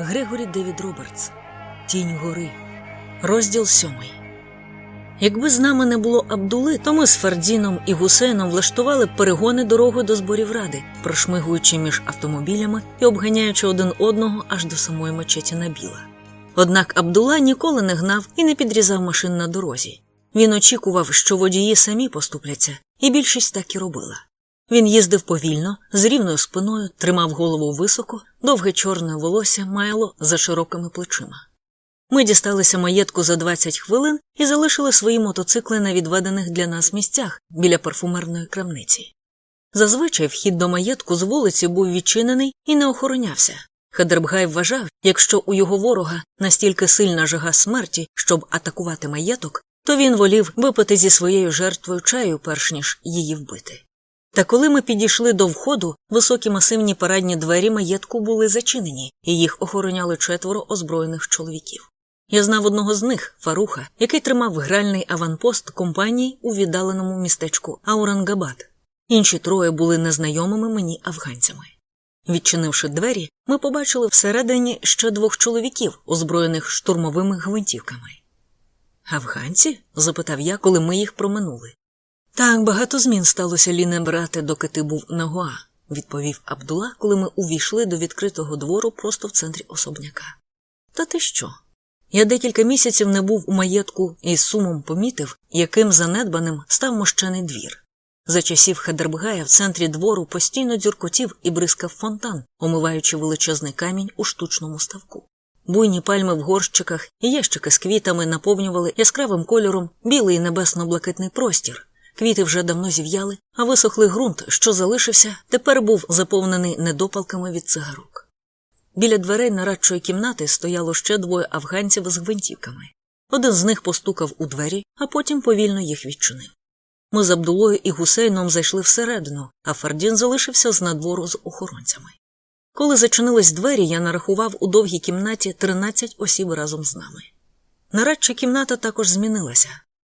Грегорі Девід Робертс Тінь гори. Розділ сьомий. Якби з нами не було Абдули, то ми з Фердіном і Гусейном влаштували перегони дорогою до зборів ради, прошмигуючи між автомобілями і обганяючи один одного аж до самої мечеті Набіла. Однак Абдула ніколи не гнав і не підрізав машин на дорозі. Він очікував, що водії самі поступляться, і більшість так і робила. Він їздив повільно, з рівною спиною, тримав голову високо, довге чорне волосся маяло за широкими плечима. Ми дісталися маєтку за 20 хвилин і залишили свої мотоцикли на відведених для нас місцях біля парфумерної крамниці. Зазвичай вхід до маєтку з вулиці був відчинений і не охоронявся. Хадербгай вважав, якщо у його ворога настільки сильна жага смерті, щоб атакувати маєток, то він волів випити зі своєю жертвою чаю, перш ніж її вбити. Та коли ми підійшли до входу, високі масивні парадні двері маєтку були зачинені, і їх охороняли четверо озброєних чоловіків. Я знав одного з них, Фаруха, який тримав гральний аванпост компанії у віддаленому містечку Аурангабад. Інші троє були незнайомими мені афганцями. Відчинивши двері, ми побачили всередині ще двох чоловіків, озброєних штурмовими гвинтівками. Афганці? запитав я, коли ми їх проминули. Так, багато змін сталося ліне брате, доки ти був на Гоа, відповів Абдула, коли ми увійшли до відкритого двору просто в центрі особняка. Та ти що? Я декілька місяців не був у маєтку і з сумом помітив, яким занедбаним став мощений двір. За часів Хадербгая в центрі двору постійно дзюркотів і бризкав фонтан, омиваючи величезний камінь у штучному ставку. Буйні пальми в горщиках і ящики з квітами наповнювали яскравим кольором білий небесно-блакитний простір. Квіти вже давно зів'яли, а висохлий ґрунт, що залишився, тепер був заповнений недопалками від цигарок. Біля дверей нарадчої кімнати стояло ще двоє афганців з гвинтівками. Один з них постукав у двері, а потім повільно їх відчинив. Ми з Абдулою і гусейном зайшли всередину, а Фардін залишився з надвору з охоронцями. Коли зачинились двері, я нарахував у довгій кімнаті 13 осіб разом з нами. Нарадча кімната також змінилася.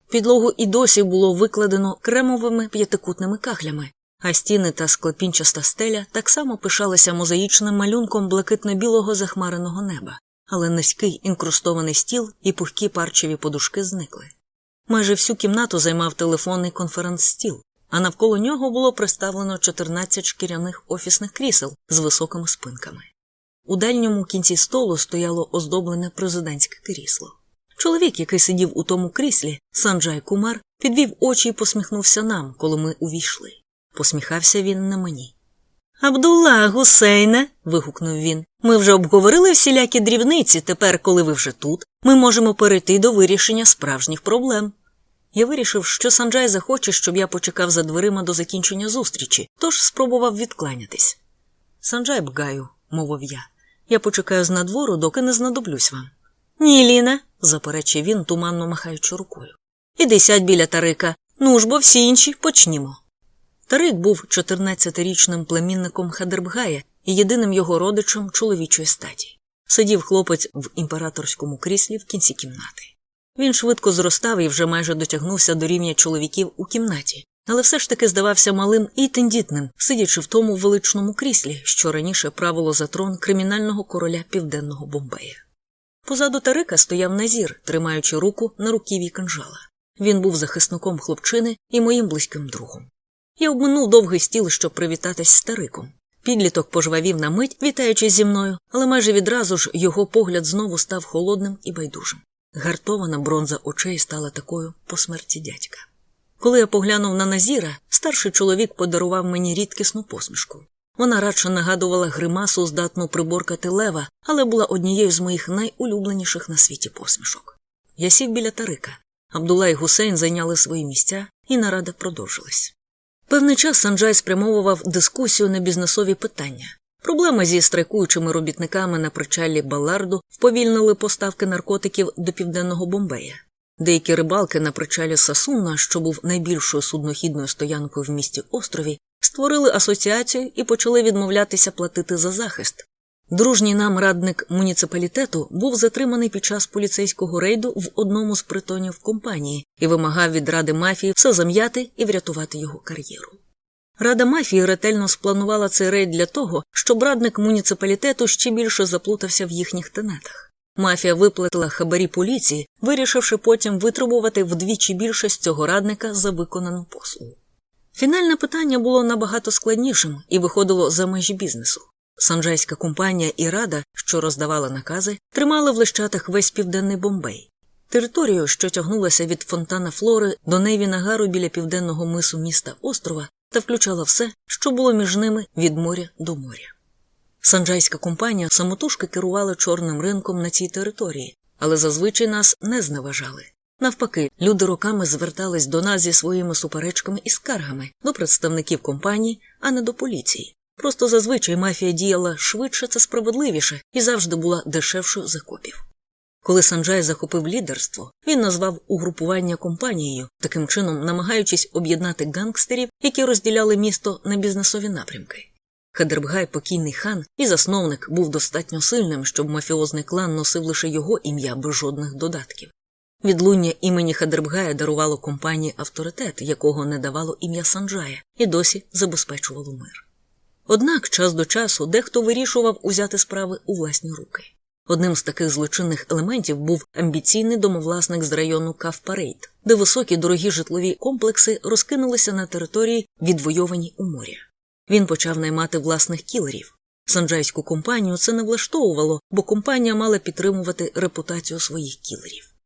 Підлогу і досі було викладено кремовими п'ятикутними кахлями, а стіни та склепінчаста стеля так само пишалися мозаїчним малюнком блакитно-білого захмареного неба, але низький інкрустований стіл і пухкі парчеві подушки зникли. Майже всю кімнату займав телефонний конференц-стіл, а навколо нього було приставлено 14 шкіряних офісних крісел з високими спинками. У дальньому кінці столу стояло оздоблене президентське крісло. Чоловік, який сидів у тому кріслі, Санджай Кумар, підвів очі і посміхнувся нам, коли ми увійшли. Посміхався він на мені. Абдулла, гусейне. вигукнув він. Ми вже обговорили всілякі дрібниці. Тепер, коли ви вже тут, ми можемо перейти до вирішення справжніх проблем. Я вирішив, що Санджай захоче, щоб я почекав за дверима до закінчення зустрічі, тож спробував відкланятись. Санджай бгаю, мовив я. Я почекаю з надвору, доки не знадоблюсь вам. Ні, Ліна, заперечив він, туманно махаючи рукою. Іди сядь біля Тарика. Ну ж бо всі інші почнімо. Тарик був 14-річним племінником Хадербгая і єдиним його родичем чоловічої статі. Сидів хлопець в імператорському кріслі в кінці кімнати. Він швидко зростав і вже майже дотягнувся до рівня чоловіків у кімнаті, але все ж таки здавався малим і тендітним, сидячи в тому величному кріслі, що раніше правило за трон кримінального короля південного Бомбея. Позаду Тарика стояв Назір, тримаючи руку на руків'ї кинжала. Він був захисником хлопчини і моїм близьким другом. Я обминув довгий стіл, щоб привітатись з Тариком. Підліток пожвавів на мить, вітаючись зі мною, але майже відразу ж його погляд знову став холодним і байдужим. Гартована бронза очей стала такою по смерті дядька. Коли я поглянув на Назіра, старший чоловік подарував мені рідкісну посмішку. Вона радше нагадувала гримасу, здатну приборкати лева, але була однією з моїх найулюбленіших на світі посмішок. Я сів біля Тарика. Абдулла і Гусейн зайняли свої місця, і нарада продовжилась. Певний час Санджай спрямовував дискусію на бізнесові питання. Проблеми зі страйкуючими робітниками на причалі Баларду вповільнили поставки наркотиків до південного Бомбея. Деякі рибалки на причалі Сасуна, що був найбільшою суднохідною стоянкою в місті острові, створили асоціацію і почали відмовлятися платити за захист. Дружній нам радник муніципалітету був затриманий під час поліцейського рейду в одному з притонів компанії і вимагав від ради мафії все зам'яти і врятувати його кар'єру. Рада мафії ретельно спланувала цей рейд для того, щоб радник муніципалітету ще більше заплутався в їхніх тенетах. Мафія виплатила хабарі поліції, вирішивши потім витребувати вдвічі більше з цього радника за виконану послугу. Фінальне питання було набагато складнішим і виходило за межі бізнесу. Санджайська компанія і рада, що роздавала накази, тримали в лищатах весь південний Бомбей. Територію, що тягнулася від фонтана Флори до Неві Нагару біля південного мису міста острова, та включала все, що було між ними від моря до моря. Санджайська компанія самотужки керувала чорним ринком на цій території, але зазвичай нас не зневажали. Навпаки, люди роками звертались до нас зі своїми суперечками і скаргами до представників компанії, а не до поліції. Просто зазвичай мафія діяла швидше та справедливіше і завжди була дешевшою за копів. Коли Санджай захопив лідерство, він назвав угрупування компанією, таким чином намагаючись об'єднати гангстерів, які розділяли місто на бізнесові напрямки. Хадербгай, покійний хан і засновник, був достатньо сильним, щоб мафіозний клан носив лише його ім'я без жодних додатків. Відлуння імені Хадербгая дарувало компанії авторитет, якого не давало ім'я Санджая, і досі забезпечувало мир. Однак час до часу дехто вирішував узяти справи у власні руки. Одним з таких злочинних елементів був амбіційний домовласник з району Кавпарейт, де високі дорогі житлові комплекси розкинулися на території, відвойованій у моря. Він почав наймати власних кілерів. Санджайську компанію це не влаштовувало, бо компанія мала підтримувати репутацію своїх кілерів.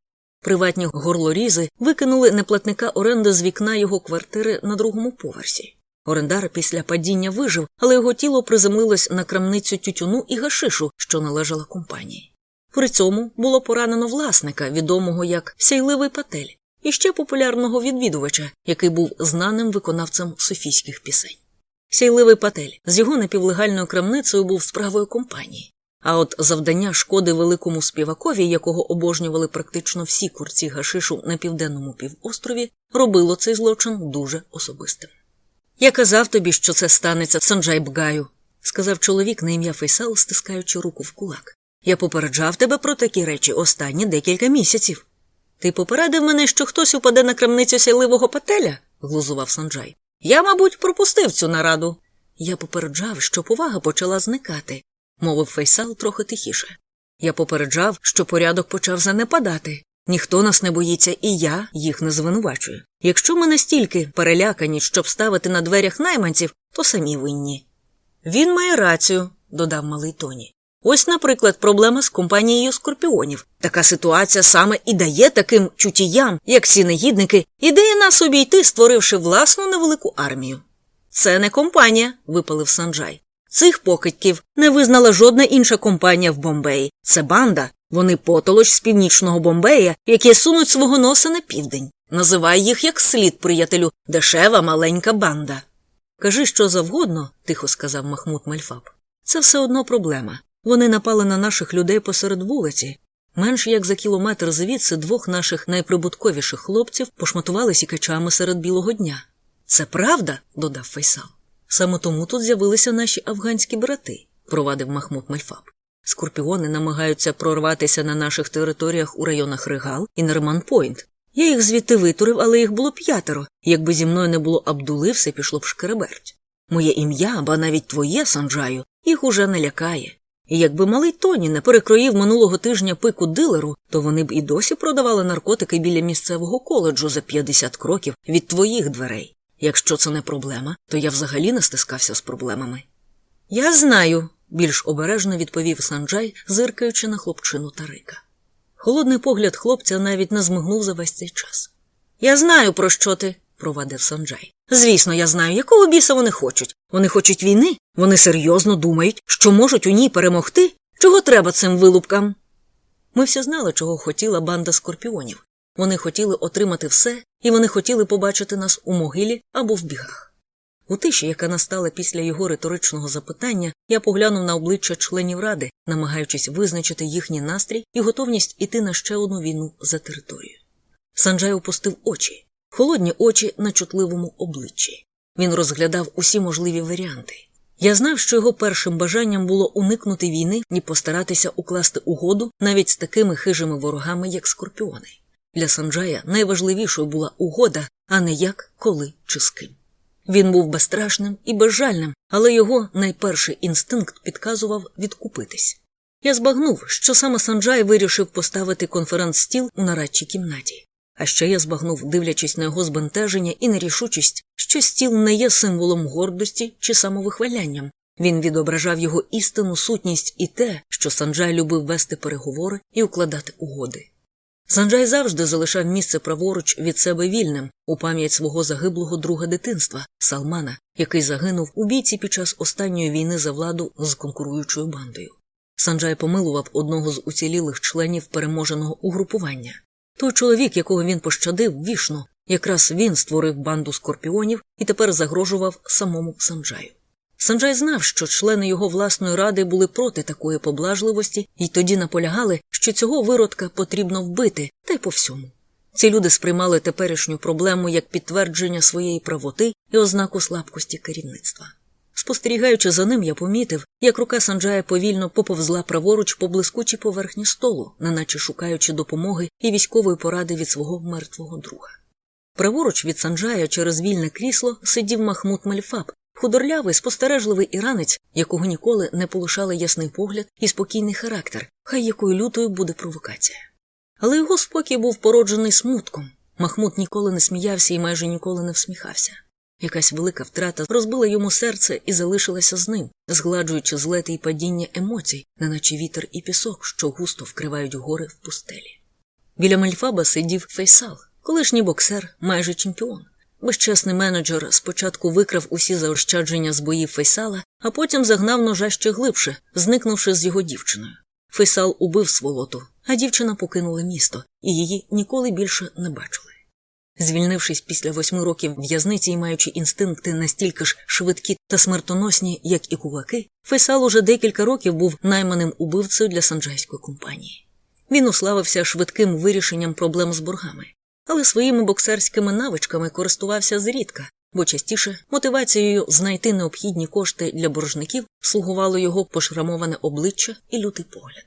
Приватні горлорізи викинули неплатника оренди з вікна його квартири на другому поверсі. Орендар після падіння вижив, але його тіло приземлилось на крамницю тютюну і гашишу, що належала компанії. При цьому було поранено власника, відомого як сяйливий патель, і ще популярного відвідувача, який був знаним виконавцем софійських пісень. Сяйливий патель з його напівлегальною крамницею був справою компанії. А от завдання шкоди великому співакові, якого обожнювали практично всі курці гашишу на південному півострові, робило цей злочин дуже особистим. Я казав тобі, що це станеться Санджай Бгаю, сказав чоловік на ім'я Фейсал, стискаючи руку в кулак. Я попереджав тебе про такі речі останні декілька місяців. Ти попередив мене, що хтось упаде на крамницю сяйливого пателя? глузував Санджай. Я, мабуть, пропустив цю нараду. Я попереджав, що повага почала зникати, мовив Фейсал трохи тихіше. Я попереджав, що порядок почав занепадати. Ніхто нас не боїться, і я їх не звинувачую. Якщо ми настільки перелякані, щоб ставити на дверях найманців, то самі винні. Він має рацію, додав малий Тоні. Ось, наприклад, проблема з компанією скорпіонів. Така ситуація саме і дає таким чутіям, як ці негідники, ідея нас обійти, створивши власну невелику армію. Це не компанія, випалив Санджай. Цих покидьків не визнала жодна інша компанія в Бомбеї. Це банда. Вони потолоч з північного Бомбея, які сунуть свого носа на південь. Називай їх як слід, приятелю, дешева маленька банда. Кажи що завгодно, тихо сказав Махмуд Мальфаб. Це все одно проблема. Вони напали на наших людей посеред вулиці. Менш як за кілометр звідси двох наших найприбутковіших хлопців пошматували сікачами серед білого дня. Це правда, додав Фейсал. Саме тому тут з'явилися наші афганські брати, провадив Махмуд Мальфаб. Скорпіони намагаються прорватися на наших територіях у районах Регал і Нерман-Пойнт. Я їх звідти витурив, але їх було п'ятеро. Якби зі мною не було Абдули, все пішло б шкереберть. Моє ім'я, або навіть твоє, Санджаю, їх уже не лякає. І якби малий Тоні не перекроїв минулого тижня пику дилеру, то вони б і досі продавали наркотики біля місцевого коледжу за 50 кроків від твоїх дверей. Якщо це не проблема, то я взагалі не стискався з проблемами. Я знаю, більш обережно відповів Санджай, зиркаючи на хлопчину Тарика. Холодний погляд хлопця навіть не змигнув за весь цей час. Я знаю, про що ти, провадив Санджай. Звісно, я знаю, якого біса вони хочуть. Вони хочуть війни, вони серйозно думають, що можуть у ній перемогти. Чого треба цим вилупкам? Ми всі знали, чого хотіла банда скорпіонів. Вони хотіли отримати все, і вони хотіли побачити нас у могилі або в бігах. У тиші, яка настала після його риторичного запитання, я поглянув на обличчя членів ради, намагаючись визначити їхній настрій і готовність іти на ще одну війну за територію. Санджай опустив очі, холодні очі на чутливому обличчі. Він розглядав усі можливі варіанти. Я знав, що його першим бажанням було уникнути війни і постаратися укласти угоду навіть з такими хижими ворогами, як скорпіони. Для Санджая найважливішою була угода, а не як, коли чи з ким. Він був безстрашним і безжальним, але його найперший інстинкт підказував відкупитись. Я збагнув, що саме Санджай вирішив поставити конференц-стіл у нарадчій кімнаті. А ще я збагнув, дивлячись на його збентеження і нерішучість, що стіл не є символом гордості чи самовихвалянням. Він відображав його істинну сутність і те, що Санджай любив вести переговори і укладати угоди. Санджай завжди залишав місце праворуч від себе вільним у пам'ять свого загиблого друга дитинства Салмана, який загинув у бійці під час останньої війни за владу з конкуруючою бандою. Санджай помилував одного з уцілілих членів переможеного угрупування. Той чоловік, якого він пощадив, вішно, якраз він створив банду скорпіонів і тепер загрожував самому Санджаю. Санджай знав, що члени його власної ради були проти такої поблажливості і тоді наполягали, що цього виродка потрібно вбити, та й по всьому. Ці люди сприймали теперішню проблему як підтвердження своєї правоти і ознаку слабкості керівництва. Спостерігаючи за ним, я помітив, як рука Санджая повільно поповзла праворуч по блискучій поверхні столу, неначе шукаючи допомоги і військової поради від свого мертвого друга. Праворуч від Санджая через вільне крісло сидів Махмуд Мальфаб, худорлявий, спостережливий іранець, якого ніколи не полишали ясний погляд і спокійний характер, хай якою лютою буде провокація. Але його спокій був породжений смутком. Махмуд ніколи не сміявся і майже ніколи не всміхався. Якась велика втрата розбила йому серце і залишилася з ним, згладжуючи злети і падіння емоцій, неначе вітер і пісок, що густо вкривають гори в пустелі. Біля Мальфаба сидів Фейсал, колишній боксер, майже чемпіон. Безчесний менеджер спочатку викрав усі заощадження з боїв Фейсала, а потім загнав ножа ще глибше, зникнувши з його дівчиною. Фейсал убив сволоту, а дівчина покинула місто, і її ніколи більше не бачили. Звільнившись після восьми років в'язниці і маючи інстинкти настільки ж швидкі та смертоносні, як і кулаки, Фейсал уже декілька років був найманим убивцею для санджайської компанії. Він уславився швидким вирішенням проблем з боргами, але своїми боксерськими навичками користувався зрідка, бо частіше мотивацією знайти необхідні кошти для боржників слугувало його пошрамоване обличчя і лютий погляд.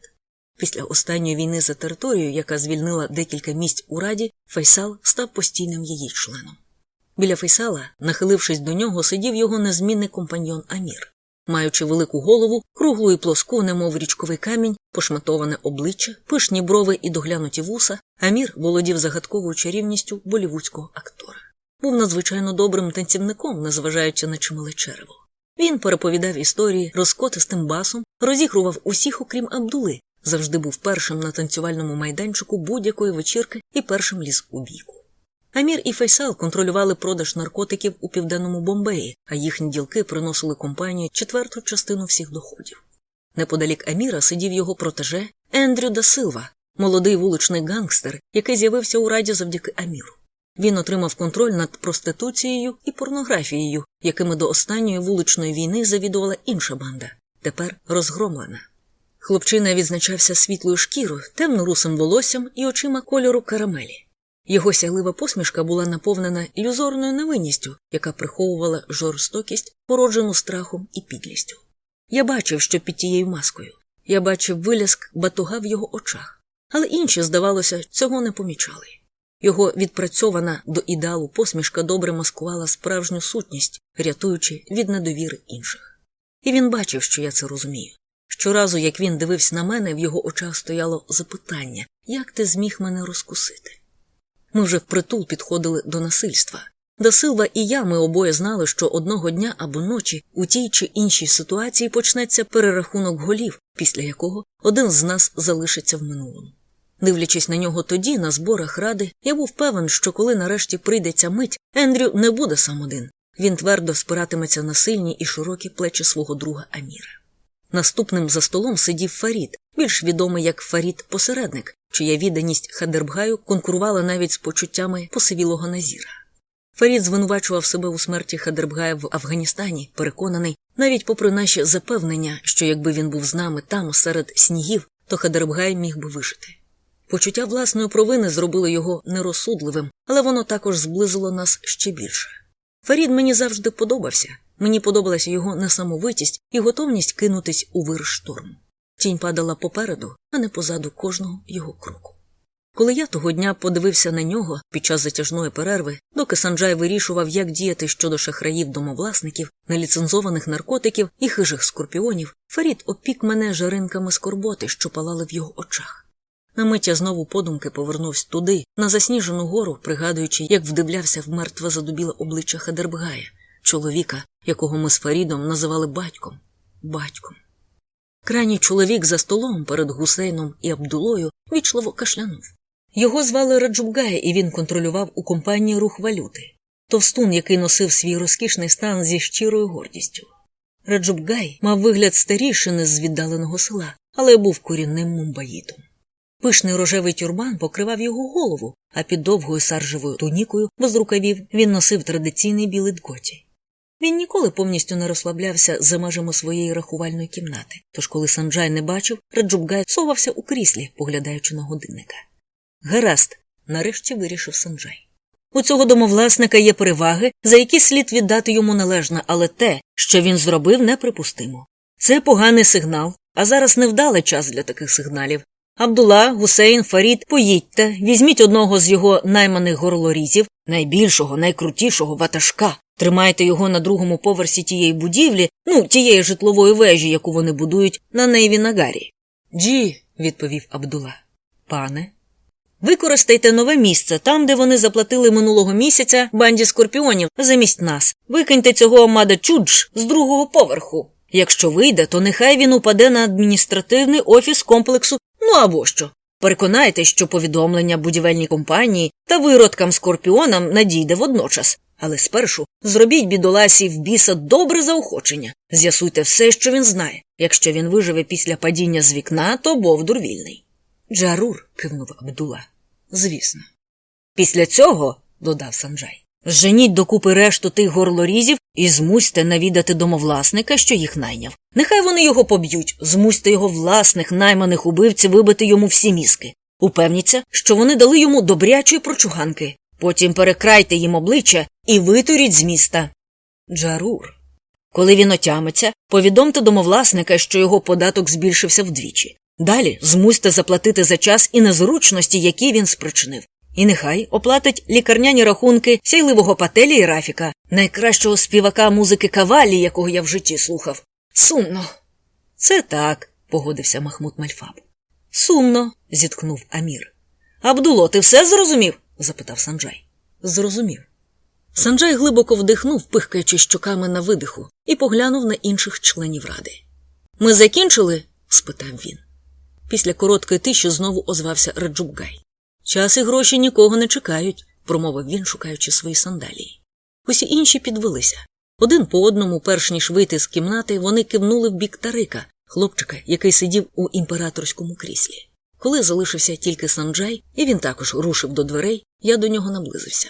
Після останньої війни за територію, яка звільнила декілька місць у раді, Фейсал став постійним її членом. Біля Фейсала, нахилившись до нього, сидів його незмінний компаньйон Амір. Маючи велику голову, круглу і плоску, немов річковий камінь, пошматоване обличчя, пишні брови і доглянуті вуса, Амір володів загадковою чарівністю болівудського актора. Був надзвичайно добрим танцівником, незважаючи на чимале черево. Він переповідав історії розкотистим басом, розігрував усіх, окрім Абдули, завжди був першим на танцювальному майданчику будь-якої вечірки і першим ліз у бійку. Амір і Фейсал контролювали продаж наркотиків у південному Бомбеї, а їхні ділки приносили компанію четверту частину всіх доходів. Неподалік Аміра сидів його протеже Ендрю да Силва, молодий вуличний гангстер, який з'явився у раді завдяки Аміру. Він отримав контроль над проституцією і порнографією, якими до останньої вуличної війни завідувала інша банда, тепер розгромлена. Хлопчина відзначався світлою шкірою, темно-русим волоссям і очима кольору карамелі. Його сяглива посмішка була наповнена ілюзорною невинністю, яка приховувала жорстокість, породжену страхом і підлістю. Я бачив, що під тією маскою. Я бачив виляск батуга в його очах, але інші, здавалося, цього не помічали. Його відпрацьована до ідеалу посмішка добре маскувала справжню сутність, рятуючи від недовіри інших. І він бачив, що я це розумію. Щоразу, як він дивився на мене, в його очах стояло запитання, як ти зміг мене розкусити. Ми вже впритул підходили до насильства. Да Силва і я ми обоє знали, що одного дня або ночі у тій чи іншій ситуації почнеться перерахунок голів, після якого один з нас залишиться в минулому. Дивлячись на нього тоді, на зборах ради, я був певен, що коли нарешті прийде ця мить, Ендрю не буде сам один. Він твердо спиратиметься на сильні і широкі плечі свого друга Аміра. Наступним за столом сидів Фарід, більш відомий як Фарід посередник, чия відданість Хадербгаю конкурувала навіть з почуттями посивілого Назіра. Фарід звинувачував себе у смерті Хадербгая в Афганістані, переконаний, навіть попри наші запевнення, що якби він був з нами там, серед снігів, то Хадербгай міг би вижити. Почуття власної провини зробило його нерозсудливим, але воно також зблизило нас ще більше. Фарід мені завжди подобався. Мені подобалася його несамовитість і готовність кинутись у вир шторму. Тінь падала попереду, а не позаду кожного його кроку. Коли я того дня подивився на нього під час затяжної перерви, доки Санджай вирішував, як діяти щодо шахраїв домовласників, неліцензованих наркотиків і хижих скорпіонів, Фарід опік мене жаринками скорботи, що палали в його очах. На мить я знову подумки повернувся туди, на засніжену гору, пригадуючи, як вдивлявся в мертве задубіле обличчя Хадербгая, чоловіка, якого ми з Фарідом називали батьком. Батьком. Крайній чоловік за столом перед гусейном і Абдулою вічливо кашлянув. Його звали Раджубгай, і він контролював у компанії рух валюти, товстун, який носив свій розкішний стан зі щирою гордістю. Раджубгай мав вигляд старішини з віддаленого села, але був корінним мумбаїтом. Пишний рожевий тюрбан покривав його голову, а під довгою саржевою тунікою без рукавів він носив традиційний білий дготі. Він ніколи повністю не розслаблявся за межами своєї рахувальної кімнати, тож, коли Санджай не бачив, Раджубгай совався у кріслі, поглядаючи на годинника. Гаразд, нарешті вирішив Санджай. У цього домовласника є переваги, за які слід віддати йому належне, але те, що він зробив, неприпустимо. Це поганий сигнал, а зараз невдалий час для таких сигналів. Абдула, Гусейн, Фарід, поїдьте, візьміть одного з його найманих горлорізів, найбільшого, найкрутішого ватажка, тримайте його на другому поверсі тієї будівлі, ну, тієї житлової вежі, яку вони будують на Нейві Нагарі. Джі, відповів Абдула. Пане. Використайте нове місце там, де вони заплатили минулого місяця банді скорпіонів замість нас. Викиньте цього Амада Чудж з другого поверху. Якщо вийде, то нехай він упаде на адміністративний офіс комплексу, ну або що. Переконайте, що повідомлення будівельній компанії та виродкам скорпіонам надійде водночас. Але спершу зробіть бідоласі в біса добре заохочення. З'ясуйте все, що він знає. Якщо він виживе після падіння з вікна, то Бовдур вільний. Джарур, кивнув Абдула. Звісно. Після цього, додав Санджай, зженіть докупи решту тих горлорізів і змусьте навідати домовласника, що їх найняв. Нехай вони його поб'ють, змусьте його власних найманих убивців вибити йому всі мізки. Упевніться, що вони дали йому добрячої прочуганки. Потім перекрайте їм обличчя і витуріть з міста. Джарур. Коли він отямиться, повідомте домовласника, що його податок збільшився вдвічі. Далі змусьте заплатити за час і незручності, які він спричинив. І нехай оплатить лікарняні рахунки сяйливого пателі і Рафіка, найкращого співака музики кавалі, якого я в житті слухав. Сумно. Це так, погодився Махмуд Мальфаб. Сумно, зіткнув Амір. Абдуло, ти все зрозумів? запитав Санджай. Зрозумів. Санджай глибоко вдихнув, пихкаючи щоками на видиху, і поглянув на інших членів ради. Ми закінчили? спитав він. Після короткої тиші знову озвався Раджубгай. Час і гроші нікого не чекають, промовив він, шукаючи свої сандалії. Усі інші підвелися. Один по одному, перш ніж вийти з кімнати, вони кивнули в бік Тарика, хлопчика, який сидів у імператорському кріслі. Коли залишився тільки Санджай, і він також рушив до дверей, я до нього наблизився.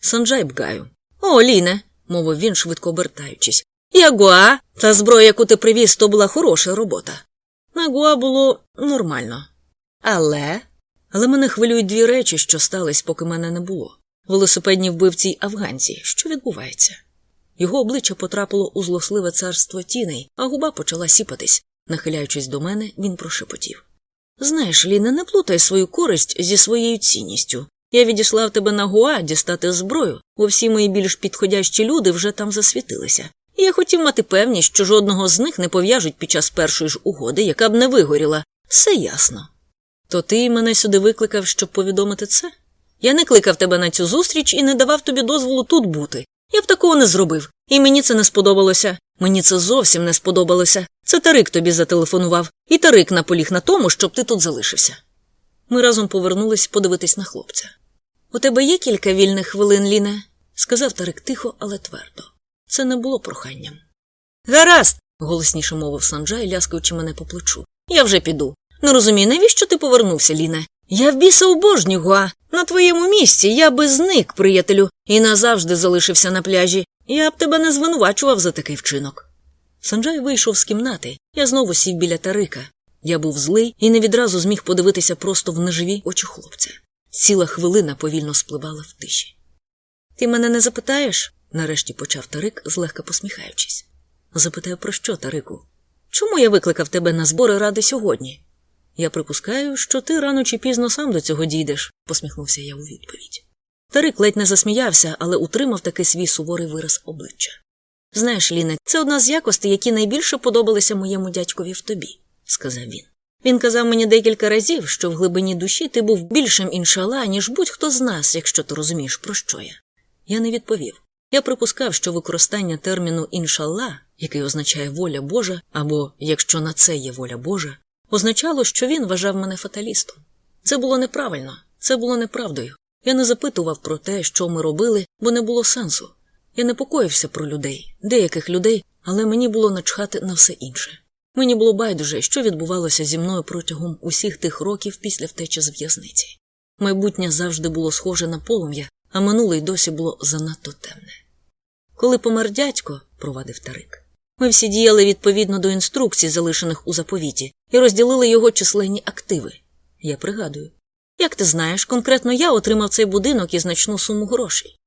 Санджай бгаю. О, Ліне, мовив він, швидко обертаючись. Ягуа, та зброя, яку ти привіз, то була хороша робота. На Гуа було нормально. Але. Але мене хвилюють дві речі, що стались, поки мене не було. Велосипедні вбивці й афганці. Що відбувається? Його обличчя потрапило у злосливе царство тіней, а губа почала сіпатись. Нахиляючись до мене, він прошепотів. Знаєш, Ліне, не плутай свою користь зі своєю цінністю. Я відіслав тебе на Гуа дістати зброю, бо всі мої більш підходящі люди вже там засвітилися. І я хотів мати певність, що жодного з них не пов'яжуть під час першої ж угоди, яка б не вигоріла. Все ясно. То ти мене сюди викликав, щоб повідомити це? Я не кликав тебе на цю зустріч і не давав тобі дозволу тут бути. Я б такого не зробив, і мені це не сподобалося. Мені це зовсім не сподобалося. Це Тарик тобі зателефонував, і Тарик наполіг на тому, щоб ти тут залишився. Ми разом повернулись подивитись на хлопця. У тебе є кілька вільних хвилин, Ліне? сказав Тарик тихо, але твердо. Це не було проханням. Гаразд, голосніше мовив Санджай, ляскаючи мене по плечу. Я вже піду. Не розумію, навіщо ти повернувся, Ліне? Я в біса обожнюю, Гуа. На твоєму місці я би зник, приятелю, і назавжди залишився на пляжі. Я б тебе не звинувачував за такий вчинок. Санджай вийшов з кімнати. Я знову сів біля тарика. Я був злий і не відразу зміг подивитися просто в неживі очі хлопця. Ціла хвилина повільно спливала в тиші. Ти мене не запитаєш? нарешті почав Тарик, злегка посміхаючись. Запитаю, про що, Тарику? Чому я викликав тебе на збори ради сьогодні? Я припускаю, що ти рано чи пізно сам до цього дійдеш, посміхнувся я у відповідь. Тарик ледь не засміявся, але утримав таки свій суворий вираз обличчя. Знаєш, Ліне, це одна з якостей, які найбільше подобалися моєму дядькові в тобі, сказав він. Він казав мені декілька разів, що в глибині душі ти був більшим іншала, ніж будь-хто з нас, якщо ти розумієш, про що я. Я не відповів. Я припускав, що використання терміну іншалла, який означає воля Божа, або якщо на це є воля Божа, означало, що він вважав мене фаталістом. Це було неправильно, це було неправдою. Я не запитував про те, що ми робили, бо не було сенсу. Я непокоївся про людей, деяких людей, але мені було начхати на все інше. Мені було байдуже, що відбувалося зі мною протягом усіх тих років після втечі з в'язниці. Майбутнє завжди було схоже на полум'я, а минуле й досі було занадто темне. Коли помер дядько, провадив Тарик, ми всі діяли відповідно до інструкцій, залишених у заповіті, і розділили його численні активи. Я пригадую. Як ти знаєш, конкретно я отримав цей будинок і значну суму грошей.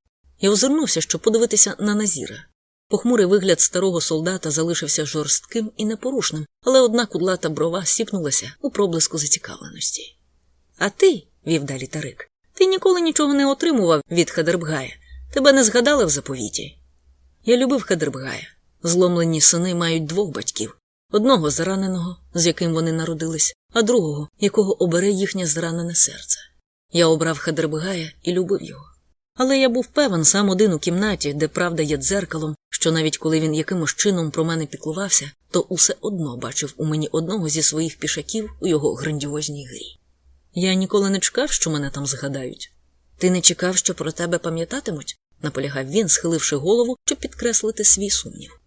Я озирнувся, щоб подивитися на Назіра. Похмурий вигляд старого солдата залишився жорстким і непорушним, але одна кудлата брова сіпнулася у проблиску зацікавленості. А ти, вів далі Тарик, ти ніколи нічого не отримував від Хадербгая. Тебе не згадали в заповіті. Я любив Хадербгая. Зломлені сини мають двох батьків одного зараненого, з яким вони народились, а другого, якого обере їхнє зранене серце. Я обрав Хадербгая і любив його. Але я був певен сам один у кімнаті, де правда є дзеркалом, що навіть коли він якимось чином про мене піклувався, то усе одно бачив у мені одного зі своїх пішаків у його грандіозній грі. Я ніколи не чекав, що мене там згадають. Ти не чекав, що про тебе пам'ятатимуть? наполягав він, схиливши голову, щоб підкреслити свій сумнів.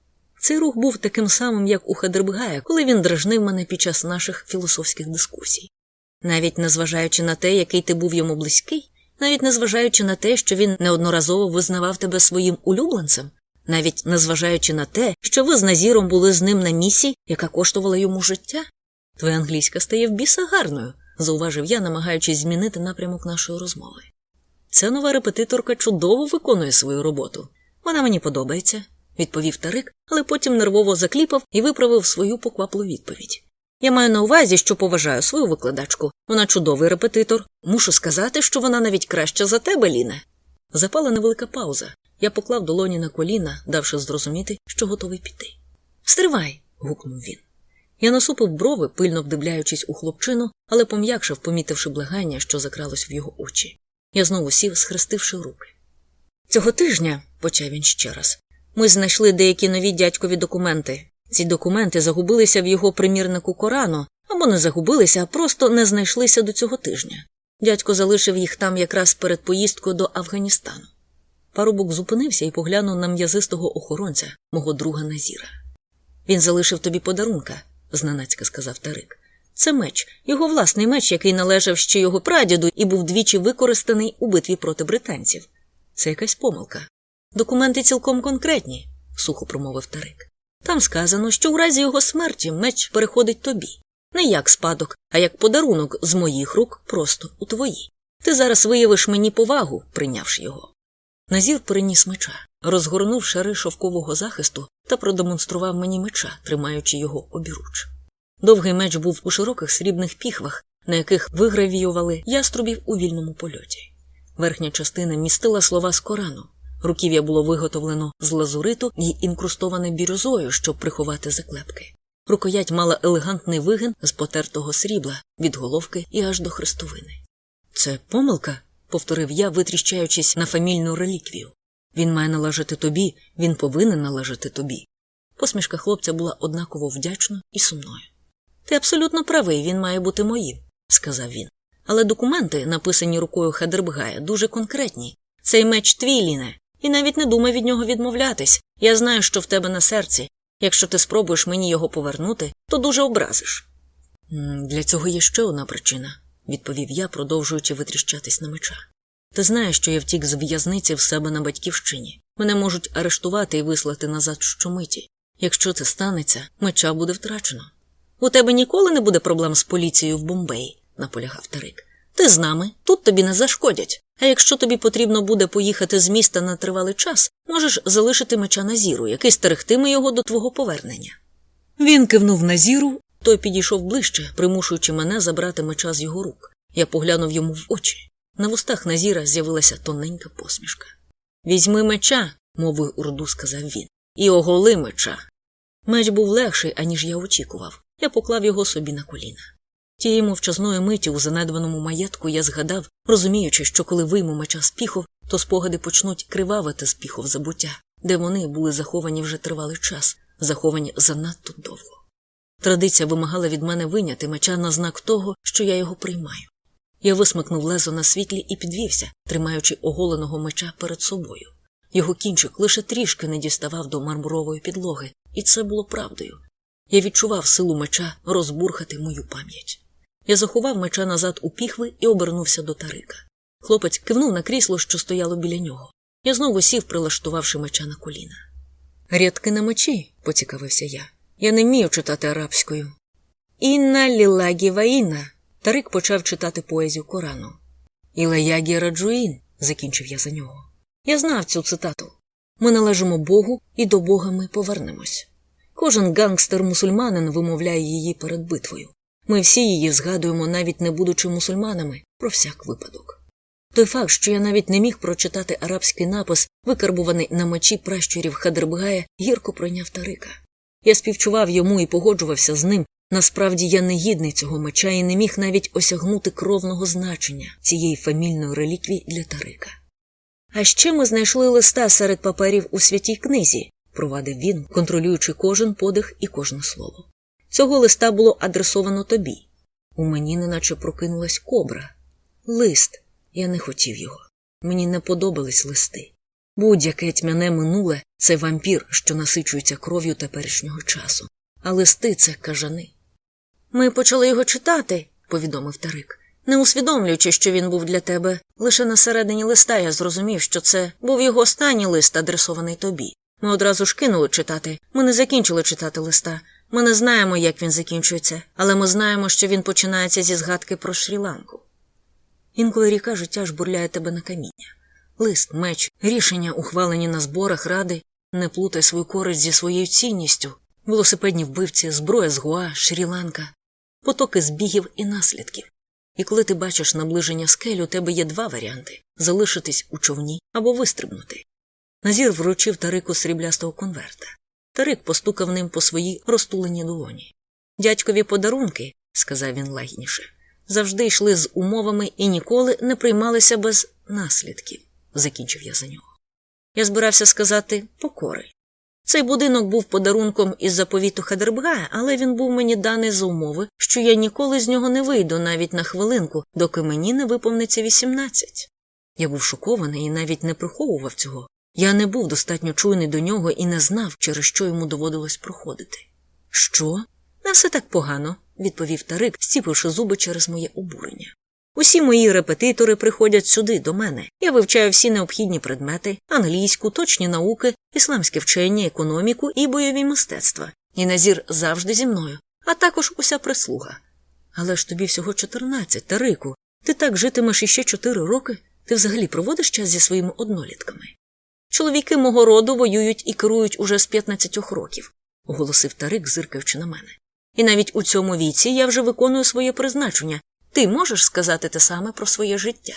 Цей рух був таким самим, як у Хадербгая, коли він дражнив мене під час наших філософських дискусій. Навіть незважаючи на те, який ти був йому близький, навіть незважаючи на те, що він неодноразово визнавав тебе своїм улюбленцем, навіть незважаючи на те, що ви з Назіром були з ним на місії, яка коштувала йому життя. Твоя англійська стає в біса гарною, зауважив я, намагаючись змінити напрямок нашої розмови. Ця нова репетиторка чудово виконує свою роботу. Вона мені подобається, відповів Тарик, але потім нервово закліпав і виправив свою покваплу відповідь. Я маю на увазі, що поважаю свою викладачку. Вона чудовий репетитор. Мушу сказати, що вона навіть краща за тебе, Ліне. Запала невелика пауза. Я поклав долоні на коліна, давши зрозуміти, що готовий піти. Стривай. гукнув він. Я насупив брови, пильно вдивляючись у хлопчину, але пом'якшав, помітивши благання, що закралось в його очі. Я знову сів, схрестивши руки. Цього тижня, почав він ще раз, ми знайшли деякі нові дядькові документи. Ці документи загубилися в його примірнику Корану, або не загубилися, а просто не знайшлися до цього тижня. Дядько залишив їх там якраз перед поїздкою до Афганістану. Парубок зупинився і поглянув на м'язистого охоронця, мого друга Назіра. Він залишив тобі подарунка, зненацька сказав Тарик. Це меч, його власний меч, який належав ще його прадіду і був двічі використаний у битві проти британців. Це якась помилка. Документи цілком конкретні, сухо промовив Тарик. Там сказано, що у разі його смерті меч переходить тобі. Не як спадок, а як подарунок з моїх рук просто у твої. Ти зараз виявиш мені повагу, прийнявши його. Назір переніс меча, розгорнув шари шовкового захисту та продемонстрував мені меча, тримаючи його обіруч. Довгий меч був у широких срібних піхвах, на яких вигравіювали яструбів у вільному польоті. Верхня частина містила слова з Корану. Руків'я було виготовлено з лазуриту і інкрустоване бірюзою, щоб приховати заклепки. Рукоять мала елегантний вигин з потертого срібла від головки і аж до хрестовини. Це помилка, повторив я, витріщаючись на фамільну реліквію. Він має належати тобі, він повинен належати тобі. Посмішка хлопця була однаково вдячною і сумною. Ти абсолютно правий, він має бути моїм, сказав він. Але документи, написані рукою Хадербгая, дуже конкретні. Цей меч твій, Ліне, і навіть не думай від нього відмовлятись. Я знаю, що в тебе на серці. Якщо ти спробуєш мені його повернути, то дуже образиш. Для цього є ще одна причина, відповів я, продовжуючи витріщатись на меча. Ти знаєш, що я втік з в'язниці в себе на батьківщині. Мене можуть арештувати і вислати назад щомиті. Якщо це станеться, меча буде втрачено. У тебе ніколи не буде проблем з поліцією в Бомбеї, наполягав Тарик. Ти з нами, тут тобі не зашкодять. А якщо тобі потрібно буде поїхати з міста на тривалий час, можеш залишити меча Назіру, який стерегтиме його до твого повернення. Він кивнув Назіру, Той підійшов ближче, примушуючи мене забрати меча з його рук. Я поглянув йому в очі. На вустах Назіра з'явилася тоненька посмішка. Візьми меча, мовою урду сказав він, і оголи меча. Меч був легший, аніж я очікував. Я поклав його собі на коліна. Тієї мовчазної миті у занедбаному маєтку я згадав, розуміючи, що коли вийму меча з то спогади почнуть кривавити з піхов забуття, де вони були заховані вже тривалий час, заховані занадто довго. Традиція вимагала від мене виняти меча на знак того, що я його приймаю. Я висмикнув лезо на світлі і підвівся, тримаючи оголеного меча перед собою. Його кінчик лише трішки не діставав до мармурової підлоги, і це було правдою. Я відчував силу меча розбурхати мою пам'ять. Я заховав меча назад у піхви і обернувся до Тарика. Хлопець кивнув на крісло, що стояло біля нього. Я знову сів, прилаштувавши меча на коліна. Рядки на мечі, поцікавився я. Я не вмію читати арабською. Інна лілагі ваїна. Тарик почав читати поезію Корану. Ілаягі раджуїн, закінчив я за нього. Я знав цю цитату. Ми належимо Богу, і до Бога ми повернемось. Кожен гангстер-мусульманин вимовляє її перед битвою. Ми всі її згадуємо, навіть не будучи мусульманами, про всяк випадок. Той факт, що я навіть не міг прочитати арабський напис, викарбуваний на мечі пращурів Хадербгая, гірко пройняв Тарика. Я співчував йому і погоджувався з ним. Насправді я не гідний цього меча і не міг навіть осягнути кровного значення цієї фамільної реліквії для Тарика. А ще ми знайшли листа серед паперів у святій книзі, провадив він, контролюючи кожен подих і кожне слово. Цього листа було адресовано тобі. У мені неначе прокинулась кобра. Лист. Я не хотів його. Мені не подобались листи. Будь-яке тьмяне минуле це вампір, що насичується кров'ю теперішнього часу. А листи це кажани. Ми почали його читати, повідомив Тарик, не усвідомлюючи, що він був для тебе. Лише на середині листа я зрозумів, що це був його останній лист, адресований тобі. Ми одразу ж кинули читати. Ми не закінчили читати листа. Ми не знаємо, як він закінчується, але ми знаємо, що він починається зі згадки про Шрі-Ланку. Інколи ріка життя ж бурляє тебе на каміння. Лист, меч, рішення, ухвалені на зборах ради, не плутай свою користь зі своєю цінністю, велосипедні вбивці, зброя з Гуа, Шрі-Ланка, потоки збігів і наслідків. І коли ти бачиш наближення скель, у тебе є два варіанти залишитись у човні або вистрибнути. Назір вручив Тарику сріблястого конверта. Тарик постукав ним по своїй розтуленій долоні. Дядькові подарунки, сказав він лагідніше, завжди йшли з умовами і ніколи не приймалися без наслідків, закінчив я за нього. Я збирався сказати покори. Цей будинок був подарунком із заповіту Хадербгая, але він був мені даний за умови, що я ніколи з нього не вийду навіть на хвилинку, доки мені не виповниться 18. Я був шокований і навіть не приховував цього. Я не був достатньо чуйний до нього і не знав, через що йому доводилось проходити. Що? Не все так погано, відповів Тарик, стіпивши зуби через моє обурення. Усі мої репетитори приходять сюди, до мене. Я вивчаю всі необхідні предмети, англійську, точні науки, ісламське вчення, економіку і бойові мистецтва. І назір завжди зі мною, а також уся прислуга. Але ж тобі всього чотирнадцять, Тарику. Ти так житимеш іще чотири роки? Ти взагалі проводиш час зі своїми однолітками. Чоловіки мого роду воюють і керують уже з 15 років, оголосив Тарик, зиркаючи на мене. І навіть у цьому віці я вже виконую своє призначення. Ти можеш сказати те саме про своє життя.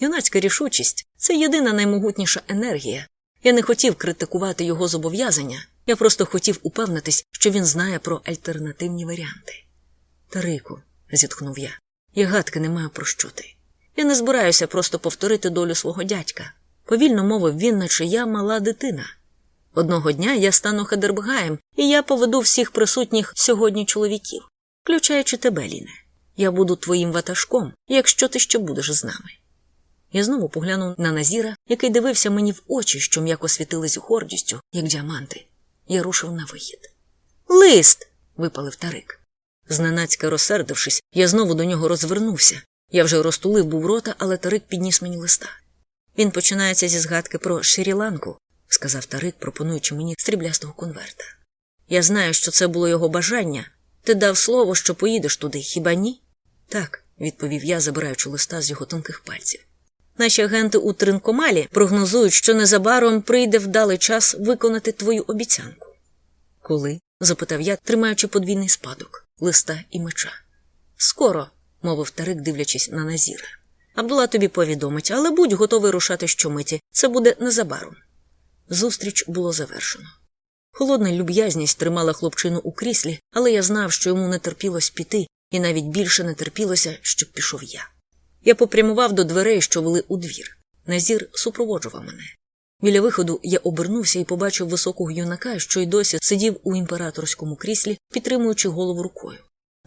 Юнацька рішучість це єдина наймогутніша енергія. Я не хотів критикувати його зобов'язання, я просто хотів упевнитись, що він знає про альтернативні варіанти. Тарику, зітхнув я, я гадки не маю про що ти. Я не збираюся просто повторити долю свого дядька. Повільно мовив він, наче я мала дитина. Одного дня я стану Хадербгаєм, і я поведу всіх присутніх сьогодні чоловіків, включаючи тебе, Ліне. Я буду твоїм ватажком, якщо ти ще будеш з нами. Я знову поглянув на Назіра, який дивився мені в очі, що м'яко світились гордістю, як діаманти. Я рушив на вихід. Лист. випалив Тарик. Зненацька розсердившись, я знову до нього розвернувся. Я вже розтулив був рота, але Тарик підніс мені листа. Він починається зі згадки про Шрі-Ланку, сказав Тарик, пропонуючи мені стріблястого конверта. Я знаю, що це було його бажання. Ти дав слово, що поїдеш туди, хіба ні? Так, відповів я, забираючи листа з його тонких пальців. Наші агенти у Тринкомалі прогнозують, що незабаром прийде вдалий час виконати твою обіцянку. Коли? запитав я, тримаючи подвійний спадок. листа і меча. Скоро, мовив Тарик, дивлячись на Назіра. Абдула тобі повідомить, але будь готовий рушати щомиті. Це буде незабаром. Зустріч було завершено. Холодна люб'язність тримала хлопчину у кріслі, але я знав, що йому не терпілось піти, і навіть більше не терпілося, щоб пішов я. Я попрямував до дверей, що вели у двір. Назір супроводжував мене. Біля виходу я обернувся і побачив високого юнака, що й досі сидів у імператорському кріслі, підтримуючи голову рукою.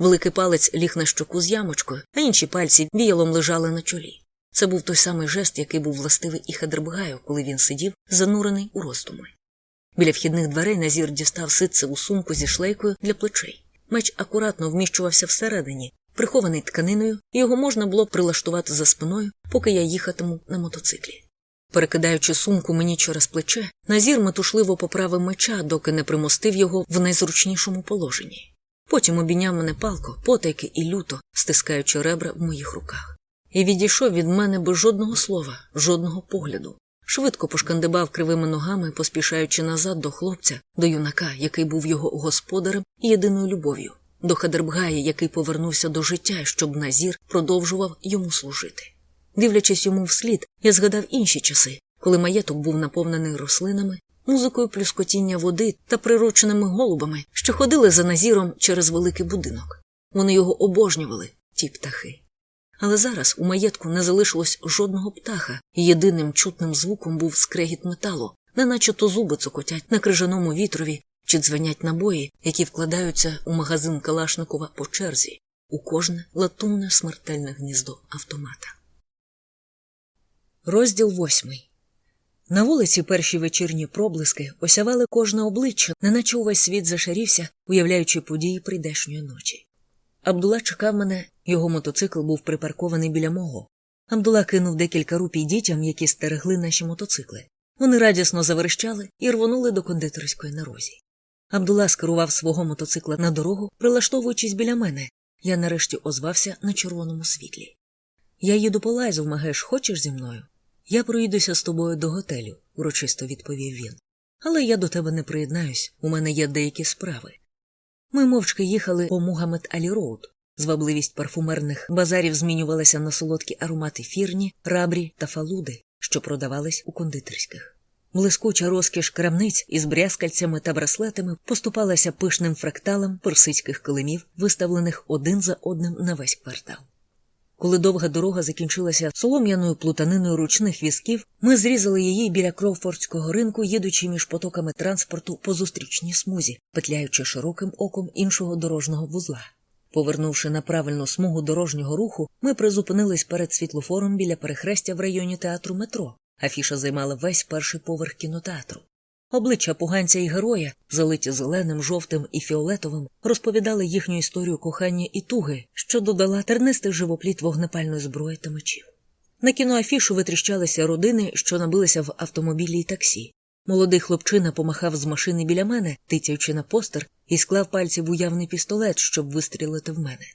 Великий палець ліг на щоку з ямочкою, а інші пальці віялом лежали на чолі. Це був той самий жест, який був властивий і Хадербгаю, коли він сидів, занурений у роздуми. Біля вхідних дверей Назір дістав ситцеву сумку зі шлейкою для плечей. Меч акуратно вміщувався всередині, прихований тканиною, і його можна було прилаштувати за спиною, поки я їхатиму на мотоциклі. Перекидаючи сумку мені через плече, Назір метушливо поправив меча, доки не примостив його в найзручнішому положенні. Потім обійняв мене палко, потайки і люто, стискаючи ребра в моїх руках. І відійшов від мене без жодного слова, жодного погляду. Швидко пошкандибав кривими ногами, поспішаючи назад до хлопця, до юнака, який був його господарем і єдиною любов'ю, до Хадербгая, який повернувся до життя, щоб Назір продовжував йому служити. Дивлячись йому вслід, я згадав інші часи, коли маєток був наповнений рослинами, музикою плюскотіння води та прирученими голубами, що ходили за назіром через великий будинок. Вони його обожнювали, ті птахи. Але зараз у маєтку не залишилось жодного птаха, і єдиним чутним звуком був скрегіт металу, неначе то зуби цокотять на крижаному вітрові чи дзвенять набої, які вкладаються у магазин Калашникова по черзі, у кожне латунне смертельне гніздо автомата. Розділ восьмий. На вулиці перші вечірні проблиски осявали кожне обличчя, неначе увесь світ зашарівся, уявляючи події прийдешньої ночі. Абдула чекав мене, його мотоцикл був припаркований біля мого. Абдула кинув декілька рупій дітям, які стерегли наші мотоцикли. Вони радісно заверещали і рвонули до кондитерської на розі. Абдула скерував свого мотоцикла на дорогу, прилаштовуючись біля мене. Я нарешті озвався на червоному світлі. Я їду по Лайзу, Магеш, хочеш зі мною? Я проїдуся з тобою до готелю, урочисто відповів він. Але я до тебе не приєднаюсь, у мене є деякі справи. Ми мовчки їхали по Мугамед Алі Роуд. Звабливість парфумерних базарів змінювалася на солодкі аромати фірні, рабрі та фалуди, що продавались у кондитерських. Блискуча розкіш крамниць із брязкальцями та браслетами поступалася пишним фракталом персидських килимів, виставлених один за одним на весь квартал. Коли довга дорога закінчилася солом'яною плутаниною ручних візків, ми зрізали її біля Кроуфордського ринку, їдучи між потоками транспорту по зустрічній смузі, петляючи широким оком іншого дорожнього вузла. Повернувши на правильну смугу дорожнього руху, ми призупинились перед світлофором біля перехрестя в районі театру метро. Афіша займала весь перший поверх кінотеатру. Обличчя поганця і героя, залиті зеленим, жовтим і фіолетовим, розповідали їхню історію кохання і туги, що додала тернистий живопліт вогнепальної зброї та мечів. На кіноафішу витріщалися родини, що набилися в автомобілі і таксі. Молодий хлопчина помахав з машини біля мене, тицяючи на постер, і склав пальці в уявний пістолет, щоб вистрілити в мене.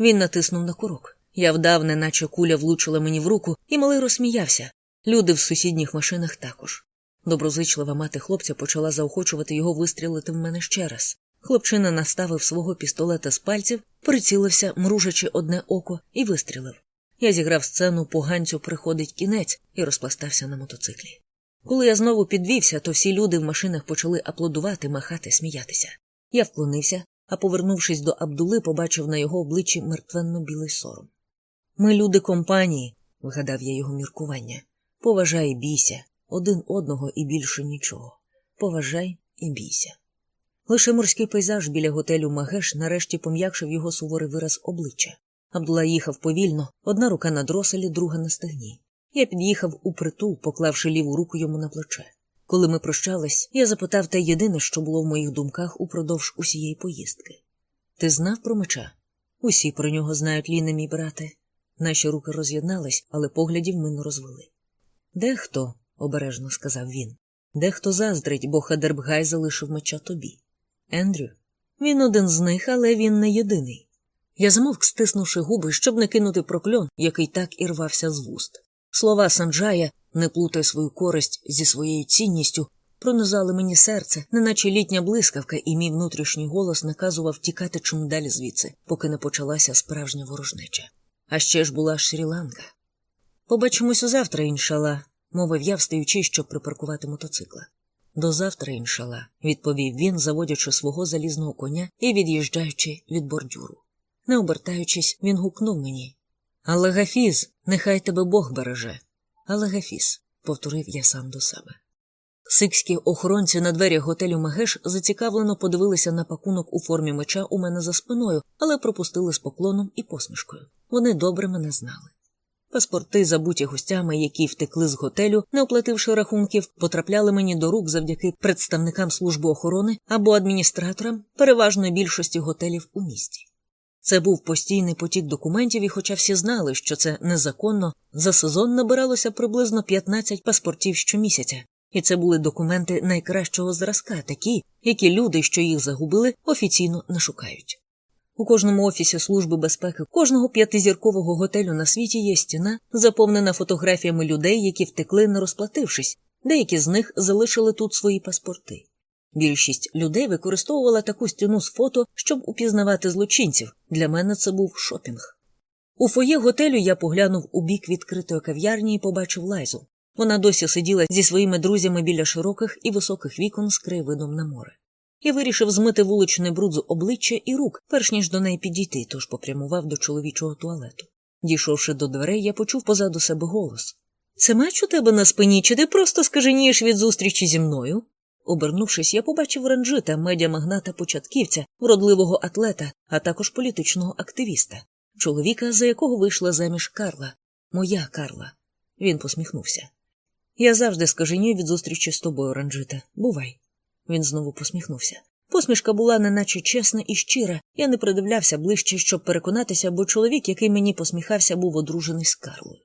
Він натиснув на курок. Я вдав, неначе куля влучила мені в руку, і малий розсміявся. Люди в сусідніх машинах також. Доброзичлива мати хлопця почала заохочувати його вистрілити в мене ще раз. Хлопчина наставив свого пістолета з пальців, прицілився, мружачи одне око, і вистрілив. Я зіграв сцену поганцю приходить кінець і розпластався на мотоциклі. Коли я знову підвівся, то всі люди в машинах почали аплодувати, махати, сміятися. Я вклонився, а повернувшись до Абдули, побачив на його обличчі мертвенно білий сором. Ми люди компанії, вигадав я його міркування. Поважай бійся, один одного і більше нічого. Поважай і бійся. Лише морський пейзаж біля готелю Магеш нарешті пом'якшив його суворий вираз обличчя. Абдула їхав повільно, одна рука на дроселі, друга на стегні. Я під'їхав у притул, поклавши ліву руку йому на плече. Коли ми прощались, я запитав те єдине, що було в моїх думках упродовж усієї поїздки. Ти знав про меча? Усі про нього знають Ліна, мій брате. Наші руки роз'єднались, але поглядів ми не розвели. Дехто, обережно сказав він, дехто заздрить, бо Хадербгай залишив меча тобі. Ендрю, він один з них, але він не єдиний. Я замовк, стиснувши губи, щоб не кинути прокльон, який так і рвався з вуст. Слова Санджая не плутай свою користь зі своєю цінністю, пронизали мені серце, неначе літня блискавка, і мій внутрішній голос наказував тікати чим далі звідси, поки не почалася справжня ворожнеча. А ще ж була Шрі-Ланка. Побачимось завтра, іншала, мовив я, встаючи, щоб припаркувати мотоцикла. До завтра, іншала, відповів він, заводячи свого залізного коня і від'їжджаючи від бордюру. Не обертаючись, він гукнув мені. Але Гафіз, нехай тебе Бог береже. Але Гафіз, повторив я сам до себе. Сикські охоронці на дверях готелю Магеш зацікавлено подивилися на пакунок у формі меча у мене за спиною, але пропустили з поклоном і посмішкою. Вони добре мене знали. Паспорти, забуті гостями, які втекли з готелю, не оплативши рахунків, потрапляли мені до рук завдяки представникам служби охорони або адміністраторам переважної більшості готелів у місті. Це був постійний потік документів, і, хоча всі знали, що це незаконно, за сезон набиралося приблизно 15 паспортів щомісяця, і це були документи найкращого зразка, такі, які люди, що їх загубили, офіційно не шукають. У кожному офісі Служби безпеки кожного п'ятизіркового готелю на світі є стіна, заповнена фотографіями людей, які втекли, не розплатившись, деякі з них залишили тут свої паспорти. Більшість людей використовувала таку стіну з фото, щоб упізнавати злочинців. Для мене це був шопінг. У фоє готелю я поглянув у бік відкритої кав'ярні і побачив лайзу. Вона досі сиділа зі своїми друзями біля широких і високих вікон з краєвидом на море. Я вирішив змити вуличний бруд з обличчя і рук, перш ніж до неї підійти, тож попрямував до чоловічого туалету. Дійшовши до дверей, я почув позаду себе голос Це меч у тебе на спині, чи ти просто скаженієш від зустрічі зі мною? Обернувшись, я побачив ранжита, медіамагната початківця, вродливого атлета, а також політичного активіста, чоловіка, за якого вийшла заміж Карла, моя Карла. Він посміхнувся. Я завжди скаженію від зустрічі з тобою, ранжита. Бувай. Він знову посміхнувся. Посмішка була неначе чесна і щира. Я не придивлявся ближче, щоб переконатися, бо чоловік, який мені посміхався, був одружений з Карлою.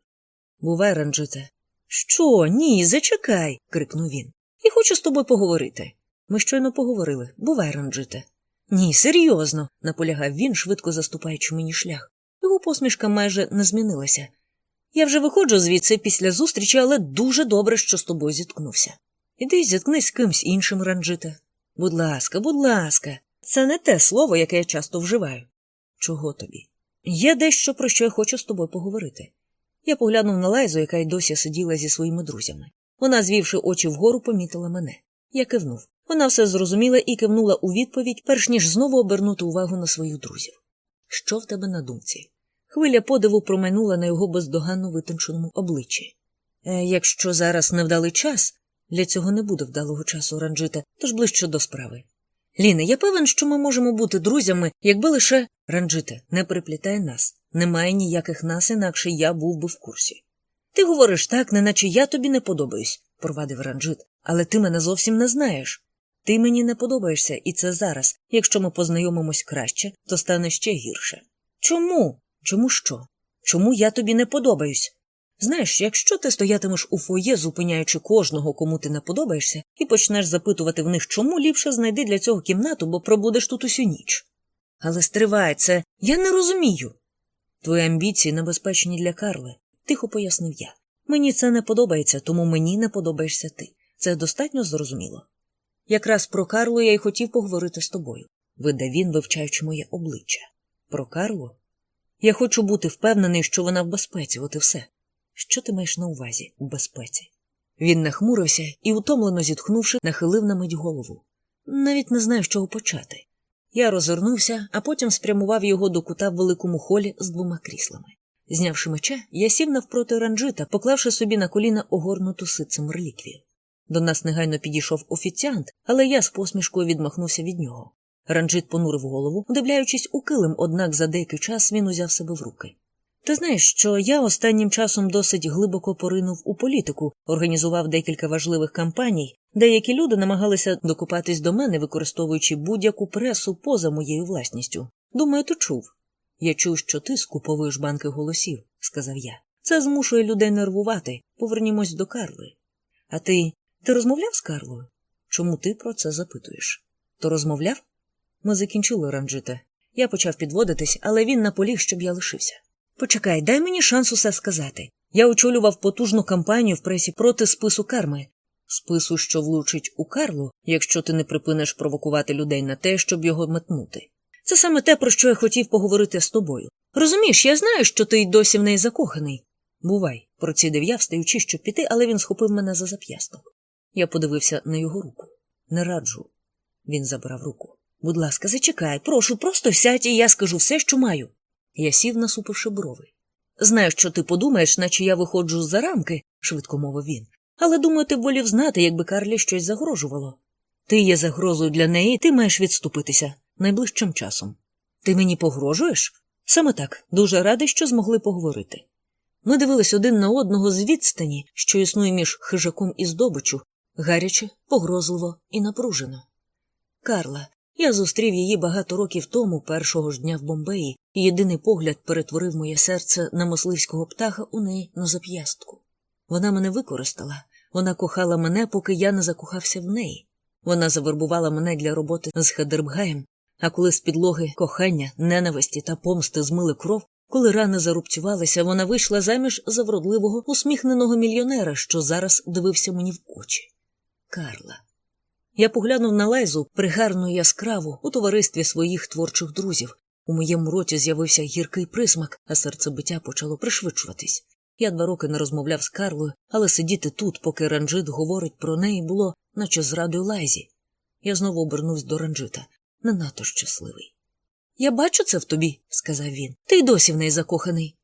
Бувай, ранжите. Що? Ні, зачекай. крикнув він. Я хочу з тобою поговорити. Ми щойно поговорили. Бувай, ранжите. Ні, серйозно, наполягав він, швидко заступаючи мені шлях. Його посмішка майже не змінилася. Я вже виходжу звідси після зустрічі, але дуже добре, що з тобою зіткнувся. Іди зіткнись з кимсь іншим, ранжите. Будь ласка, будь ласка, це не те слово, яке я часто вживаю. Чого тобі? Є дещо, про що я хочу з тобою поговорити. Я поглянув на Лайзу, яка й досі сиділа зі своїми друзями. Вона, звівши очі вгору, помітила мене. Я кивнув. Вона все зрозуміла і кивнула у відповідь, перш ніж знову обернути увагу на своїх друзів. Що в тебе на думці? Хвиля подиву промайнула на його бездоганно витонченому обличчі. Е, якщо зараз невдалий час, для цього не буде вдалого часу ранжита, тож ближче до справи. Ліне, я певен, що ми можемо бути друзями, якби лише ранжите не приплітає нас. Немає ніяких нас, інакше я був би в курсі. Ти говориш так, неначе я тобі не подобаюсь, провадив ранжит, але ти мене зовсім не знаєш. Ти мені не подобаєшся, і це зараз. Якщо ми познайомимось краще, то стане ще гірше. Чому? Чому що? Чому я тобі не подобаюсь? Знаєш, якщо ти стоятимеш у фоє, зупиняючи кожного, кому ти не подобаєшся, і почнеш запитувати в них, чому ліпше знайди для цього кімнату, бо пробудеш тут усю ніч. Але стривай це, я не розумію. Твої амбіції небезпечні для Карли, тихо пояснив я. Мені це не подобається, тому мені не подобаєшся ти. Це достатньо зрозуміло. Якраз про Карлу я й хотів поговорити з тобою, видав він, вивчаючи моє обличчя. Про Карлу? Я хочу бути впевнений, що вона в безпеці, от і все. Що ти маєш на увазі у безпеці? Він нахмурився і, утомлено зітхнувши, нахилив на мить голову. Навіть не знаю, з чого почати. Я розвернувся, а потім спрямував його до кута в великому холі з двома кріслами. Знявши меча, я сів навпроти ранжита, поклавши собі на коліна огорнуту ситцем реліквію. До нас негайно підійшов офіціант, але я з посмішкою відмахнувся від нього. Ранжит понурив голову, удивляючись у килим, однак за деякий час він узяв себе в руки. Ти знаєш, що я останнім часом досить глибоко поринув у політику, організував декілька важливих кампаній, деякі люди намагалися докупатись до мене, використовуючи будь-яку пресу поза моєю власністю. Думаю, ти чув. Я чув, що ти скуповуєш банки голосів, сказав я. Це змушує людей нервувати. Повернімось до Карли. А ти ти розмовляв з Карлою? Чому ти про це запитуєш? То розмовляв? Ми закінчили ранжити. Я почав підводитись, але він наполіг, щоб я лишився. Почекай, дай мені шанс усе сказати. Я очолював потужну кампанію в пресі проти спису карми. спису, що влучить у Карлу, якщо ти не припиниш провокувати людей на те, щоб його метнути. Це саме те, про що я хотів поговорити з тобою. Розумієш, я знаю, що ти й досі в неї закоханий. Бувай, процідив я, встаючи, щоб піти, але він схопив мене за зап'ясток. Я подивився на його руку. Не раджу. Він забрав руку. Будь ласка, зачекай, прошу, просто сядь, і я скажу все, що маю. Я сів, насупивши брови. Знаю, що ти подумаєш, наче я виходжу за рамки, швидко мовив він. Але думаю, ти б волів знати, якби Карлі щось загрожувало. Ти є загрозою для неї, ти маєш відступитися найближчим часом. Ти мені погрожуєш? Саме так, дуже радий, що змогли поговорити. Ми дивились один на одного з відстані, що існує між хижаком і здобичу, гаряче, погрозливо і напружено. Карла, я зустрів її багато років тому, першого ж дня в Бомбеї, і єдиний погляд перетворив моє серце на мисливського птаха у неї на зап'ястку. Вона мене використала, вона кохала мене, поки я не закохався в неї. Вона завербувала мене для роботи з Хедербгаєм, а коли з підлоги кохання, ненависті та помсти змили кров, коли рани зарубцювалися, вона вийшла заміж за вродливого, усміхненого мільйонера, що зараз дивився мені в очі. Карла. Я поглянув на лайзу, пригарну яскраву, у товаристві своїх творчих друзів. У моєму роті з'явився гіркий присмак, а серцебиття почало пришвидшуватись. Я два роки не розмовляв з Карлою, але сидіти тут, поки ранжит говорить про неї, було, наче зрадою лайзі. Я знову обернувся до ранжита, не надто щасливий. Я бачу це в тобі, сказав він. Ти й досі в неї закоханий.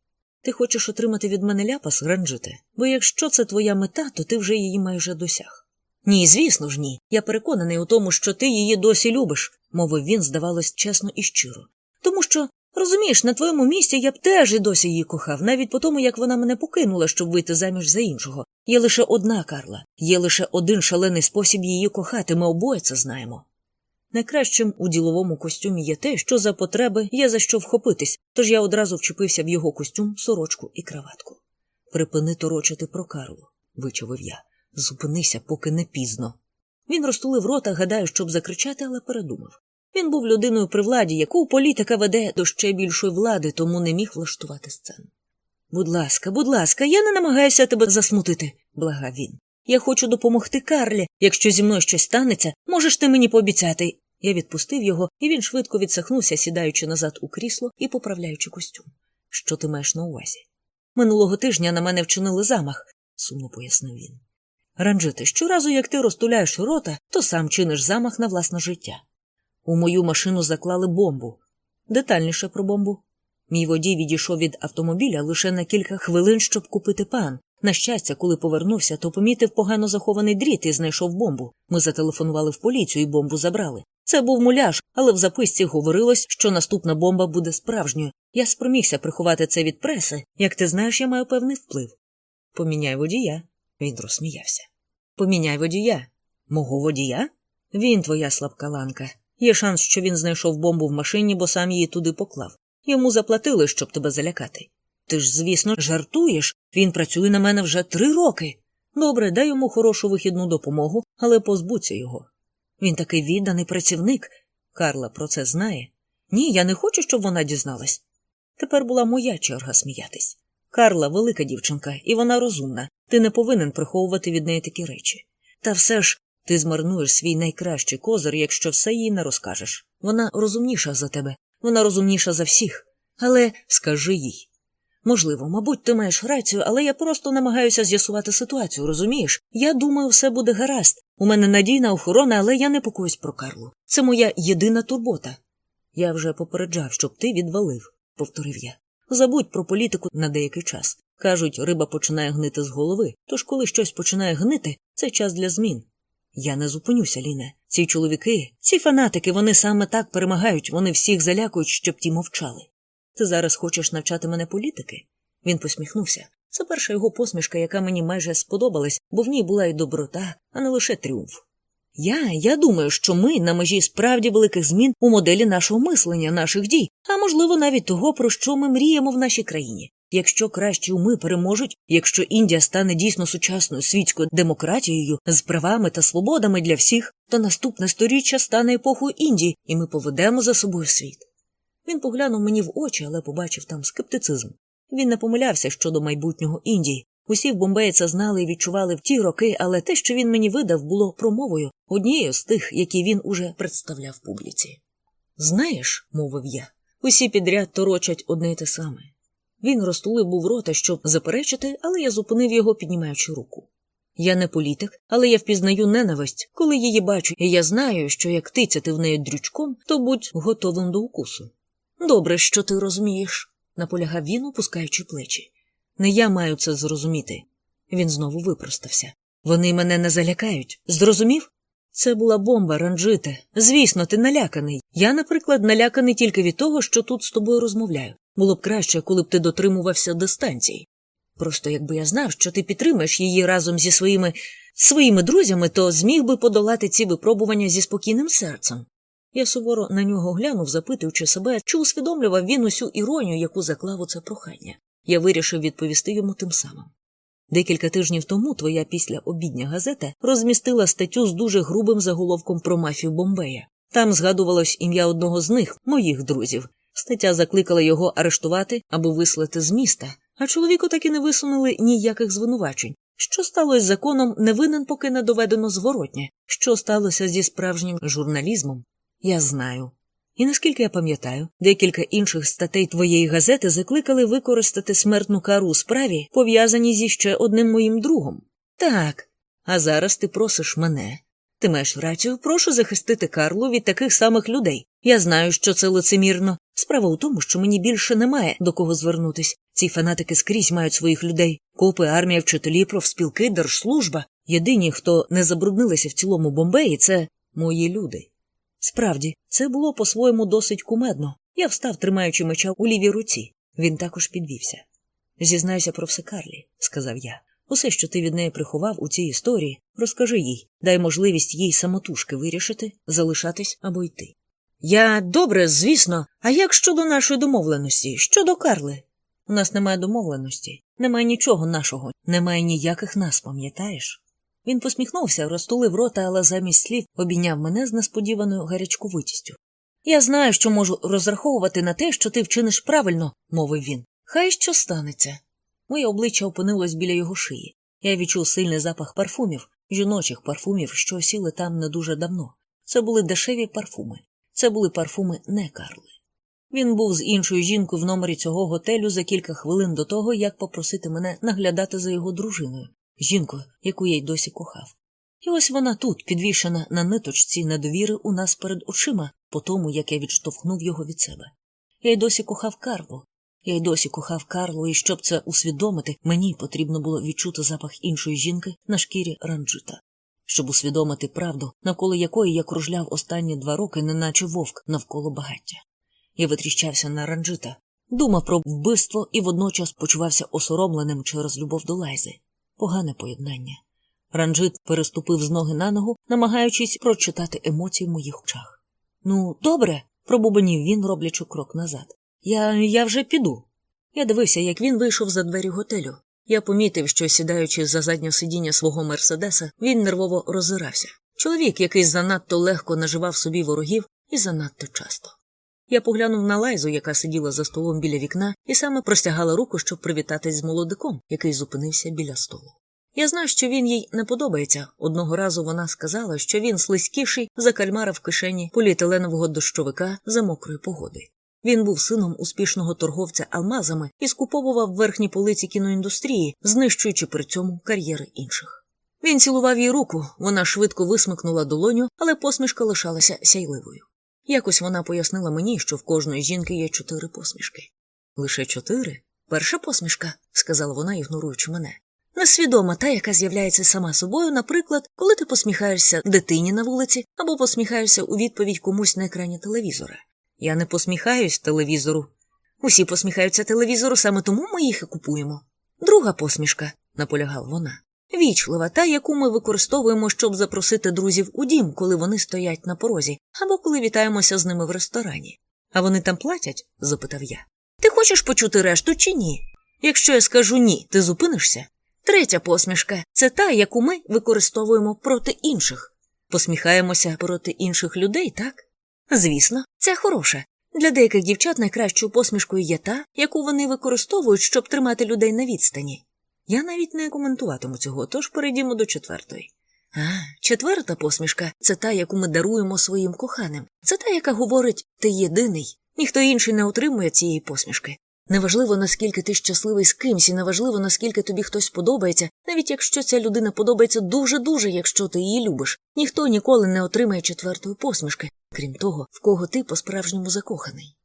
Ти хочеш отримати від мене ляпас, ранжите, бо якщо це твоя мета, то ти вже її майже досяг. Ні, звісно ж, ні. Я переконаний у тому, що ти її досі любиш, мовив він, здавалось, чесно і щиро. Тому що, розумієш, на твоєму місці я б теж і досі її кохав, навіть по тому, як вона мене покинула, щоб вийти заміж за іншого. Є лише одна Карла, є лише один шалений спосіб її кохати, ми обоє це знаємо. Найкращим у діловому костюмі є те, що за потреби є за що вхопитись, тож я одразу вчепився в його костюм, сорочку і краватку. Припини торочити про Карлу, вичавив я. Зупинися, поки не пізно. Він розтулив рота, гадаю, щоб закричати, але передумав. Він був людиною при владі, яку політика веде до ще більшої влади, тому не міг влаштувати сцену. Будь ласка, будь ласка, я не намагаюся тебе засмутити, благав він. Я хочу допомогти Карлі. Якщо зі мною щось станеться, можеш ти мені пообіцяти. Я відпустив його, і він швидко відсахнувся, сідаючи назад у крісло і поправляючи костюм. Що ти маєш на увазі? Минулого тижня на мене вчинили замах, сумно пояснив він. Ранджите, щоразу, як ти розтуляєш рота, то сам чиниш замах на власне життя. У мою машину заклали бомбу. Детальніше про бомбу. Мій водій відійшов від автомобіля лише на кілька хвилин, щоб купити пан. На щастя, коли повернувся, то помітив погано захований дріт і знайшов бомбу. Ми зателефонували в поліцію і бомбу забрали. Це був муляж, але в записці говорилось, що наступна бомба буде справжньою. Я спромігся приховати це від преси. Як ти знаєш, я маю певний вплив. Поміняй водія. Він розсміявся. Поміняй водія. Мого водія? Він твоя слабка ланка. Є шанс, що він знайшов бомбу в машині, бо сам її туди поклав. Йому заплатили, щоб тебе залякати. Ти ж, звісно, жартуєш, він працює на мене вже три роки. Добре, дай йому хорошу вихідну допомогу, але позбудься його. Він такий відданий працівник. Карла про це знає. Ні, я не хочу, щоб вона дізналась. Тепер була моя черга сміятись. Карла велика дівчинка, і вона розумна. Ти не повинен приховувати від неї такі речі. Та все ж ти змарнуєш свій найкращий козир, якщо все їй не розкажеш. Вона розумніша за тебе, вона розумніша за всіх. Але скажи їй. Можливо, мабуть, ти маєш рацію, але я просто намагаюся з'ясувати ситуацію, розумієш? Я думаю, все буде гаразд. У мене надійна охорона, але я непокоюсь про Карлу. Це моя єдина турбота. Я вже попереджав, щоб ти відвалив, повторив я. Забудь про політику на деякий час. Кажуть, риба починає гнити з голови, тож коли щось починає гнити, це час для змін. Я не зупинюся, Ліне. Ці чоловіки, ці фанатики, вони саме так перемагають, вони всіх залякують, щоб ті мовчали. Ти зараз хочеш навчати мене політики? Він посміхнувся. Це перша його посмішка, яка мені майже сподобалась, бо в ній була й доброта, а не лише тріумф. Я я думаю, що ми на межі справді великих змін у моделі нашого мислення, наших дій, а можливо, навіть того, про що ми мріємо в нашій країні. Якщо кращі уми переможуть, якщо Індія стане дійсно сучасною світською демократією з правами та свободами для всіх, то наступне сторіччя стане епохою Індії, і ми поведемо за собою світ. Він поглянув мені в очі, але побачив там скептицизм. Він не помилявся щодо майбутнього Індії. Усі в Бомбеї це знали і відчували в ті роки, але те, що він мені видав, було промовою однією з тих, які він уже представляв публіці. Знаєш, мовив я, усі підряд торочать одне й те саме. Він розтулив був рота, щоб заперечити, але я зупинив його, піднімаючи руку. Я не політик, але я впізнаю ненависть, коли її бачу, і я знаю, що як тицяти в неї дрючком, то будь готовим до укусу. Добре, що ти розумієш, наполягав він, опускаючи плечі. Не я маю це зрозуміти. Він знову випростався. Вони мене не залякають. Зрозумів? Це була бомба, ранжите. Звісно, ти наляканий. Я, наприклад, наляканий тільки від того, що тут з тобою розмовляю. Було б краще, коли б ти дотримувався дистанції. Просто якби я знав, що ти підтримаєш її разом зі своїми своїми друзями, то зміг би подолати ці випробування зі спокійним серцем. Я суворо на нього глянув, запитуючи себе, чи усвідомлював він усю іронію, яку заклав у це прохання. Я вирішив відповісти йому тим самим. Декілька тижнів тому твоя післяобідня газета розмістила статтю з дуже грубим заголовком про мафію Бомбея. Там згадувалось ім'я одного з них, моїх друзів. Стаття закликала його арештувати або вислати з міста, а чоловіку так і не висунули ніяких звинувачень. Що сталося з законом, не винен, поки не доведено зворотнє. Що сталося зі справжнім журналізмом? Я знаю. І наскільки я пам'ятаю, декілька інших статей твоєї газети закликали використати смертну кару у справі, пов'язаній зі ще одним моїм другом. Так, а зараз ти просиш мене. Ти маєш рацію, прошу захистити Карлу від таких самих людей. Я знаю, що це лицемірно. Справа у тому, що мені більше немає до кого звернутись. Ці фанатики скрізь мають своїх людей. Копи, армія, вчителі, профспілки, держслужба. Єдині, хто не забруднилися в цілому бомбеї, це мої люди. Справді, це було по-своєму досить кумедно. Я встав, тримаючи меча у лівій руці. Він також підвівся. Зізнайся про все, Карлі, сказав я. Усе, що ти від неї приховав у цій історії, розкажи їй, дай можливість їй самотужки вирішити, залишатись або йти. Я добре, звісно, а як щодо нашої домовленості, щодо Карли? У нас немає домовленості, немає нічого нашого, немає ніяких нас, пам'ятаєш? Він посміхнувся, розтулив рота, але замість слів обійняв мене з несподіваною гарячковитістю. Я знаю, що можу розраховувати на те, що ти вчиниш правильно, мовив він. Хай що станеться. Моє обличчя опинилось біля його шиї. Я відчув сильний запах парфумів, жіночих парфумів, що осіли там не дуже давно. Це були дешеві парфуми. Це були парфуми не Карли. Він був з іншою жінкою в номері цього готелю за кілька хвилин до того, як попросити мене наглядати за його дружиною, жінкою, яку я й досі кохав. І ось вона тут, підвішена на ниточці недовіри у нас перед очима, по тому, як я відштовхнув його від себе. Я й досі кохав Карлу. Я й досі кохав Карлу, і щоб це усвідомити, мені потрібно було відчути запах іншої жінки на шкірі ранджита. Щоб усвідомити правду, навколо якої я кружляв останні два роки, неначе вовк навколо багаття. Я витріщався на ранджита, думав про вбивство і водночас почувався осоромленим через любов до лайзи. Погане поєднання. Ранджит переступив з ноги на ногу, намагаючись прочитати емоції в моїх очах. Ну, добре, пробубанів він, роблячи крок назад. Я я вже піду. Я дивився, як він вийшов за двері готелю. Я помітив, що, сідаючи за заднє сидіння свого Мерседеса, він нервово роззирався. Чоловік, який занадто легко наживав собі ворогів і занадто часто. Я поглянув на лайзу, яка сиділа за столом біля вікна, і саме простягала руку, щоб привітатись з молодиком, який зупинився біля столу. Я знав, що він їй не подобається. Одного разу вона сказала, що він слизькіший за кальмара в кишені поліетиленового дощовика за мокрої погоди. Він був сином успішного торговця алмазами і скуповував верхні полиці кіноіндустрії, знищуючи при цьому кар'єри інших. Він цілував їй руку, вона швидко висмикнула долоню, але посмішка лишалася сяйливою. Якось вона пояснила мені, що в кожної жінки є чотири посмішки. Лише чотири? Перша посмішка, сказала вона, ігноруючи мене. Несвідома та, яка з'являється сама собою, наприклад, коли ти посміхаєшся дитині на вулиці або посміхаєшся у відповідь комусь на екрані телевізора. Я не посміхаюсь телевізору. Усі посміхаються телевізору, саме тому ми їх і купуємо. Друга посмішка, наполягала вона. Вічлива, та, яку ми використовуємо, щоб запросити друзів у дім, коли вони стоять на порозі, або коли вітаємося з ними в ресторані. А вони там платять? запитав я. Ти хочеш почути решту чи ні? Якщо я скажу ні, ти зупинишся? Третя посмішка це та, яку ми використовуємо проти інших. Посміхаємося проти інших людей, так? Звісно, це хороша. Для деяких дівчат найкращою посмішкою є та, яку вони використовують, щоб тримати людей на відстані. Я навіть не коментуватиму цього, тож перейдімо до четвертої. А, четверта посмішка це та, яку ми даруємо своїм коханим. Це та, яка говорить ти єдиний. Ніхто інший не отримує цієї посмішки. Неважливо, наскільки ти щасливий з кимсь, і неважливо, наскільки тобі хтось подобається, навіть якщо ця людина подобається дуже-дуже, якщо ти її любиш, ніхто ніколи не отримає четвертої посмішки, крім того, в кого ти по-справжньому закоханий.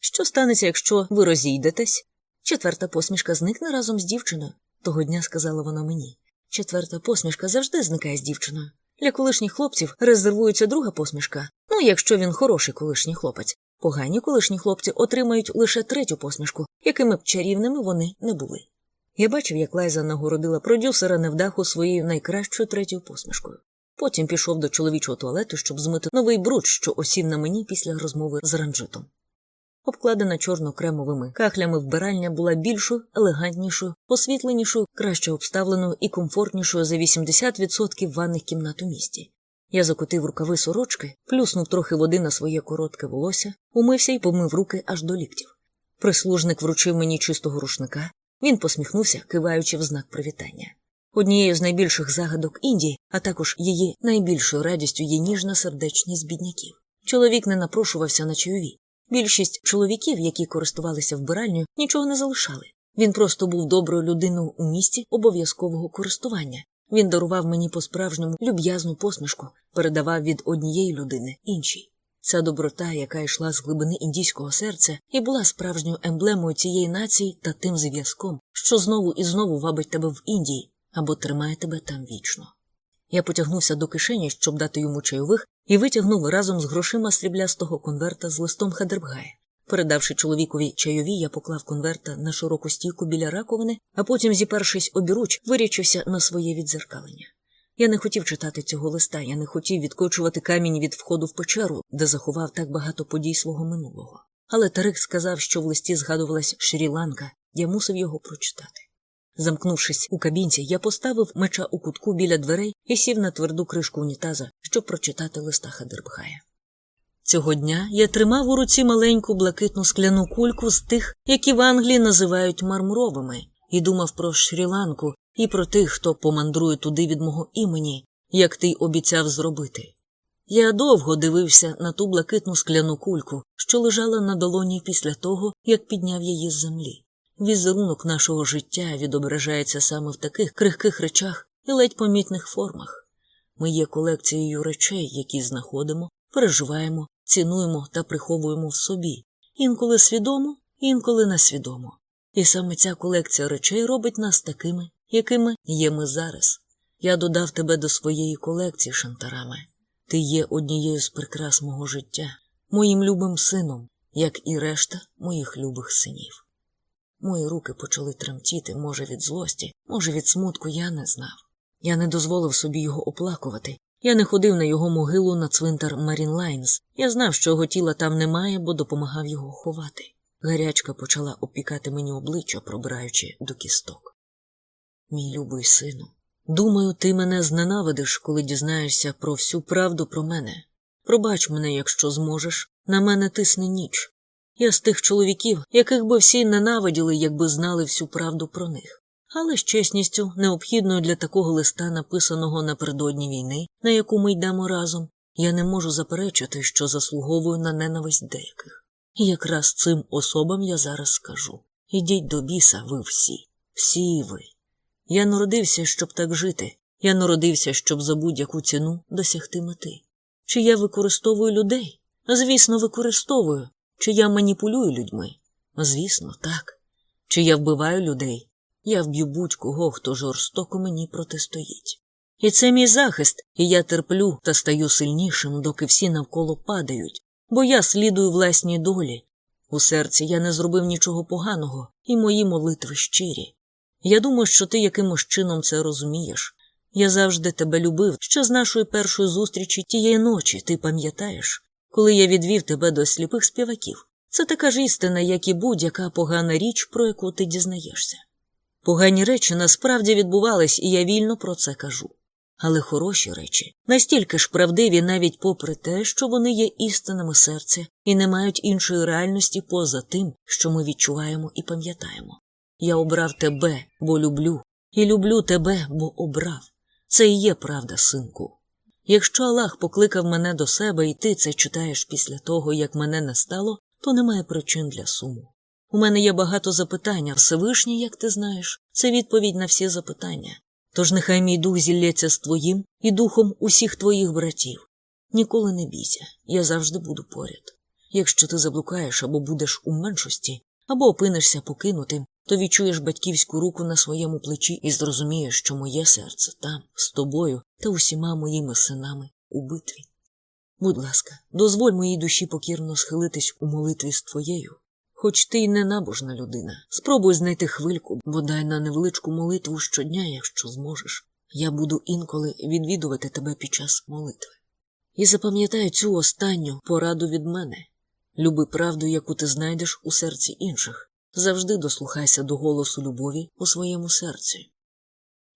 Що станеться, якщо ви розійдетесь? Четверта посмішка зникне разом з дівчиною. Того дня сказала вона мені. Четверта посмішка завжди зникає з дівчиною. Для колишніх хлопців резервується друга посмішка, ну якщо він хороший колишній хлопець. Погані колишні хлопці отримають лише третю посмішку, якими б чарівними вони не були. Я бачив, як Лайза нагородила продюсера невдаху своєю найкращою третьою посмішкою. Потім пішов до чоловічого туалету, щоб змити новий бруд, що осів на мені після розмови з ранжитом. Обкладена чорно-кремовими кахлями вбиральня була більшою, елегантнішою, освітленішою, краще обставленою і комфортнішою за 80% ванних кімнат у місті. Я закотив рукави сорочки, плюснув трохи води на своє коротке волосся, умився і помив руки аж до ліктів. Прислужник вручив мені чистого рушника, він посміхнувся, киваючи в знак привітання. Однією з найбільших загадок Індії, а також її найбільшою радістю є ніжна сердечність бідняків. Чоловік не напрошувався на чайові. Більшість чоловіків, які користувалися вбиральнею, нічого не залишали. Він просто був доброю людиною у місті обов'язкового користування. Він дарував мені по справжньому люб'язну посмішку, передавав від однієї людини іншій. Ця доброта, яка йшла з глибини індійського серця, і була справжньою емблемою цієї нації та тим зв'язком, що знову і знову вабить тебе в Індії або тримає тебе там вічно. Я потягнувся до кишені, щоб дати йому чайових, і витягнув разом з грошима сріблястого конверта з листом Хадербгая. Передавши чоловікові чайові, я поклав конверта на широку стійку біля раковини, а потім, зіпершись обіруч, вирічився на своє відзеркалення. Я не хотів читати цього листа, я не хотів відкочувати камінь від входу в печеру, де заховав так багато подій свого минулого. Але Тарик сказав, що в листі згадувалась Шрі-Ланка, я мусив його прочитати. Замкнувшись у кабінці, я поставив меча у кутку біля дверей і сів на тверду кришку унітаза, щоб прочитати листа Хадербхая. Цього дня я тримав у руці маленьку блакитну скляну кульку з тих, які в Англії називають мармуровими, і думав про Шрі-Ланку і про тих, хто помандрує туди від мого імені, як ти й обіцяв зробити. Я довго дивився на ту блакитну скляну кульку, що лежала на долоні після того, як підняв її з землі. Візерунок нашого життя відображається саме в таких крихких речах і ледь помітних формах. Ми є колекцією речей, які знаходимо, переживаємо, цінуємо та приховуємо в собі, інколи свідомо, інколи несвідомо. І саме ця колекція речей робить нас такими, якими є ми зараз. Я додав тебе до своєї колекції, Шантараме. Ти є однією з прикрас мого життя, моїм любим сином, як і решта моїх любих синів. Мої руки почали тремтіти, може, від злості, може, від смутку, я не знав. Я не дозволив собі його оплакувати. Я не ходив на його могилу на цвинтар Марінлайнс. Я знав, що його тіла там немає, бо допомагав його ховати. Гарячка почала опікати мені обличчя, пробираючи до кісток. Мій любий сину, думаю, ти мене зненавидиш, коли дізнаєшся про всю правду про мене. Пробач мене, якщо зможеш, на мене тисне ніч. Я з тих чоловіків, яких би всі ненавиділи, якби знали всю правду про них. Але з чесністю, необхідною для такого листа, написаного напередодні війни, на яку ми йдемо разом, я не можу заперечити, що заслуговую на ненависть деяких. Якраз цим особам я зараз скажу ідіть до біса, ви всі, всі ви. Я народився, щоб так жити. Я народився, щоб за будь-яку ціну досягти мети. Чи я використовую людей? Звісно, використовую. Чи я маніпулюю людьми? Звісно, так. Чи я вбиваю людей? Я вб'ю будь-кого, хто жорстоко мені протистоїть. І це мій захист, і я терплю та стаю сильнішим, доки всі навколо падають, бо я слідую власній долі. У серці я не зробив нічого поганого, і мої молитви щирі. Я думаю, що ти якимось чином це розумієш. Я завжди тебе любив, що з нашої першої зустрічі тієї ночі ти пам'ятаєш, коли я відвів тебе до сліпих співаків. Це така ж істина, як і будь-яка погана річ, про яку ти дізнаєшся. Погані речі насправді відбувались, і я вільно про це кажу. Але хороші речі настільки ж правдиві, навіть попри те, що вони є істинами серця і не мають іншої реальності поза тим, що ми відчуваємо і пам'ятаємо. Я обрав тебе, бо люблю. і люблю тебе, бо обрав. Це і є правда, синку. Якщо Аллах покликав мене до себе, і ти це читаєш після того, як мене не стало, то немає причин для суму. У мене є багато запитань, а Всевишній, як ти знаєш, це відповідь на всі запитання. Тож нехай мій дух зілється з твоїм і духом усіх твоїх братів. Ніколи не бійся, я завжди буду поряд. Якщо ти заблукаєш або будеш у меншості, або опинишся покинутим, то відчуєш батьківську руку на своєму плечі і зрозумієш, що моє серце там, з тобою та усіма моїми синами у битві. Будь ласка, дозволь моїй душі покірно схилитись у молитві з твоєю. Хоч ти й ненабожна людина, спробуй знайти хвильку, бодай на невеличку молитву щодня, якщо зможеш. Я буду інколи відвідувати тебе під час молитви. І запам'ятай цю останню пораду від мене люби правду, яку ти знайдеш у серці інших, завжди дослухайся до голосу любові у своєму серці.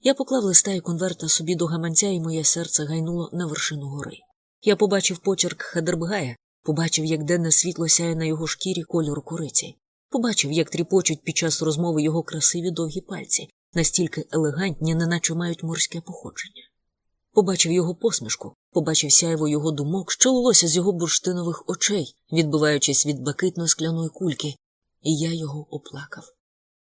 Я поклав листа і конверта собі до гаманця, і моє серце гайнуло на вершину гори. Я побачив почерк Хадербгая, побачив, як денне світло сяє на його шкірі кольору кориці, побачив, як тріпочуть під час розмови його красиві довгі пальці, настільки елегантні, неначе мають морське походження. Побачив його посмішку, побачив сяйво його думок, що лилося з його бурштинових очей, відбиваючись від бакитної скляної кульки, і я його оплакав.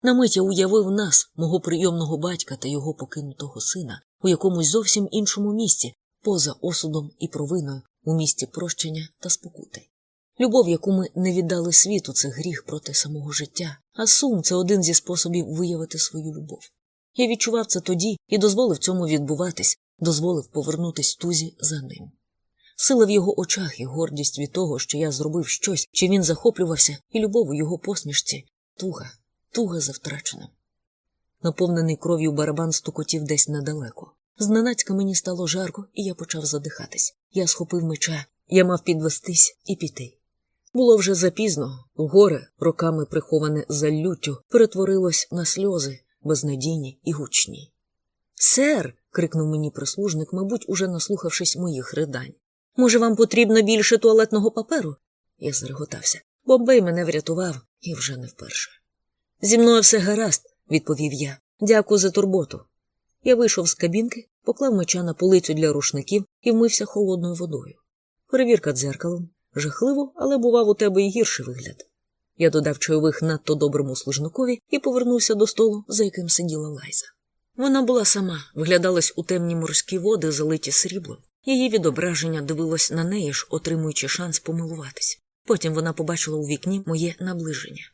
На мить я уявив нас, мого прийомного батька та його покинутого сина, у якомусь зовсім іншому місці, поза осудом і провиною, у місті прощення та спокути. Любов, яку ми не віддали світу, це гріх проти самого життя, а сум це один зі способів виявити свою любов. Я відчував це тоді і дозволив цьому відбуватись, дозволив повернутись тузі за ним. Сила в його очах і гордість від того, що я зробив щось, чи він захоплювався, і любов у його посмішці туга, туга за втраченим. Наповнений кров'ю барабан стукотів десь недалеко. Зненацька мені стало жарко, і я почав задихатись. Я схопив меча, я мав підвестись і піти. Було вже запізно, горе, роками приховане за люттю, перетворилось на сльози, безнадійні і гучні. Сер. крикнув мені прислужник, мабуть, уже наслухавшись моїх ридань. Може, вам потрібно більше туалетного паперу? Я зареготався. Бобей мене врятував і вже не вперше. Зі мною все гаразд, відповів я. Дякую за турботу. Я вийшов з кабінки, поклав меча на полицю для рушників і вмився холодною водою. Перевірка дзеркалом жахливо, але бував у тебе і гірший вигляд. Я додав чайових надто доброму служникові і повернувся до столу, за яким сиділа Лайза. Вона була сама, вглядалась у темні морські води, залиті сріблом. Її відображення дивилось на неї ж, отримуючи шанс помилуватись. Потім вона побачила у вікні моє наближення.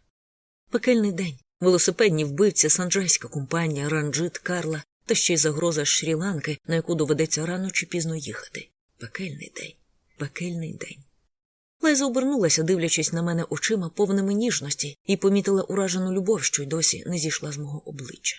Пекельний день, велосипедні вбивці, санджайська компанія, ранджит, Карла та ще й загроза Шрі-Ланки, на яку доведеться рано чи пізно їхати. Пекельний день, пекельний день. Лайза обернулася, дивлячись на мене очима, повними ніжності, і помітила уражену любов, що й досі не зійшла з мого обличчя.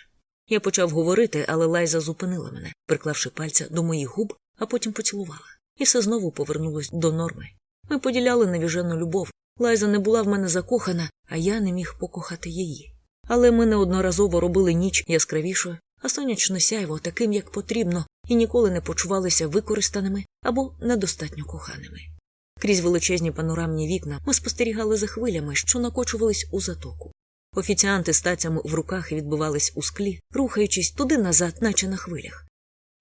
Я почав говорити, але Лайза зупинила мене, приклавши пальця до моїх губ, а потім поцілувала. І все знову повернулось до норми. Ми поділяли навіжену любов. Лайза не була в мене закохана, а я не міг покохати її. Але ми неодноразово робили ніч яскравішою, а сонячне сяйво таким, як потрібно, і ніколи не почувалися використаними або недостатньо коханими. Крізь величезні панорамні вікна ми спостерігали за хвилями, що накочувались у затоку. Офіціанти з тацями в руках відбивались у склі, рухаючись туди назад, наче на хвилях.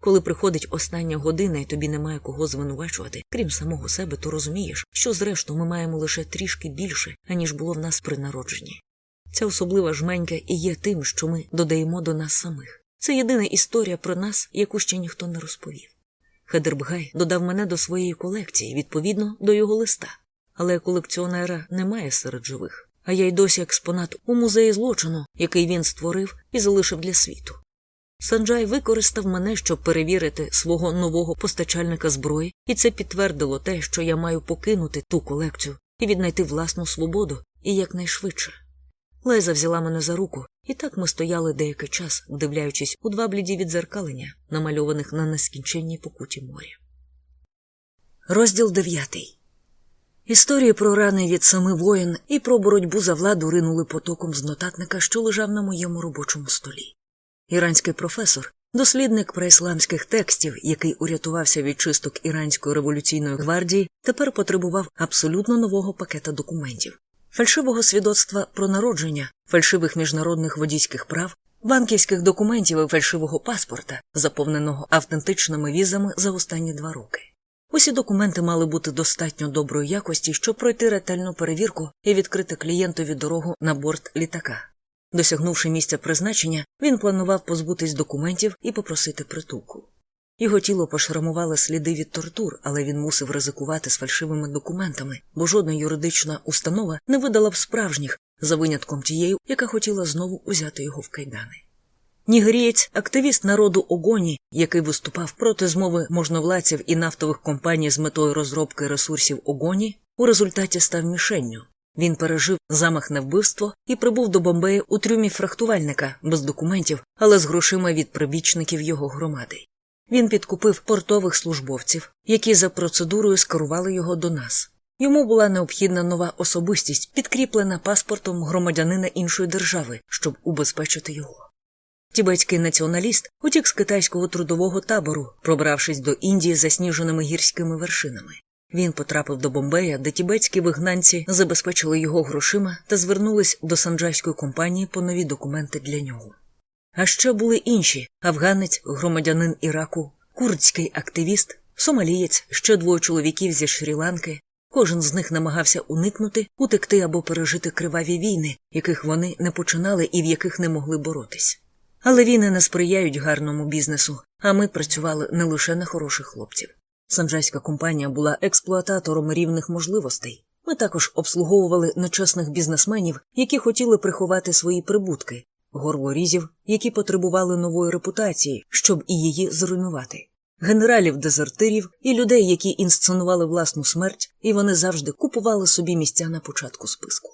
Коли приходить остання година і тобі немає кого звинувачувати, крім самого себе, то розумієш, що зрештою ми маємо лише трішки більше, аніж було в нас при народженні. Ця особлива жменька і є тим, що ми додаємо до нас самих. Це єдина історія про нас, яку ще ніхто не розповів. Хедербгай додав мене до своєї колекції, відповідно до його листа, але колекціонера немає серед живих, а я й досі експонат у музеї злочину, який він створив і залишив для світу. Санджай використав мене, щоб перевірити свого нового постачальника зброї, і це підтвердило те, що я маю покинути ту колекцію і віднайти власну свободу і якнайшвидше. Леза взяла мене за руку, і так ми стояли деякий час, вдивляючись у два бліді відзеркалення, намальованих на нескінченній покуті моря. Розділ дев'ятий Історії про рани від семи воїн і про боротьбу за владу ринули потоком з нотатника, що лежав на моєму робочому столі. Іранський професор, дослідник преісламських текстів, який урятувався від чисток іранської революційної гвардії, тепер потребував абсолютно нового пакета документів фальшивого свідоцтва про народження, фальшивих міжнародних водійських прав, банківських документів і фальшивого паспорта, заповненого автентичними візами за останні два роки. Усі документи мали бути достатньо доброї якості, щоб пройти ретельну перевірку і відкрити клієнтові дорогу на борт літака. Досягнувши місця призначення, він планував позбутись документів і попросити притулку. Його тіло пошрамували сліди від тортур, але він мусив ризикувати з фальшивими документами, бо жодна юридична установа не видала б справжніх за винятком тієї, яка хотіла знову узяти його в кайдани. Нігерієць, активіст народу Огоні, який виступав проти змови можновладців і нафтових компаній з метою розробки ресурсів Огоні, у результаті став мішенню. Він пережив замах на вбивство і прибув до Бомбеї у трюмі фрахтувальника без документів, але з грошима від прибічників його громади. Він підкупив портових службовців, які за процедурою скерували його до нас. Йому була необхідна нова особистість, підкріплена паспортом громадянина іншої держави, щоб убезпечити його. Тібетський націоналіст утік з китайського трудового табору, пробравшись до Індії засніженими гірськими вершинами. Він потрапив до Бомбея, де тібетські вигнанці забезпечили його грошима та звернулись до санджайської компанії по нові документи для нього. А ще були інші афганець, громадянин Іраку, курдський активіст, сомалієць, ще двоє чоловіків зі Шрі-Ланки. Кожен з них намагався уникнути, утекти або пережити криваві війни, яких вони не починали і в яких не могли боротись. Але війни не сприяють гарному бізнесу, а ми працювали не лише на хороших хлопців. Санджайська компанія була експлуататором рівних можливостей. Ми також обслуговували нечесних бізнесменів, які хотіли приховати свої прибутки, горлорізів, які потребували нової репутації, щоб і її зруйнувати, генералів дезертирів і людей, які інсценували власну смерть, і вони завжди купували собі місця на початку списку.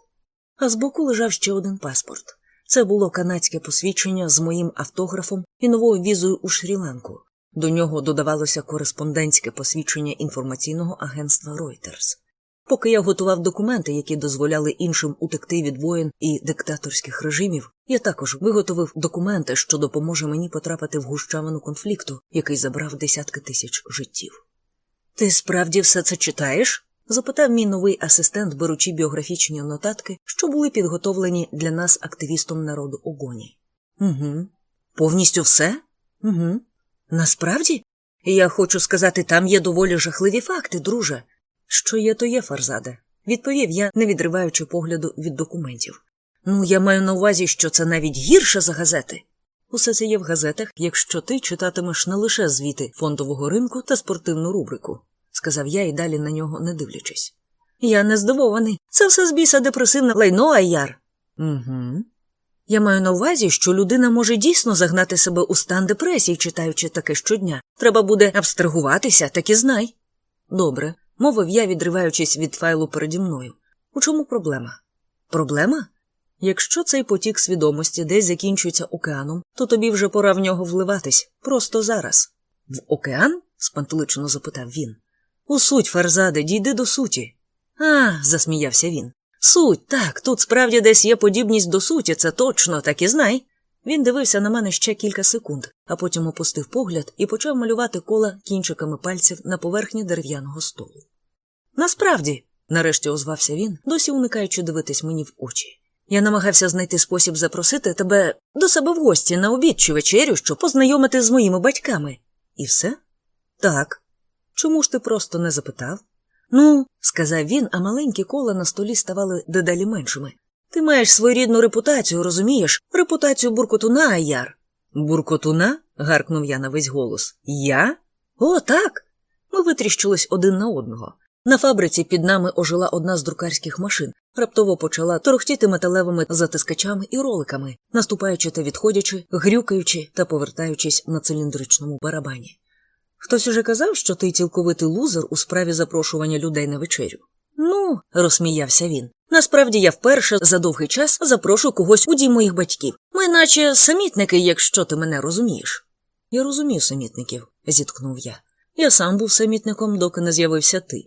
А збоку лежав ще один паспорт. Це було канадське посвідчення з моїм автографом і новою візою у Шрі-Ланку. До нього додавалося кореспондентське посвідчення інформаційного агентства Reuters. Поки я готував документи, які дозволяли іншим утекти від воєн і диктаторських режимів, я також виготовив документи, що допоможе мені потрапити в гущавину конфлікту, який забрав десятки тисяч життів. Ти справді все це читаєш? запитав мій новий асистент, беручи біографічні нотатки, що були підготовлені для нас активістом народу Огоні. Угу. Повністю все? Угу. Насправді? Я хочу сказати, там є доволі жахливі факти, друже. Що є, то є, Фарзаде, відповів я, не відриваючи погляду від документів. Ну, я маю на увазі, що це навіть гірше за газети. Усе це є в газетах, якщо ти читатимеш не лише звіти фондового ринку та спортивну рубрику, сказав я і далі на нього не дивлячись. Я не здивований. Це все з біса депресивне лайно, Айяр. Угу. Я маю на увазі, що людина може дійсно загнати себе у стан депресії, читаючи таке щодня. Треба буде абстрагуватися, так і знай. Добре, мовив я, відриваючись від файлу переді мною. У чому проблема? Проблема? Якщо цей потік свідомості десь закінчується океаном, то тобі вже пора в нього вливатись просто зараз. В океан? спантеличено запитав він. У суть, Фарзаде, дійди до суті. А, засміявся він. Суть, так, тут справді десь є подібність до суті, це точно, так і знай. Він дивився на мене ще кілька секунд, а потім опустив погляд і почав малювати кола кінчиками пальців на поверхні дерев'яного столу. Насправді, нарешті озвався він, досі уникаючи дивитись мені в очі. Я намагався знайти спосіб запросити тебе до себе в гості на обід чи вечерю, щоб познайомити з моїми батьками. І все? Так. Чому ж ти просто не запитав? Ну, сказав він, а маленькі кола на столі ставали дедалі меншими. Ти маєш своєрідну репутацію, розумієш? Репутацію буркотуна, Аяр. Буркотуна? гаркнув я на весь голос. Я? О, так. Ми витріщились один на одного. На фабриці під нами ожила одна з друкарських машин, раптово почала торохтіти металевими затискачами і роликами, наступаючи та відходячи, грюкаючи та повертаючись на циліндричному барабані. Хтось уже казав, що ти цілковитий лузер у справі запрошування людей на вечерю. Ну, розсміявся він. Насправді я вперше за довгий час запрошу когось у дім моїх батьків. Ми наче самітники, якщо ти мене розумієш. Я розумію самітників, зіткнув я. Я сам був самітником, доки не з'явився ти.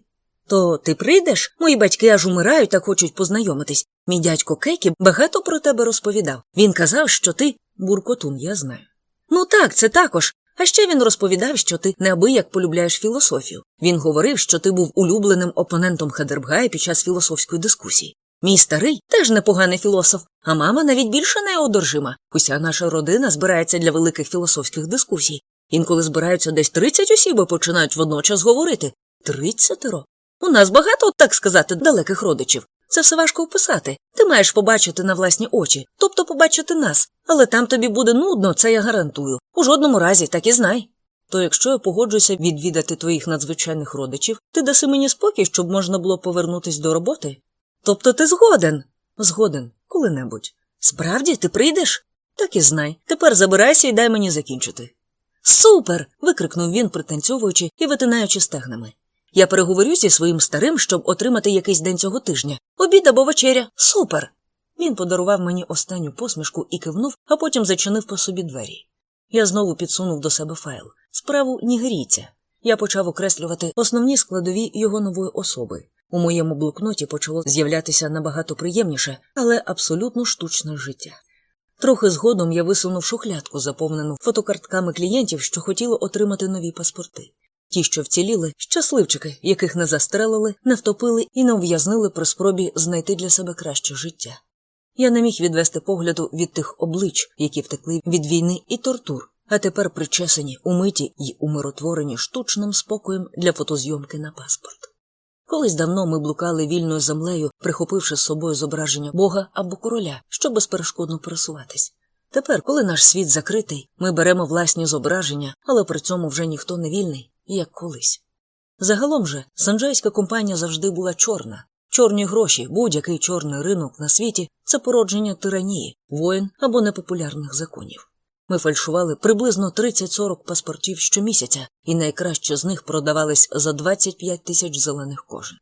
То ти прийдеш? Мої батьки аж умирають та хочуть познайомитись. Мій дядько Кейкі багато про тебе розповідав. Він казав, що ти буркотун, я знаю. Ну так, це також. А ще він розповідав, що ти неабияк полюбляєш філософію. Він говорив, що ти був улюбленим опонентом Хадербгая під час філософської дискусії. Мій старий теж непоганий філософ, а мама навіть більше неодержима. Уся наша родина збирається для великих філософських дискусій. Інколи збираються десь 30 осіб і починають водночас говорити. Тридцятеро? У нас багато, так сказати, далеких родичів. Це все важко описати. Ти маєш побачити на власні очі, тобто побачити нас. Але там тобі буде нудно, це я гарантую. У жодному разі, так і знай. То якщо я погоджуся відвідати твоїх надзвичайних родичів, ти даси мені спокій, щоб можна було повернутись до роботи? Тобто ти згоден? Згоден, коли-небудь. Справді, ти прийдеш? Так і знай. Тепер забирайся і дай мені закінчити. Супер. викрикнув він, пританцьовуючи і витинаючи стегнами. Я переговорю зі своїм старим, щоб отримати якийсь день цього тижня. Обід або вечеря. Супер. Він подарував мені останню посмішку і кивнув, а потім зачинив по собі двері. Я знову підсунув до себе файл справу нігерійця. Я почав окреслювати основні складові його нової особи. У моєму блокноті почало з'являтися набагато приємніше, але абсолютно штучне життя. Трохи згодом я висунув шухлядку, заповнену фотокартками клієнтів, що хотіли отримати нові паспорти. Ті, що вціліли, щасливчики, яких не застрелили, не втопили і не ув'язнили при спробі знайти для себе краще життя. Я не міг відвести погляду від тих облич, які втекли від війни і тортур, а тепер причесані, умиті й умиротворені штучним спокоєм для фотозйомки на паспорт. Колись давно ми блукали вільною землею, прихопивши з собою зображення Бога або короля, щоб безперешкодно пересуватись. Тепер, коли наш світ закритий, ми беремо власні зображення, але при цьому вже ніхто не вільний, як колись. Загалом же санджайська компанія завжди була чорна. Чорні гроші, будь-який чорний ринок на світі це породження тиранії, воїн або непопулярних законів. Ми фальшували приблизно 30-40 паспортів щомісяця, і найкраще з них продавались за 25 тисяч зелених кожен.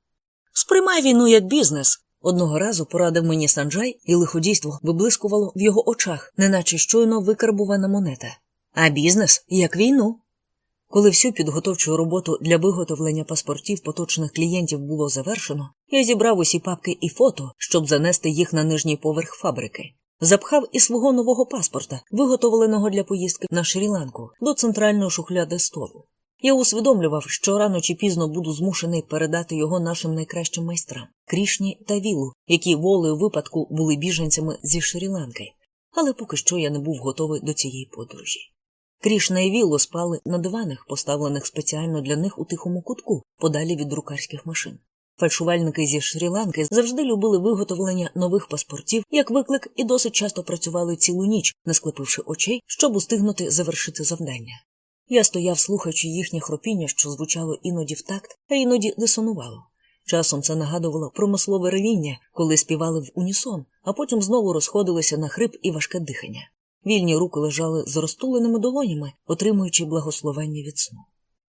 Сприймай війну як бізнес. Одного разу порадив мені Санджай, і лиходійство виблискувало в його очах, неначе щойно викарбувана монета. А бізнес як війну. Коли всю підготовчу роботу для виготовлення паспортів поточних клієнтів було завершено, я зібрав усі папки і фото, щоб занести їх на нижній поверх фабрики. Запхав і свого нового паспорта, виготовленого для поїздки на Шрі-Ланку, до центральної шухляди столу. Я усвідомлював, що рано чи пізно буду змушений передати його нашим найкращим майстрам Крішні та Вілу, які волею випадку були біженцями зі Шрі-Ланки. Але поки що я не був готовий до цієї подорожі. Крішна і Вілло спали на диванах, поставлених спеціально для них у тихому кутку, подалі від друкарських машин. Фальшувальники зі Шрі-Ланки завжди любили виготовлення нових паспортів як виклик і досить часто працювали цілу ніч, не склепивши очей, щоб устигнути завершити завдання. Я стояв, слухаючи їхнє хропіння, що звучало іноді в такт, а іноді дисонувало. Часом це нагадувало промислове ревіння, коли співали в унісон, а потім знову розходилися на хрип і важке дихання. Вільні руки лежали з розтуленими долонями, отримуючи благословення від сну.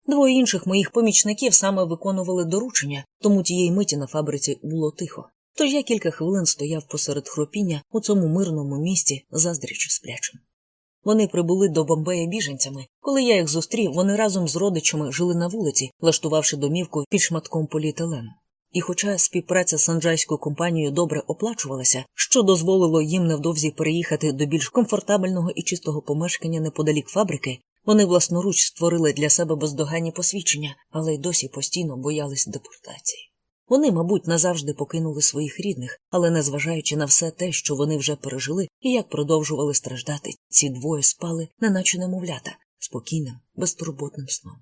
Двоє інших моїх помічників саме виконували доручення, тому тієї миті на фабриці було тихо. Тож я кілька хвилин стояв посеред хропіння у цьому мирному місті, заздрячи сплячим. Вони прибули до Бомбея біженцями. Коли я їх зустрів, вони разом з родичами жили на вулиці, влаштувавши домівку під шматком поліетилену. І, хоча співпраця з санджайською компанією добре оплачувалася, що дозволило їм невдовзі переїхати до більш комфортабельного і чистого помешкання неподалік фабрики, вони власноруч створили для себе бездоганні посвідчення, але й досі постійно боялись депортації. Вони, мабуть, назавжди покинули своїх рідних, але незважаючи на все те, що вони вже пережили, і як продовжували страждати, ці двоє спали, неначе немовлята, спокійним, безтурботним сном.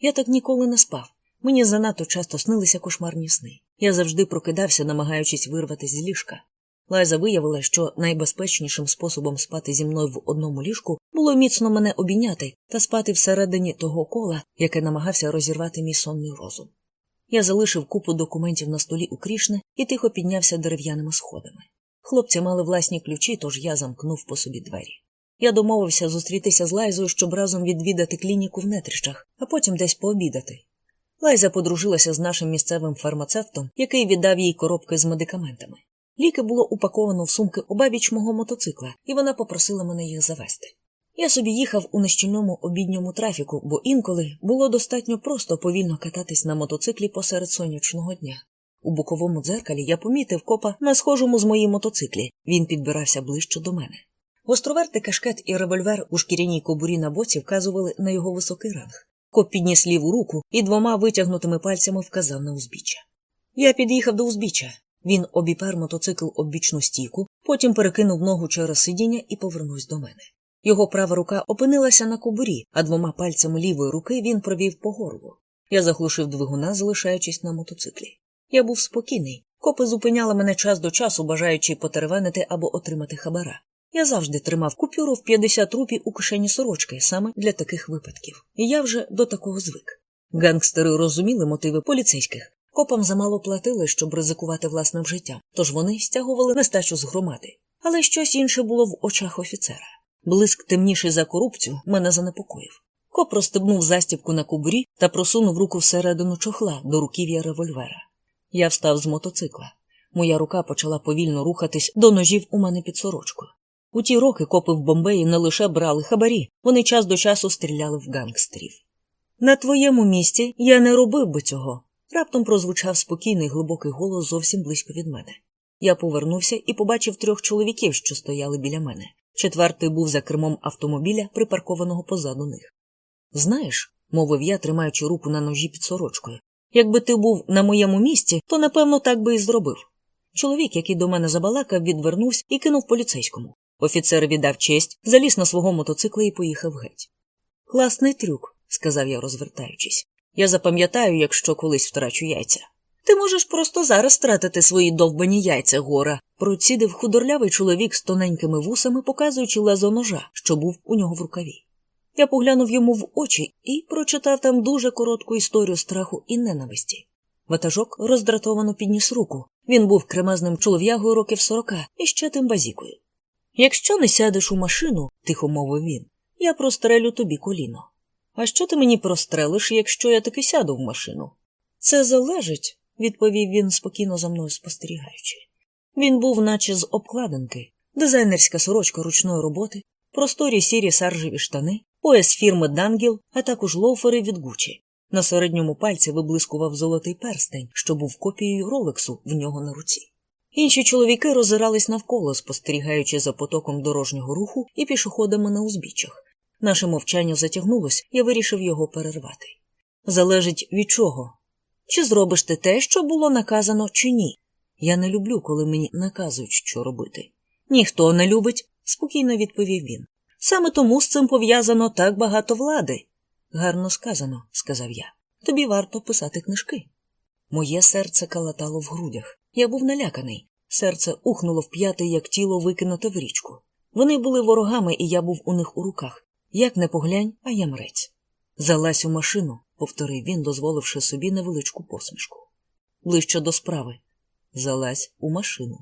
Я так ніколи не спав. Мені занадто часто снилися кошмарні сни. Я завжди прокидався, намагаючись вирватися з ліжка. Лайза виявила, що найбезпечнішим способом спати зі мною в одному ліжку було міцно мене обійняти та спати всередині того кола, яке намагався розірвати мій сонний розум. Я залишив купу документів на столі у Крішни і тихо піднявся дерев'яними сходами. Хлопці мали власні ключі, тож я замкнув по собі двері. Я домовився зустрітися з Лайзою, щоб разом відвідати клініку в нетрищах, а потім десь пообідати. Лайза подружилася з нашим місцевим фармацевтом, який віддав їй коробки з медикаментами. Ліки було упаковано в сумки обабіч мого мотоцикла, і вона попросила мене їх завести. Я собі їхав у нещільному обідньому трафіку, бо інколи було достатньо просто повільно кататись на мотоциклі посеред сонячного дня. У боковому дзеркалі я помітив копа на схожому з моїм мотоциклі. Він підбирався ближче до мене. Гостровертий кашкет і револьвер у шкіряній кобурі на боці вказували на його високий ранг. Коп підніс ліву руку і двома витягнутими пальцями вказав на узбіччя. Я під'їхав до узбіччя. Він обіпер мотоцикл об бічну стійку, потім перекинув ногу через сидіння і повернувся до мене. Його права рука опинилася на кобурі, а двома пальцями лівої руки він провів по горлу. Я заглушив двигуна, залишаючись на мотоциклі. Я був спокійний. Копи зупиняли мене час до часу, бажаючи потеревенити або отримати хабара. Я завжди тримав купюру в 50 рупій у кишені сорочки саме для таких випадків, і я вже до такого звик. Гангстери розуміли мотиви поліцейських. Копам замало платили, щоб ризикувати власним життям, тож вони стягували нестачу з громади. Але щось інше було в очах офіцера. Блиск темніший за корупцію мене занепокоїв. Коп розстебнув застібку на кубурі та просунув руку всередину чохла до руків'я револьвера. Я встав з мотоцикла. Моя рука почала повільно рухатись до ножів у мене під сорочкою. У ті роки копи в Бомбеї не лише брали хабарі, вони час до часу стріляли в гангстерів. На твоєму місці я не робив би цього. Раптом прозвучав спокійний глибокий голос зовсім близько від мене. Я повернувся і побачив трьох чоловіків, що стояли біля мене. Четвертий був за кермом автомобіля, припаркованого позаду них. Знаєш, мовив я, тримаючи руку на ножі під сорочкою, якби ти був на моєму місці, то напевно так би і зробив. Чоловік, який до мене забалакав, відвернувся і кинув поліцейському. Офіцер віддав честь, заліз на свого мотоцикла і поїхав геть. Класний трюк, сказав я, розвертаючись. Я запам'ятаю, якщо колись втрачу яйця. Ти можеш просто зараз втратити свої довбані яйця, гора, процідив худорлявий чоловік з тоненькими вусами, показуючи лезо ножа, що був у нього в рукаві. Я поглянув йому в очі і прочитав там дуже коротку історію страху і ненависті. Ватажок роздратовано підніс руку. Він був кремезним чолов'ягою років сорока і ще тим базікою. Якщо не сядеш у машину, тихо мовив він, я прострелю тобі коліно. А що ти мені прострелиш, якщо я таки сяду в машину? Це залежить, відповів він, спокійно за мною спостерігаючи. Він був, наче з обкладинки, дизайнерська сорочка ручної роботи, просторі сірі саржеві штани, пояс фірми Дангіл, а також лоуфери від Гучі. На середньому пальці виблискував золотий перстень, що був копією ролексу в нього на руці. Інші чоловіки роззирались навколо, спостерігаючи за потоком дорожнього руху і пішоходами на узбіччях. Наше мовчання затягнулось, я вирішив його перервати. Залежить від чого? Чи зробиш ти те, що було наказано, чи ні? Я не люблю, коли мені наказують, що робити. Ніхто не любить, спокійно відповів він. Саме тому з цим пов'язано так багато влади. Гарно сказано, сказав я. Тобі варто писати книжки. Моє серце калатало в грудях. Я був наляканий. Серце ухнуло в п'яти, як тіло викинуте в річку. Вони були ворогами, і я був у них у руках. Як не поглянь, а я мрець. Залазь у машину, повторив він, дозволивши собі невеличку посмішку. Ближче до справи. Залазь у машину.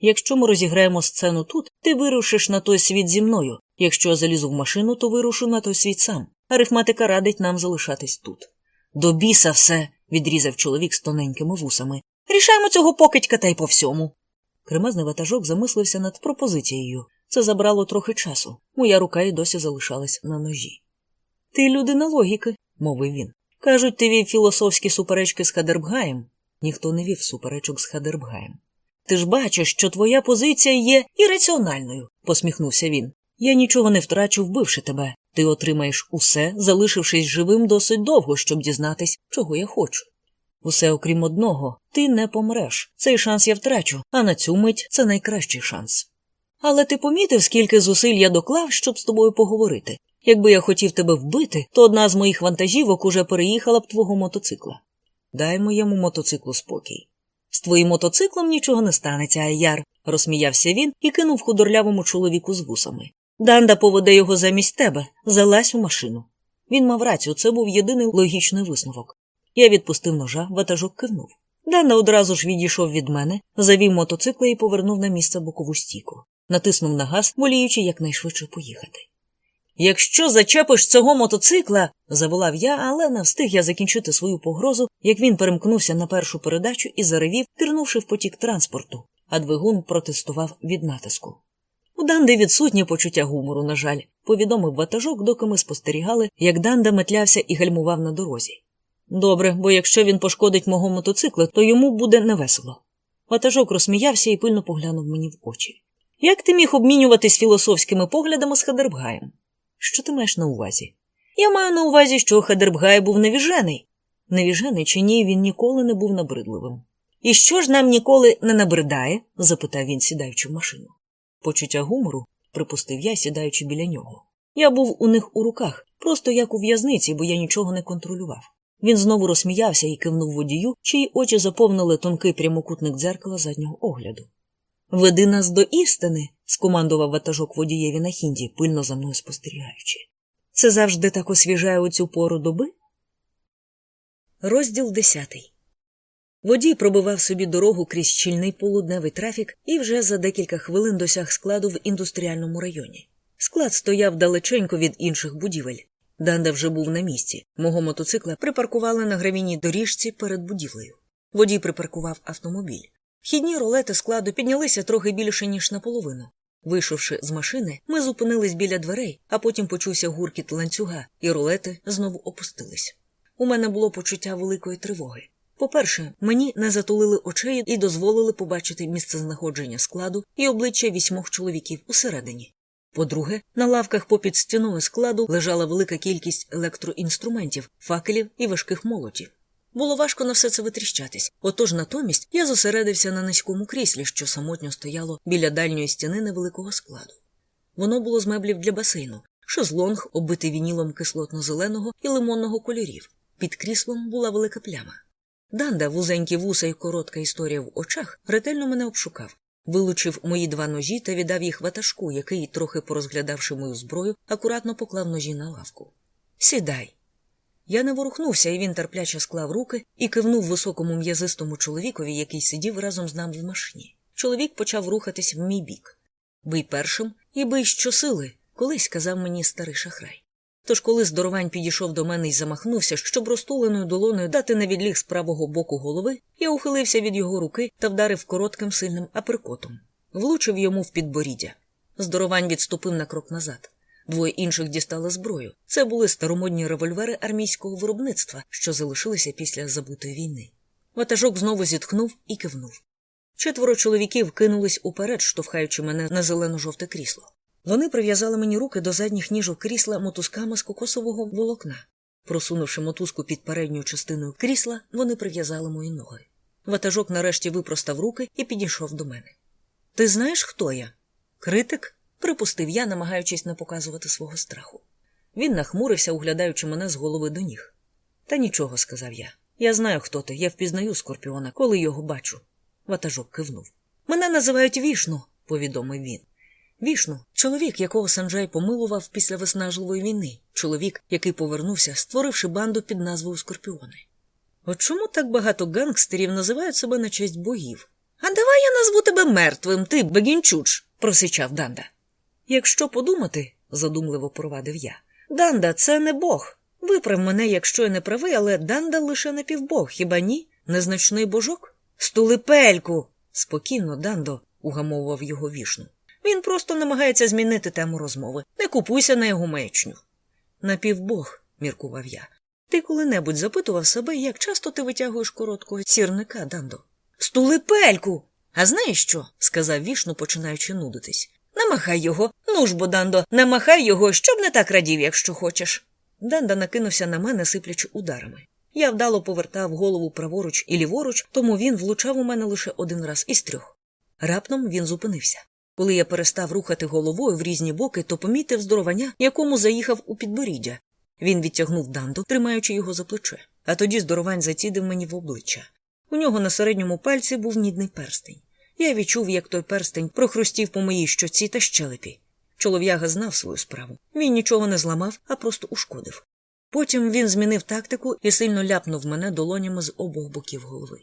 Якщо ми розіграємо сцену тут, ти вирушиш на той світ зі мною. Якщо я залізу в машину, то вирушу на той світ сам. Арифматика радить нам залишатись тут. До біса все, відрізав чоловік з тоненькими вусами. Рішаємо цього покидька та й по всьому. Кремезний ватажок замислився над пропозицією. Це забрало трохи часу. Моя рука й досі залишалась на ножі. Ти людина логіки, мовив він. Кажуть, ти вів філософські суперечки з Хадербгаєм. Ніхто не вів суперечок з Хадербгаєм. Ти ж бачиш, що твоя позиція є ірраціональною, посміхнувся він. Я нічого не втрачу, вбивши тебе. Ти отримаєш усе, залишившись живим досить довго, щоб дізнатись, чого я хочу. Усе окрім одного, ти не помреш. Цей шанс я втрачу, а на цю мить це найкращий шанс. Але ти помітив, скільки зусиль я доклав, щоб з тобою поговорити. Якби я хотів тебе вбити, то одна з моїх вантажівок уже переїхала б твого мотоцикла. Дай моєму мотоциклу спокій. З твоїм мотоциклом нічого не станеться, Аяр, розсміявся він і кинув худорлявому чоловіку з вусами. Данда поведе його замість тебе, залазь у машину. Він мав рацію, це був єдиний логічний висновок. Я відпустив ножа, ватажок кивнув. Данда одразу ж відійшов від мене, завів мотоцикла і повернув на місце бокову стійку. Натиснув на газ, воліючи якнайшвидше поїхати. Якщо зачепиш цього мотоцикла, заволав я, але не встиг я закінчити свою погрозу, як він перемкнувся на першу передачу і заревів, пірнувши в потік транспорту, а двигун протестував від натиску. У Данди відсутнє почуття гумору, на жаль, повідомив ватажок, доки ми спостерігали, як Данда метлявся і гальмував на дорозі. Добре, бо якщо він пошкодить мого мотоцикла, то йому буде невесело. Ватажок розсміявся і пильно поглянув мені в очі. Як ти міг обмінюватись філософськими поглядами з Хадербгаєм? Що ти маєш на увазі? Я маю на увазі, що Хадербгай був невіжений. Невіжений чи ні, він ніколи не був набридливим. І що ж нам ніколи не набридає? запитав він, сідаючи в машину. Почуття гумору, припустив я, сідаючи біля нього. Я був у них у руках, просто як у в'язниці, бо я нічого не контролював. Він знову розсміявся і кивнув водію, чиї очі заповнили тонкий прямокутник дзеркала заднього огляду. Веди нас до істини, скомандував ватажок водієві на хінді, пильно за мною спостерігаючи. Це завжди так освіжає у цю пору доби? Розділ десятий. Водій пробивав собі дорогу крізь щільний полудневий трафік і вже за декілька хвилин досяг складу в індустріальному районі. Склад стояв далеченько від інших будівель. Данда вже був на місці. Мого мотоцикла припаркували на гравійній доріжці перед будівлею. Водій припаркував автомобіль. Хідні ролети складу піднялися трохи більше, ніж наполовину. Вийшовши з машини, ми зупинились біля дверей, а потім почувся гуркіт ланцюга, і ролети знову опустились. У мене було почуття великої тривоги. По-перше, мені не затулили очей і дозволили побачити місцезнаходження складу і обличчя вісьмох чоловіків усередині. По-друге, на лавках попід стіною складу лежала велика кількість електроінструментів, факелів і важких молотів. Було важко на все це витріщатись, отож натомість я зосередився на низькому кріслі, що самотньо стояло біля дальньої стіни невеликого складу. Воно було з меблів для басейну, шезлонг, оббитий вінілом кислотно-зеленого і лимонного кольорів. Під кріслом була велика пляма. Данда, вузенькі вуса і коротка історія в очах, ретельно мене обшукав, вилучив мої два ножі та віддав їх ватажку, який, трохи порозглядавши мою зброю, акуратно поклав ножі на лавку. Сідай. Я не ворухнувся, і він терпляче склав руки і кивнув високому м'язистому чоловікові, який сидів разом з нами в машині. Чоловік почав рухатись в мій бік. Бий першим і бий щосили, колись казав мені старий шахрай. Тож, коли здоровань підійшов до мене і замахнувся, щоб розтуленою долоною дати на відліг з правого боку голови, я ухилився від його руки та вдарив коротким сильним аперкотом. Влучив йому в підборіддя. Здоровань відступив на крок назад. Двоє інших дістали зброю. Це були старомодні револьвери армійського виробництва, що залишилися після забутої війни. Ватажок знову зітхнув і кивнув. Четверо чоловіків кинулись уперед, штовхаючи мене на зелено-жовте крісло. Вони прив'язали мені руки до задніх ніжок крісла мотузками з кокосового волокна. Просунувши мотузку під передньою частиною крісла, вони прив'язали мої ноги. Ватажок нарешті випростав руки і підійшов до мене. Ти знаєш, хто я? Критик? припустив я, намагаючись не показувати свого страху. Він нахмурився, углядаючи мене з голови до ніг. Та нічого, сказав я. Я знаю, хто ти. Я впізнаю скорпіона, коли його бачу. Ватажок кивнув. Мене називають вішну, повідомив він. Вішну, чоловік, якого Санджай помилував після виснажливої війни, чоловік, який повернувся, створивши банду під назвою Скорпіони. От чому так багато гангстерів називають себе на честь богів? А давай я назву тебе мертвим, ти Бегінчуч, просичав Данда. Якщо подумати, задумливо провадив я, Данда, це не Бог. Виправ мене, якщо я не правий, але Данда лише напівбог, хіба ні? Незначний божок? Стулипельку. спокійно, Дандо, угамовував його вішну. Він просто намагається змінити тему розмови. Не купуйся на його маячню. Напівбог, міркував я. Ти коли-небудь запитував себе, як часто ти витягуєш короткого сірника, Дандо? Стулипельку. А знаєш що? сказав вішну, починаючи нудитись. Намахай його. Ну ж бо, Дандо, намахай його, щоб не так радів, якщо хочеш. Данда накинувся на мене, сиплячи ударами. Я вдало повертав голову праворуч і ліворуч, тому він влучав у мене лише один раз із трьох. Раптом він зупинився. Коли я перестав рухати головою в різні боки, то помітив здоровання, якому заїхав у підборіддя. Він відтягнув данду, тримаючи його за плече, а тоді здоровань зацідив мені в обличчя. У нього на середньому пальці був мідний перстень. Я відчув, як той перстень прохрустів по моїй щоці та щелепі. Чолов'яга знав свою справу. Він нічого не зламав, а просто ушкодив. Потім він змінив тактику і сильно ляпнув мене долонями з обох боків голови.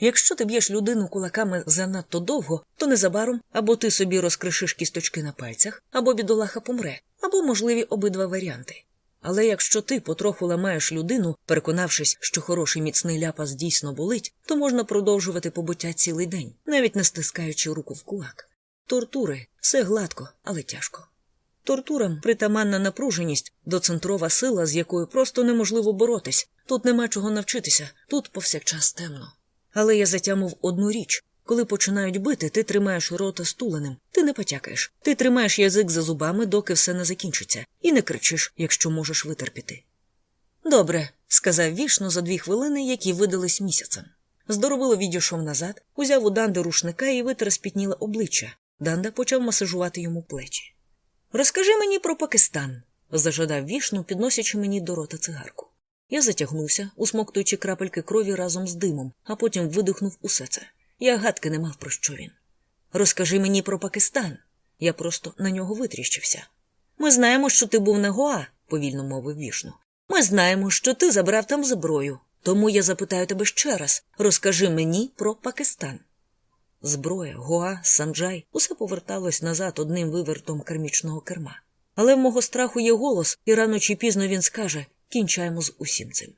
Якщо ти б'єш людину кулаками занадто довго, то незабаром або ти собі розкришиш кісточки на пальцях, або бідолаха помре, або можливі обидва варіанти. Але якщо ти потроху ламаєш людину, переконавшись, що хороший міцний ляпас дійсно болить, то можна продовжувати побуття цілий день, навіть не стискаючи руку в кулак. Тортури все гладко, але тяжко. Тортурам притаманна напруженість, доцентрова сила, з якою просто неможливо боротись. Тут нема чого навчитися, тут повсякчас темно. Але я затямив одну річ коли починають бити, ти тримаєш рота стуленим, ти не потякаєш, ти тримаєш язик за зубами, доки все не закінчиться, і не кричиш, якщо можеш витерпіти. Добре, сказав вішно за дві хвилини, які видались місяцем. Здоровило відійшов назад, узяв у Данди рушника і витер спітніле обличчя. Данда почав масажувати йому плечі. Розкажи мені про Пакистан, зажадав вішну, підносячи мені до рота цигарку. Я затягнувся, усмоктуючи крапельки крові разом з димом, а потім видихнув усе це. Я гадки не мав про що він. Розкажи мені про Пакистан. Я просто на нього витріщився. Ми знаємо, що ти був на Гоа, повільно мовив вішну. Ми знаємо, що ти забрав там зброю. Тому я запитаю тебе ще раз розкажи мені про Пакистан. Зброя, Гоа, Санджай усе поверталось назад одним вивертом кермічного керма. Але в мого страху є голос, і рано чи пізно він скаже кінчаємо з усім цим.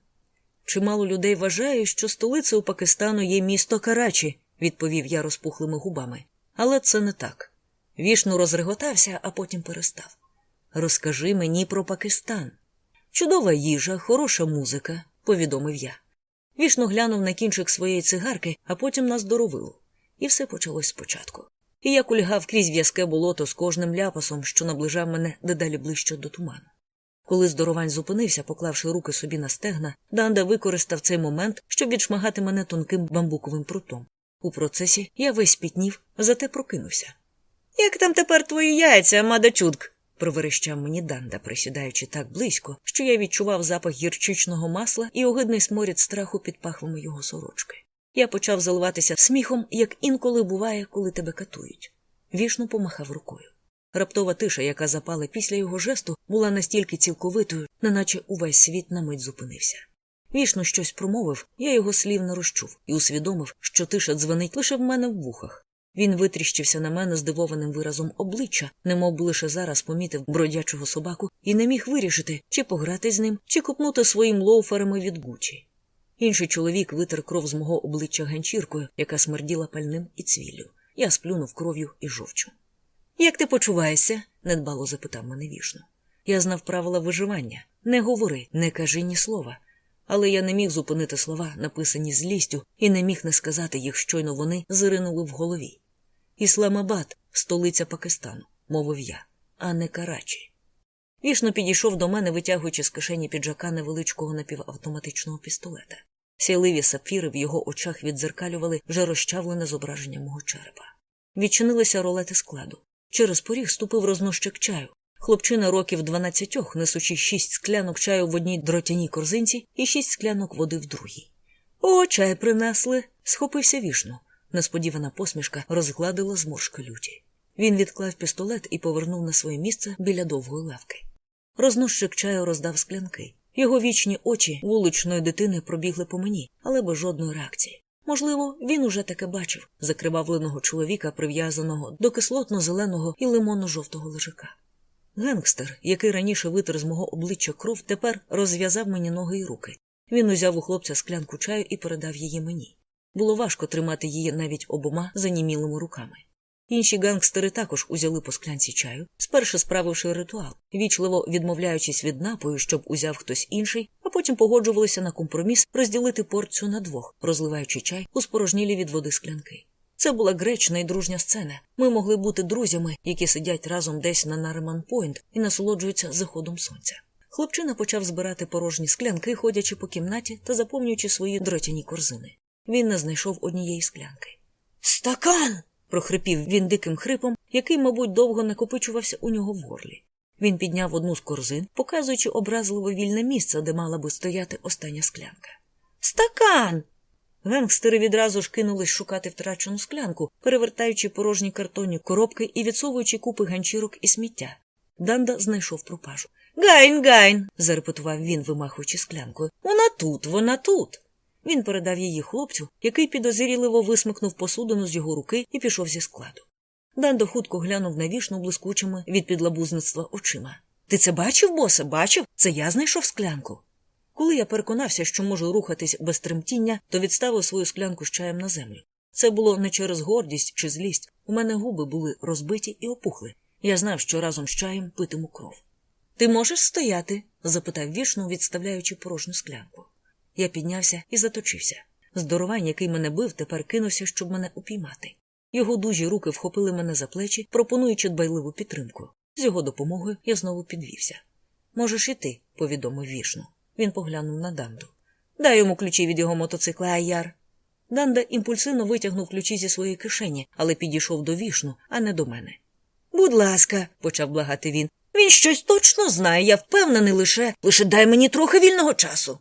Чимало людей вважає, що столицею Пакистану є місто Карачі, відповів я розпухлими губами. Але це не так. Вішну розреготався, а потім перестав. Розкажи мені про Пакистан. Чудова їжа, хороша музика, повідомив я. Вішно глянув на кінчик своєї цигарки, а потім на здоровилу. І все почалось спочатку. І я кульгав крізь в'язке болото з кожним ляпасом, що наближав мене дедалі ближче до туману. Коли здоровань зупинився, поклавши руки собі на стегна, Данда використав цей момент, щоб відшмагати мене тонким бамбуковим прутом. У процесі я весь пітнів, зате прокинувся. Як там тепер твої яйця, мада чутк? проверещав мені Данда, присідаючи так близько, що я відчував запах гірчичного масла і огидний сморід страху під пахвами його сорочки. Я почав заливатися сміхом, як інколи буває, коли тебе катують. Вішну помахав рукою. Раптова тиша, яка запала після його жесту, була настільки цілковитою, неначе увесь світ на мить зупинився. Вішну щось промовив, я його слів не розчув і усвідомив, що тиша дзвонить лише в мене в вухах. Він витріщився на мене здивованим виразом обличчя, немов лише зараз помітив бродячого собаку і не міг вирішити, чи пограти з ним, чи купнути своїм лоуферами від Гучі. Інший чоловік витер кров з мого обличчя ганчіркою, яка смерділа пальним і цвіллю. Я сплюнув кров'ю і жовчу. Як ти почуваєшся? недбало запитав мене вішно. Я знав правила виживання не говори, не кажи ні слова. Але я не міг зупинити слова, написані злістю, і не міг не сказати їх, щойно вони зиринули в голові. Ісламабад, столиця Пакистану, мовив я, а не Карачі. Вішно підійшов до мене, витягуючи з кишені піджака невеличкого напівавтоматичного пістолета. Сяйливі сапфіри в його очах віддзеркалювали вже розчавлене зображення мого черепа. Відчинилися ролети складу. Через поріг ступив рознощик чаю. Хлопчина років дванадцятьох, несучи шість склянок чаю в одній дротяній корзинці і шість склянок води в другій. О, чай принесли. схопився вішно. Несподівана посмішка розгладила зморшки люті. Він відклав пістолет і повернув на своє місце біля довгої лавки. Рознощик чаю роздав склянки. Його вічні очі вуличної дитини пробігли по мені, але без жодної реакції. Можливо, він уже таке бачив закривавленого чоловіка, прив'язаного до кислотно-зеленого і лимонно-жовтого лежака. Генгстер, який раніше витер з мого обличчя кров, тепер розв'язав мені ноги і руки. Він узяв у хлопця склянку чаю і передав її мені. Було важко тримати її навіть обома занімілими руками. Інші гангстери також узяли по склянці чаю, спершу справивши ритуал, вічливо відмовляючись від напою, щоб узяв хтось інший, а потім погоджувалися на компроміс розділити порцію на двох, розливаючи чай у спорожнілі від води склянки. Це була гречна і дружня сцена. Ми могли бути друзями, які сидять разом десь на Нариман Пойнт і насолоджуються заходом сонця. Хлопчина почав збирати порожні склянки, ходячи по кімнаті та заповнюючи свої дротяні корзини. Він не знайшов однієї склянки. Стакан. Прохрипів він диким хрипом, який, мабуть, довго накопичувався у нього в горлі. Він підняв одну з корзин, показуючи образливо вільне місце, де мала би стояти остання склянка. Стакан. Гангстери відразу ж кинулись шукати втрачену склянку, перевертаючи порожні картонні коробки і відсовуючи купи ганчірок і сміття. Данда знайшов пропажу. Гайн, гайн. зарепетував він, вимахуючи склянкою. Вона тут, вона тут. Він передав її хлопцю, який підозріливо висмикнув посудину з його руки і пішов зі складу. Дандо хутко глянув на вішну блискучими від підлабузництва очима. Ти це бачив, босе? Бачив? Це я знайшов склянку. Коли я переконався, що можу рухатись без тремтіння, то відставив свою склянку з чаєм на землю. Це було не через гордість чи злість. У мене губи були розбиті і опухли. Я знав, що разом з чаєм питиму кров. Ти можеш стояти? запитав вішну, відставляючи порожню склянку. Я піднявся і заточився. Здоровань, який мене бив, тепер кинувся, щоб мене упіймати. Його дужі руки вхопили мене за плечі, пропонуючи дбайливу підтримку. З його допомогою я знову підвівся. Можеш іти, повідомив вішну. Він поглянув на Данду. Дай йому ключі від його мотоцикла, Аяр. Данда імпульсивно витягнув ключі зі своєї кишені, але підійшов до вішну, а не до мене. Будь ласка, почав благати він. Він щось точно знає, я впевнений лише, лише дай мені трохи вільного часу.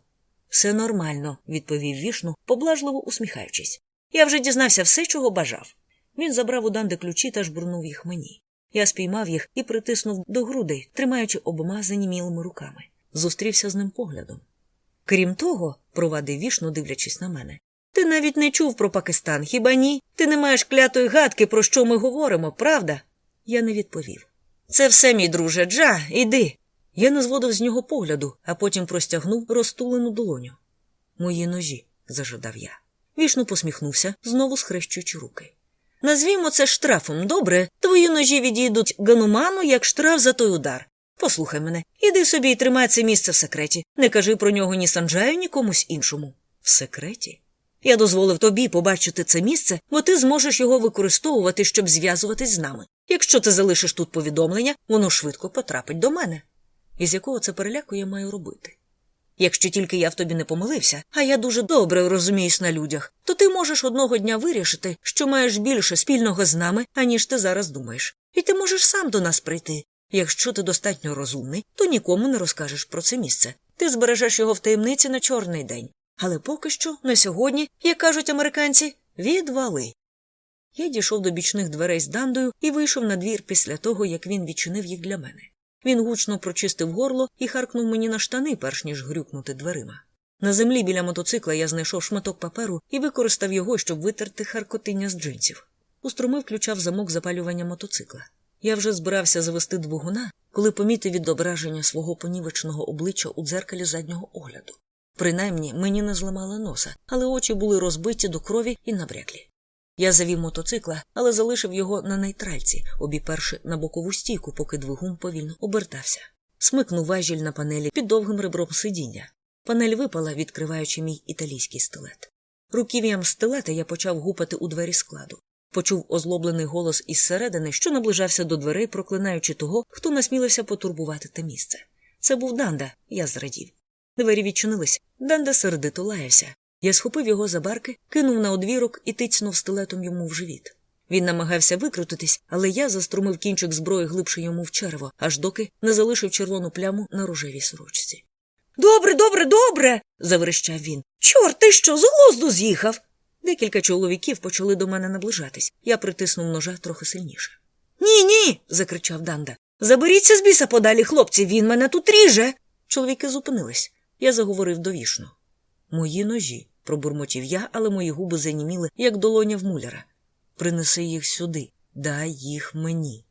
Все нормально, відповів вішну, поблажливо усміхаючись. Я вже дізнався все, чого бажав. Він забрав у Данди ключі та жбурнув їх мені. Я спіймав їх і притиснув до грудей, тримаючи обома занімілими руками. Зустрівся з ним поглядом. Крім того, провадив вішну, дивлячись на мене. Ти навіть не чув про Пакистан, хіба ні? Ти не маєш клятої гадки, про що ми говоримо, правда? Я не відповів. Це все, мій друже, Джа, іди. Я не зводив з нього погляду, а потім простягнув розтулену долоню. Мої ножі, зажадав я. Вішну посміхнувся, знову схрещуючи руки. Назвімо це штрафом, добре? Твої ножі відійдуть гануману як штраф за той удар. Послухай мене, іди собі і тримай це місце в секреті. Не кажи про нього ні Санджаю, ні комусь іншому. В секреті? Я дозволив тобі побачити це місце, бо ти зможеш його використовувати, щоб зв'язуватись з нами. Якщо ти залишиш тут повідомлення, воно швидко потрапить до мене. Із якого це переляку я маю робити? Якщо тільки я в тобі не помилився, а я дуже добре розуміюсь на людях, то ти можеш одного дня вирішити, що маєш більше спільного з нами, аніж ти зараз думаєш. І ти можеш сам до нас прийти. Якщо ти достатньо розумний, то нікому не розкажеш про це місце. Ти збережеш його в таємниці на чорний день. Але поки що, на сьогодні, як кажуть американці, відвали. Я дійшов до бічних дверей з дандою і вийшов на двір після того, як він відчинив їх для мене. Він гучно прочистив горло і харкнув мені на штани, перш ніж грюкнути дверима. На землі біля мотоцикла я знайшов шматок паперу і використав його, щоб витерти харкотиння з джинсів. Устромив ключа в замок запалювання мотоцикла. Я вже збирався завести двигуна, коли помітив відображення свого понівечного обличчя у дзеркалі заднього огляду. Принаймні мені не зламали носа, але очі були розбиті до крові і набряклі. Я завів мотоцикла, але залишив його на нейтральці, обіперши на бокову стійку, поки двигун повільно обертався. Смикнув важіль на панелі під довгим ребром сидіння. Панель випала, відкриваючи мій італійський стилет. Руків'ям стилета я почав гупати у двері складу. Почув озлоблений голос із середини, що наближався до дверей, проклинаючи того, хто насмілився потурбувати те місце. Це був Данда, я зрадів. Двері відчинились. Данда сердито лаявся. Я схопив його за барки, кинув на одвірок і тицьнув стилетом йому в живіт. Він намагався викрутитись, але я заструмив кінчик зброї глибше йому в черево, аж доки не залишив червону пляму на рожевій сорочці. Добре, добре, добре. заверещав він. Чорт, ти що, з глузду з'їхав? Декілька чоловіків почали до мене наближатись. Я притиснув ножа трохи сильніше. Ні, ні. закричав Данда. Заберіться з біса подалі, хлопці, він мене тут ріже. Чоловіки зупинились. Я заговорив довішно. Мої ножі, пробурмотів я, але мої губи заніміли, як долоня в муляра. Принеси їх сюди, дай їх мені.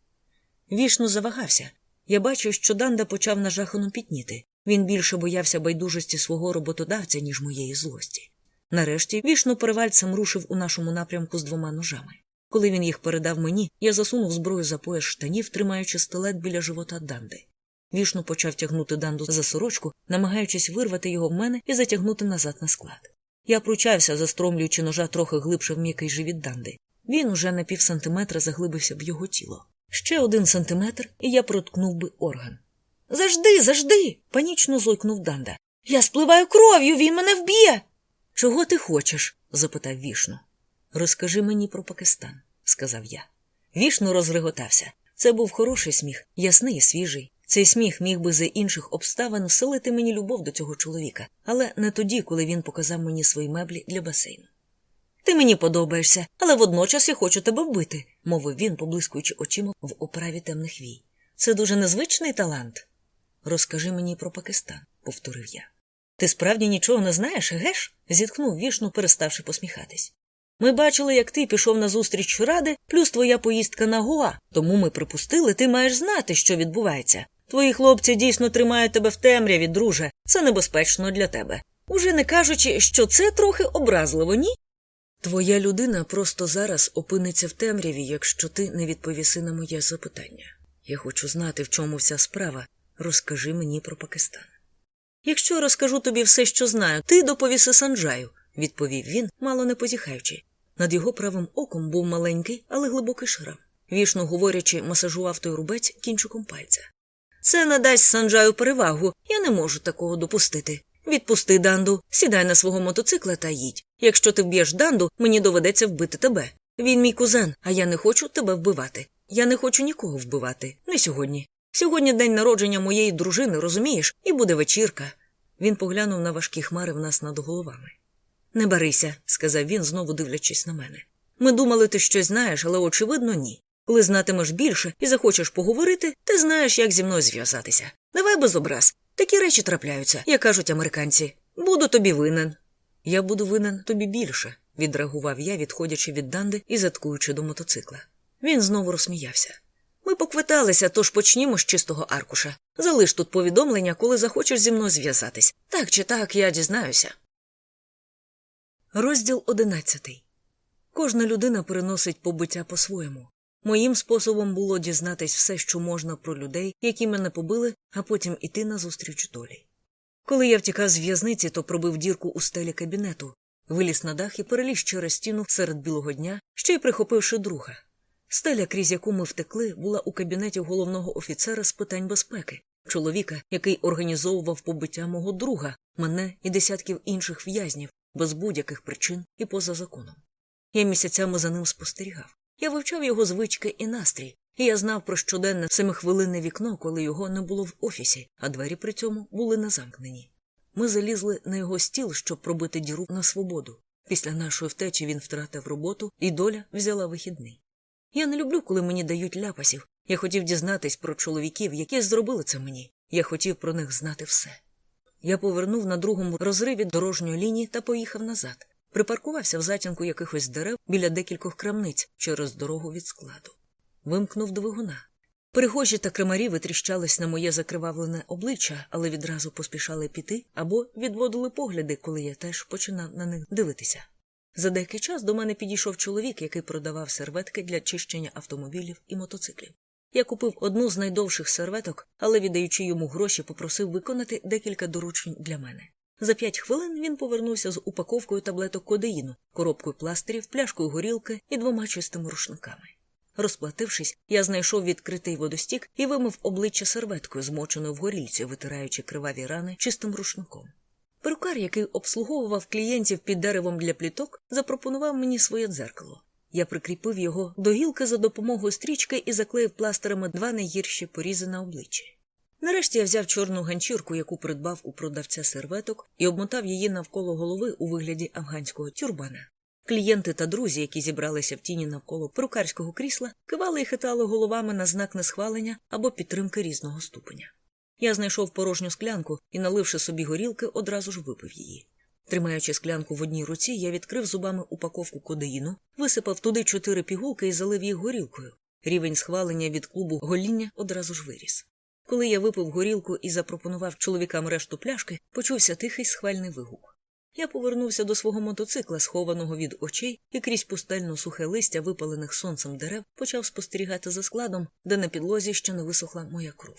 Вішно завагався. Я бачив, що Данда почав нажахано пітніти. Він більше боявся байдужості свого роботодавця, ніж моєї злості. Нарешті вішно перевальцем рушив у нашому напрямку з двома ножами. Коли він їх передав мені, я засунув зброю за пояс штанів, тримаючи стилет біля живота Данди. Вішну почав тягнути данду за сорочку, намагаючись вирвати його в мене і затягнути назад на склад. Я пручався, застромлюючи ножа трохи глибше в м'який живіт данди. Він уже на пів сантиметра заглибився в його тіло. Ще один сантиметр, і я проткнув би орган. Зажди, зажди. панічно зойкнув Данда. Я спливаю кров'ю, він мене вб'є. Чого ти хочеш? запитав вішну. Розкажи мені про Пакистан, сказав я. Вішну розреготався. Це був хороший сміх, ясний і свіжий. Цей сміх міг би за інших обставин вселити мені любов до цього чоловіка, але не тоді, коли він показав мені свої меблі для басейну. Ти мені подобаєшся, але водночас я хочу тебе вбити, мовив він, поблискуючи очима в оправі темних вій. Це дуже незвичний талант. Розкажи мені про Пакистан, повторив я. Ти справді нічого не знаєш, геш? зітхнув вішну, переставши посміхатись. Ми бачили, як ти пішов на зустріч ради, плюс твоя поїздка на Гоа, тому ми припустили, ти маєш знати, що відбувається. Твої хлопці дійсно тримають тебе в темряві, друже. Це небезпечно для тебе. Уже не кажучи, що це трохи образливо, ні? Твоя людина просто зараз опиниться в темряві, якщо ти не відповіси на моє запитання. Я хочу знати, в чому вся справа. Розкажи мені про Пакистан. Якщо розкажу тобі все, що знаю, ти доповіси Санджаю, відповів він, мало не позіхаючи. Над його правим оком був маленький, але глибокий шрам. Вішно говорячи, масажував той рубець кінчиком пальця. Це надасть Санджаю перевагу, я не можу такого допустити. Відпусти данду, сідай на свого мотоцикла та їдь. Якщо ти вб'єш данду, мені доведеться вбити тебе. Він мій кузен, а я не хочу тебе вбивати. Я не хочу нікого вбивати. Не сьогодні. Сьогодні день народження моєї дружини, розумієш, і буде вечірка. Він поглянув на важкі хмари в нас над головами. Не барися, сказав він, знову дивлячись на мене. Ми думали, ти щось знаєш, але очевидно, ні. Коли знатимеш більше і захочеш поговорити, ти знаєш, як зі мною зв'язатися. Давай без образ. Такі речі трапляються, як кажуть американці. Буду тобі винен. Я буду винен тобі більше, відреагував я, відходячи від данди і заткуючи до мотоцикла. Він знову розсміявся. Ми поквиталися, тож почнімо з чистого аркуша. Залиш тут повідомлення, коли захочеш зі мною зв'язатись. Так чи так, я дізнаюся. Розділ одинадцятий. Кожна людина переносить побиття по-своєму. Моїм способом було дізнатись все, що можна про людей, які мене побили, а потім іти назустріч долі. Коли я втікав з в'язниці, то пробив дірку у стелі кабінету, виліз на дах і переліз через стіну серед білого дня, ще й прихопивши друга. Стеля, крізь яку ми втекли, була у кабінеті головного офіцера з питань безпеки, чоловіка, який організовував побиття мого друга, мене і десятків інших в'язнів, без будь-яких причин і поза законом. Я місяцями за ним спостерігав. Я вивчав його звички і настрій, і я знав про щоденне семихвилинне вікно, коли його не було в офісі, а двері при цьому були не замкнені. Ми залізли на його стіл, щоб пробити діру на свободу. Після нашої втечі він втратив роботу, і доля взяла вихідний. Я не люблю, коли мені дають ляпасів. Я хотів дізнатись про чоловіків, які зробили це мені. Я хотів про них знати все. Я повернув на другому розриві дорожньої лінії та поїхав назад. Припаркувався в затінку якихось дерев біля декількох крамниць через дорогу від складу. Вимкнув двигуна. Перехожі та кремарі витріщались на моє закривавлене обличчя, але відразу поспішали піти або відводили погляди, коли я теж починав на них дивитися. За деякий час до мене підійшов чоловік, який продавав серветки для чищення автомобілів і мотоциклів. Я купив одну з найдовших серветок, але, віддаючи йому гроші, попросив виконати декілька доручень для мене. За п'ять хвилин він повернувся з упаковкою таблеток кодеїну, коробкою пластирів, пляшкою горілки і двома чистими рушниками. Розплатившись, я знайшов відкритий водостік і вимив обличчя серветкою, змоченою в горілці, витираючи криваві рани чистим рушником. Перукар, який обслуговував клієнтів під деревом для пліток, запропонував мені своє дзеркало. Я прикріпив його до гілки за допомогою стрічки і заклеїв пластирами два найгірші порізи на обличчі. Нарешті я взяв чорну ганчірку, яку придбав у продавця серветок, і обмотав її навколо голови у вигляді афганського тюрбана. Клієнти та друзі, які зібралися в тіні навколо перукарського крісла, кивали і хитали головами на знак несхвалення або підтримки різного ступеня. Я знайшов порожню склянку і, наливши собі горілки, одразу ж випив її. Тримаючи склянку в одній руці, я відкрив зубами упаковку кодеїну, висипав туди чотири пігулки і залив їх горілкою. Рівень схвалення від клубу гоління одразу ж виріс. Коли я випив горілку і запропонував чоловікам решту пляшки, почувся тихий схвальний вигук. Я повернувся до свого мотоцикла, схованого від очей, і крізь пустельно сухе листя, випалених сонцем дерев, почав спостерігати за складом, де на підлозі ще не висохла моя кров.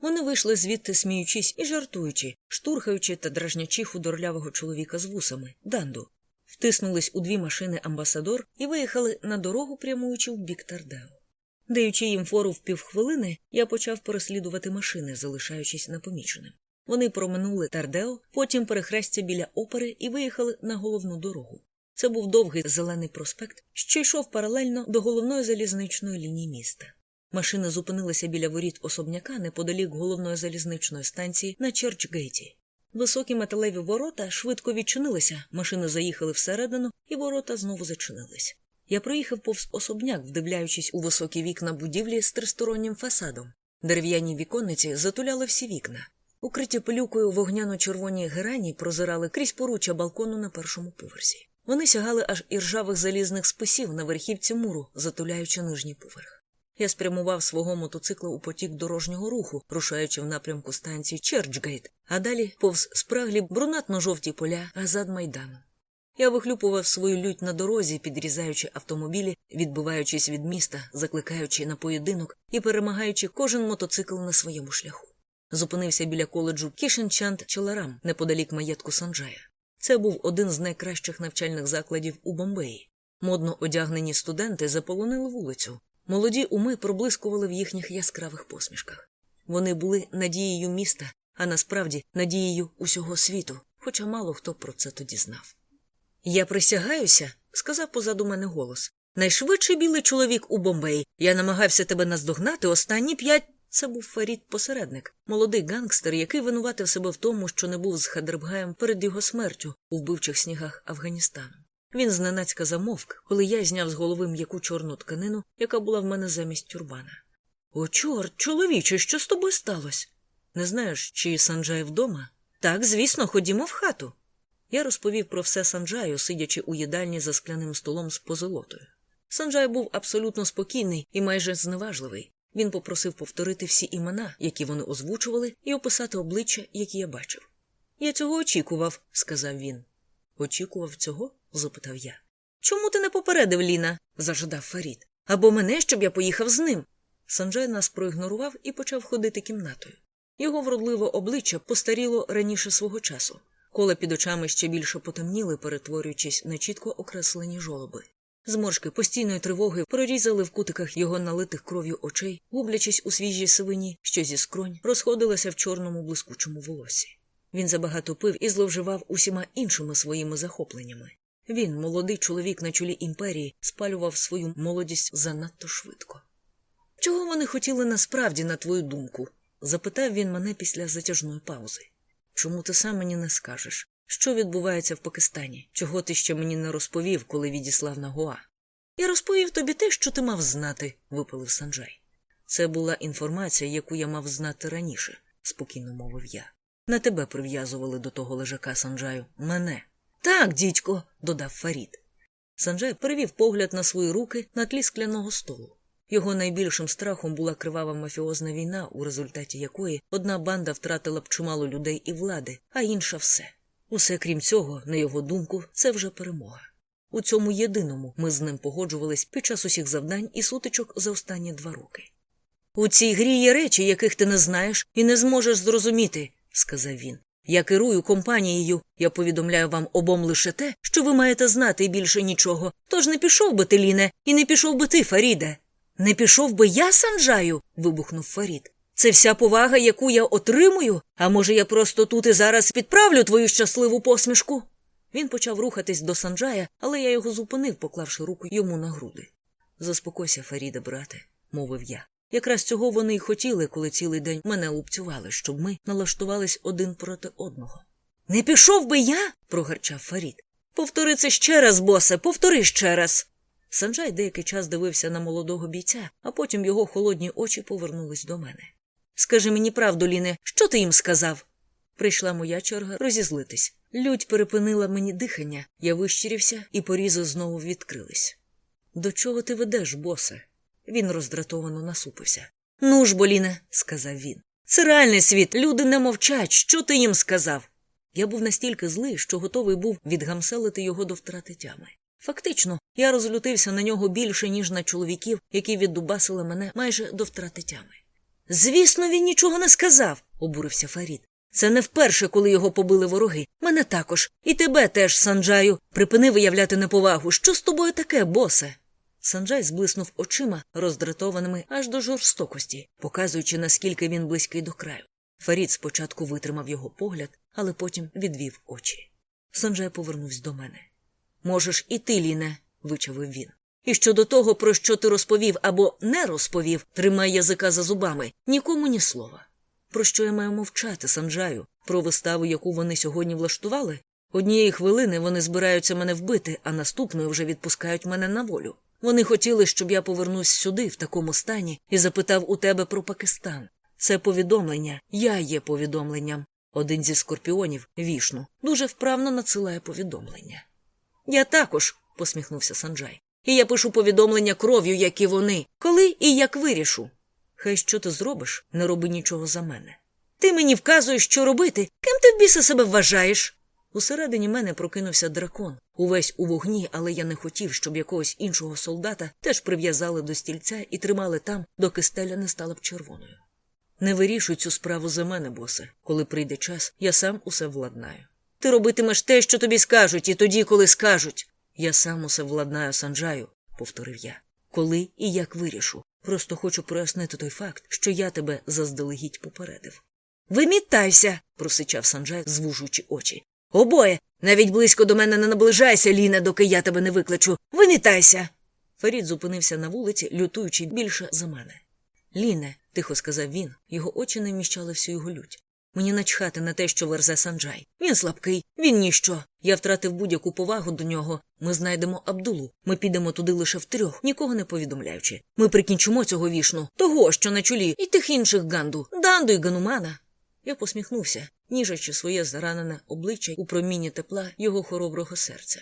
Вони вийшли звідти, сміючись і жартуючи, штурхаючи та дражнячи худорлявого чоловіка з вусами, данду, втиснулись у дві машини амбасадор і виїхали на дорогу, прямуючи в бік Тардео. Даючи їм фору в півхвилини, я почав переслідувати машини, залишаючись непоміченим. Вони проминули Тардео, потім перехрестя біля опери і виїхали на головну дорогу. Це був довгий зелений проспект, що йшов паралельно до головної залізничної лінії міста. Машина зупинилася біля воріт особняка неподалік головної залізничної станції на Черчгейті. Високі металеві ворота швидко відчинилися, машини заїхали всередину, і ворота знову зачинились. Я проїхав повз особняк, вдивляючись у високі вікна будівлі з тристороннім фасадом. Дерев'яні віконниці затуляли всі вікна. Укриті пилюкою вогняно-червоні герані прозирали крізь поруччя балкону на першому поверсі. Вони сягали аж іржавих залізних списів на верхівці муру, затуляючи нижній поверх. Я спрямував свого мотоцикла у потік дорожнього руху, рушаючи в напрямку станції Черчгейт, а далі повз спраглі брунатно-жовті поля Азад Майдану. Я вихлюпував свою лють на дорозі, підрізаючи автомобілі, відбиваючись від міста, закликаючи на поєдинок і перемагаючи кожен мотоцикл на своєму шляху. Зупинився біля коледжу Кішенчант Чоларам неподалік маєтку Санджая. Це був один з найкращих навчальних закладів у Бомбеї. Модно одягнені студенти заполонили вулицю. Молоді уми проблискували в їхніх яскравих посмішках. Вони були надією міста, а насправді надією усього світу, хоча мало хто про це тоді знав. Я присягаюся, сказав позаду мене голос. Найшвидший білий чоловік у Бомбеї. Я намагався тебе наздогнати останні п'ять. Це був Фарід посередник, молодий гангстер, який винуватив себе в тому, що не був з Хадербгаєм перед його смертю у вбивчих снігах Афганістану. Він зненацька замовк, коли я зняв з голови м'яку чорну тканину, яка була в мене замість тюрбана. О, чорт, чоловіче, що з тобою сталося? Не знаєш, чи Санджай вдома? Так, звісно, ходімо в хату. Я розповів про все Санджаю, сидячи у їдальні за скляним столом з позолотою. Санджай був абсолютно спокійний і майже зневажливий. Він попросив повторити всі імена, які вони озвучували, і описати обличчя, які я бачив. Я цього очікував, сказав він. Очікував цього? запитав я. Чому ти не попередив Ліна? зажадав Фарід. Або мене, щоб я поїхав з ним. Санджай нас проігнорував і почав ходити кімнатою. Його вродливе обличчя постаріло раніше свого часу. Кола під очами ще більше потемніли, перетворюючись на чітко окреслені жолоби. Зморшки постійної тривоги прорізали в кутиках його налитих кров'ю очей, гублячись у свіжій сивині, що зі скронь розходилася в чорному блискучому волосі. Він забагато пив і зловживав усіма іншими своїми захопленнями. Він, молодий чоловік на чолі імперії, спалював свою молодість занадто швидко. Чого вони хотіли насправді, на твою думку? запитав він мене після затяжної паузи. Чому ти сам мені не скажеш? Що відбувається в Пакистані? Чого ти ще мені не розповів, коли відіслав на Гоа? Я розповів тобі те, що ти мав знати, випалив Санджай. Це була інформація, яку я мав знати раніше, спокійно мовив я. На тебе прив'язували до того лежака Санджаю. Мене. Так, дідько, додав Фарід. Санджай перевів погляд на свої руки на тлі скляного столу. Його найбільшим страхом була кривава мафіозна війна, у результаті якої одна банда втратила б чимало людей і влади, а інша все. Усе крім цього, на його думку, це вже перемога. У цьому єдиному ми з ним погоджувались під час усіх завдань і сутичок за останні два роки. У цій грі є речі, яких ти не знаєш і не зможеш зрозуміти, сказав він. Я керую компанією, я повідомляю вам обом лише те, що ви маєте знати більше нічого. Тож не пішов би ти, Ліне, і не пішов би ти, Фаріде. Не пішов би я, Санджаю. вибухнув Фарід. Це вся повага, яку я отримую, а може, я просто тут і зараз підправлю твою щасливу посмішку. Він почав рухатись до Санджая, але я його зупинив, поклавши руку йому на груди. Заспокойся, Фаріде, брате, мовив я. Якраз цього вони й хотіли, коли цілий день мене лупцювали, щоб ми налаштувались один проти одного. Не пішов би я? прогарчав Фарід. Повтори це ще раз, босе, повтори ще раз. Санджай деякий час дивився на молодого бійця, а потім його холодні очі повернулись до мене. Скажи мені правду, Ліне, що ти їм сказав? Прийшла моя черга розізлитись. Людь перепинила мені дихання, я вищирівся, і порізи знову відкрились. До чого ти ведеш, босе? Він роздратовано насупився. Ну ж, Боліне, сказав він. Це реальний світ, люди не мовчать. Що ти їм сказав? Я був настільки злий, що готовий був відгамселити його до втрати тями. Фактично, я розлютився на нього більше, ніж на чоловіків, які віддубасили мене майже до втрати тями. Звісно, він нічого не сказав, обурився Фарід. Це не вперше, коли його побили вороги. Мене також. І тебе теж, Санджаю. Припини виявляти неповагу. Що з тобою таке, босе? Санджай зблиснув очима, роздратованими аж до жорстокості, показуючи, наскільки він близький до краю. Фарід спочатку витримав його погляд, але потім відвів очі. Санджай повернувся до мене. Можеш і ти, Ліне, вичавив він. І щодо того, про що ти розповів або не розповів, тримай язика за зубами, нікому ні слова. Про що я маю мовчати, Санджаю? Про виставу, яку вони сьогодні влаштували? Однієї хвилини вони збираються мене вбити, а наступної вже відпускають мене на волю. Вони хотіли, щоб я повернувся сюди, в такому стані, і запитав у тебе про Пакистан. Це повідомлення, я є повідомленням. Один зі скорпіонів, вішну, дуже вправно надсилає повідомлення. Я також, посміхнувся Санджай. І я пишу повідомлення кров'ю, як і вони, коли і як вирішу. Хай що ти зробиш, не роби нічого за мене. Ти мені вказуєш, що робити, ким ти в біса себе вважаєш? Усередині мене прокинувся дракон, увесь у вогні, але я не хотів, щоб якогось іншого солдата теж прив'язали до стільця і тримали там, доки стеля не стала б червоною. Не вирішуй цю справу за мене, босе. Коли прийде час, я сам усе владнаю. Ти робитимеш те, що тобі скажуть, і тоді, коли скажуть. Я сам усе владнаю Санджаю, повторив я. Коли і як вирішу. Просто хочу прояснити той факт, що я тебе заздалегідь попередив. Вимітайся, просичав Санджай, звужуючи очі. Обоє, навіть близько до мене не наближайся, Ліне, доки я тебе не викличу. Вимітайся. Фарід зупинився на вулиці, лютуючи більше за мене. Ліне, тихо сказав він, його очі не вміщали всю його лють. Мені начхати на те, що верзе Санджай. Він слабкий, він ніщо. Я втратив будь-яку повагу до нього. Ми знайдемо Абдулу. Ми підемо туди лише втрьох, нікого не повідомляючи. Ми прикінчимо цього вішну, того, що на чолі, і тих інших ганду, данду і ганумана. Я посміхнувся, ніжачи своє заранене обличчя у промінні тепла його хороброго серця.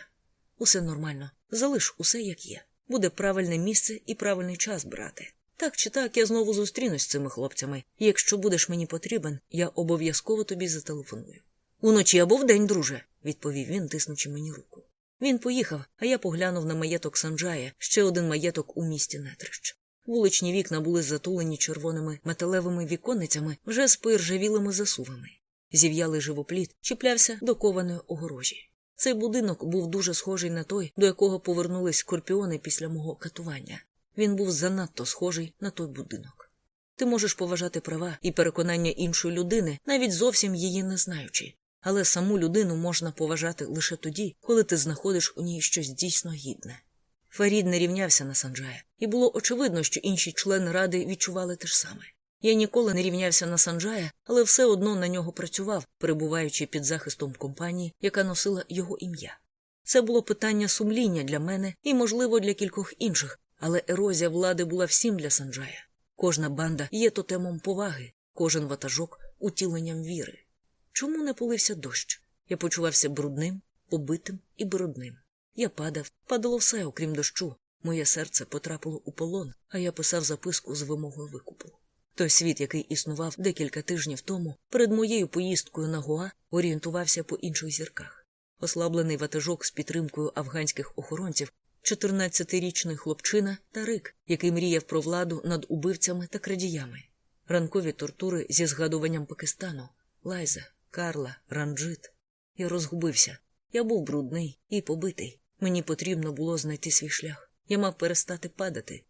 Усе нормально, залиш усе як є. Буде правильне місце і правильний час брати. Так чи так я знову зустрінусь з цими хлопцями, якщо будеш мені потрібен, я обов'язково тобі зателефоную. Уночі або вдень, друже, відповів він, тиснучи мені руку. Він поїхав, а я поглянув на маєток Санджая, ще один маєток у місті Нетрищ. Вуличні вікна були затулені червоними металевими віконницями вже з поіржавілими засувами. Зів'ялий живопліт чіплявся до кованої огорожі. Цей будинок був дуже схожий на той, до якого повернулись скорпіони після мого катування. Він був занадто схожий на той будинок. Ти можеш поважати права і переконання іншої людини, навіть зовсім її не знаючи, але саму людину можна поважати лише тоді, коли ти знаходиш у ній щось дійсно гідне. Фарід не рівнявся на Санджая, і було очевидно, що інші члени ради відчували те ж саме. Я ніколи не рівнявся на Санджая, але все одно на нього працював, перебуваючи під захистом компанії, яка носила його ім'я. Це було питання сумління для мене і, можливо, для кількох інших, але ерозія влади була всім для Санджая. Кожна банда є тотемом поваги, кожен ватажок утіленням віри. Чому не полився дощ? Я почувався брудним, побитим і брудним. Я падав, падало все, окрім дощу. Моє серце потрапило у полон, а я писав записку з вимогою викупу. Той світ, який існував декілька тижнів тому, перед моєю поїздкою на Гоа, орієнтувався по інших зірках. Ослаблений ватажок з підтримкою афганських охоронців, 14-річний хлопчина та рик, який мріяв про владу над убивцями та крадіями, ранкові тортури зі згадуванням Пакистану, Лайза, Карла, Ранджит. Я розгубився. Я був брудний і побитий. Мені потрібно було знайти свій шлях. Я мав перестати падати.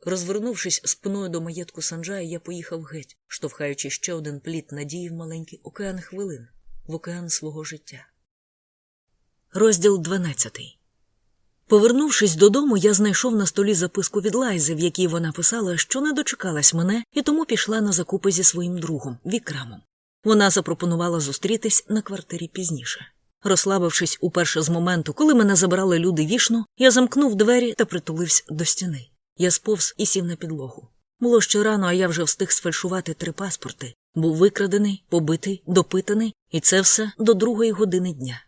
Розвернувшись спиною до маєтку Санджая, я поїхав геть, штовхаючи ще один пліт надії в маленький океан хвилин, в океан свого життя. Розділ 12 Повернувшись додому, я знайшов на столі записку від Лайзи, в якій вона писала, що не дочекалась мене, і тому пішла на закупи зі своїм другом Вікрамом. Вона запропонувала зустрітись на квартирі пізніше. Розслабившись уперше з моменту, коли мене забирали люди вішну, я замкнув двері та притулився до стіни. Я сповз і сів на підлогу. Було ще рано, а я вже встиг сфальшувати три паспорти. Був викрадений, побитий, допитаний, і це все до другої години дня.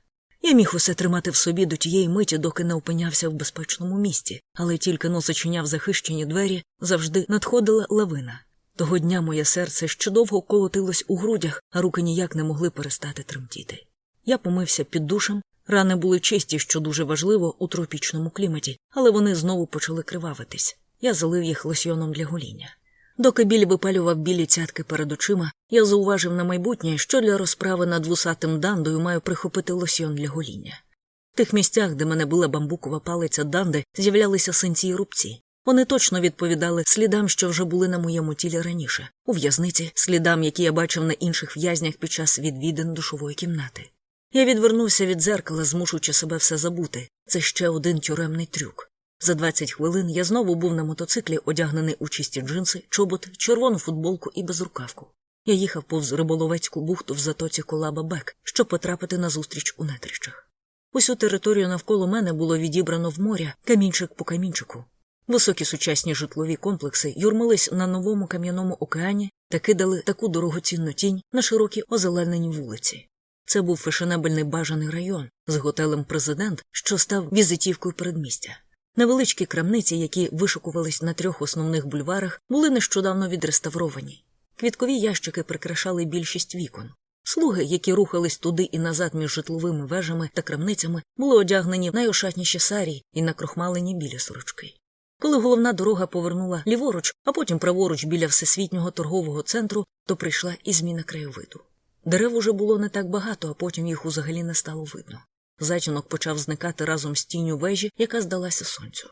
Я міг усе тримати в собі до тієї миті, доки не опинявся в безпечному місці, але тільки но зачиняв захищені двері, завжди надходила лавина. Того дня моє серце ще довго колотилось у грудях, а руки ніяк не могли перестати тремтіти. Я помився під душем, рани були чисті, що дуже важливо у тропічному кліматі, але вони знову почали кривавитись. Я залив їх лосьйоном для гоління. Доки біль випалював білі цятки перед очима, я зауважив на майбутнє, що для розправи над вусатим дандою маю прихопити лосьйон для гоління. В тих місцях, де мене була бамбукова палиця данди, з'являлися синці й рубці. Вони точно відповідали слідам, що вже були на моєму тілі раніше, у в'язниці, слідам, які я бачив на інших в'язнях під час відвідин душової кімнати. Я відвернувся від дзеркала, змушуючи себе все забути. Це ще один тюремний трюк. За 20 хвилин я знову був на мотоциклі, одягнений у чисті джинси, чобот, червону футболку і безрукавку. Я їхав повз риболовецьку бухту в затоці Колаба Бек, щоб потрапити на зустріч у нетрищах. Усю територію навколо мене було відібрано в моря камінчик по камінчику. Високі сучасні житлові комплекси юрмились на новому кам'яному океані та кидали таку дорогоцінну тінь на широкі озеленені вулиці. Це був фешенебельний бажаний район з готелем Президент, що став візитівкою передмістя. Невеличкі крамниці, які вишукувались на трьох основних бульварах, були нещодавно відреставровані. Квіткові ящики прикрашали більшість вікон. Слуги, які рухались туди і назад між житловими вежами та крамницями, були одягнені в найошатніші сарі і накрохмалені білі сорочки. Коли головна дорога повернула ліворуч, а потім праворуч біля всесвітнього торгового центру, то прийшла і зміна краєвиду. Дерев уже було не так багато, а потім їх узагалі не стало видно. Затінок почав зникати разом з тінню вежі, яка здалася сонцю.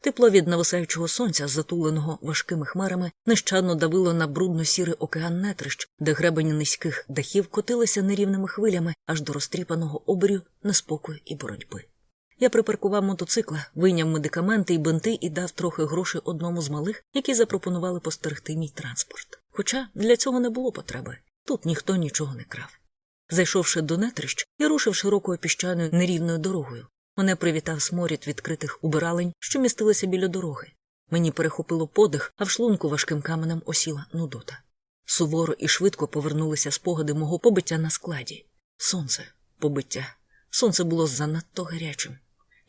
Тепло від нависаючого сонця, затуленого важкими хмарами, нещадно давило на брудно-сірий океан нетрищ, де гребені низьких дахів котилися нерівними хвилями аж до розтріпаного обрію неспокою і боротьби. Я припаркував мотоцикла, вийняв медикаменти і бинти і дав трохи грошей одному з малих, які запропонували постерегти мій транспорт. Хоча для цього не було потреби тут ніхто нічого не крав. Зайшовши до нетрищ, я рушив широкою піщаною нерівною дорогою. Мене привітав сморід відкритих убиралень, що містилися біля дороги. Мені перехопило подих, а в шлунку важким каменем осіла нудота. Суворо і швидко повернулися спогади мого побиття на складі. Сонце, побиття. Сонце було занадто гарячим.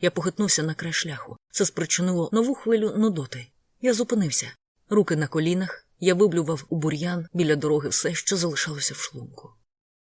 Я похитнувся на край шляху. Це спричинило нову хвилю нудоти. Я зупинився. Руки на колінах, я виблював у бур'ян біля дороги все, що залишалося в шлунку.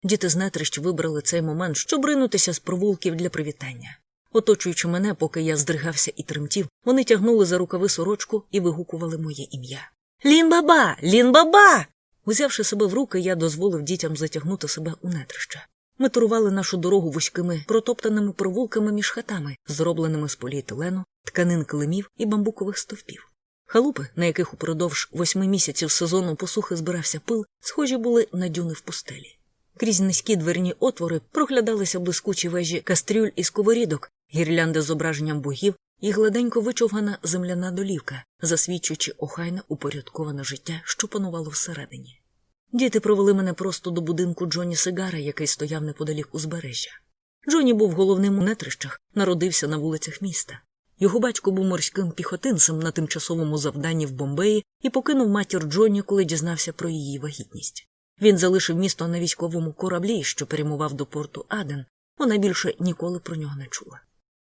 Діти з нетрищ вибрали цей момент, щоб ринутися з провулків для привітання. Оточуючи мене, поки я здригався і тремтів, вони тягнули за рукави сорочку і вигукували моє ім'я. Лін-баба! Лін-баба! Узявши себе в руки, я дозволив дітям затягнути себе у нетрища. Ми турували нашу дорогу вузькими протоптаними провулками між хатами, зробленими з поліетилену, тканин килимів і бамбукових стовпів. Халупи, на яких упродовж восьми місяців сезону посухи збирався пил, схожі були на дюни в пустелі. Крізь низькі дверні отвори проглядалися блискучі вежі кастрюль і сковорідок, гірлянди з зображенням богів і гладенько вичовгана земляна долівка, засвідчуючи охайне упорядковане життя, що панувало всередині. Діти провели мене просто до будинку Джоні Сигара, який стояв неподалік узбережжя. Джоні був головним у нетрищах, народився на вулицях міста. Його батько був морським піхотинцем на тимчасовому завданні в Бомбеї і покинув матір Джоні, коли дізнався про її вагітність. Він залишив місто на військовому кораблі, що перемував до порту Аден. Вона більше ніколи про нього не чула.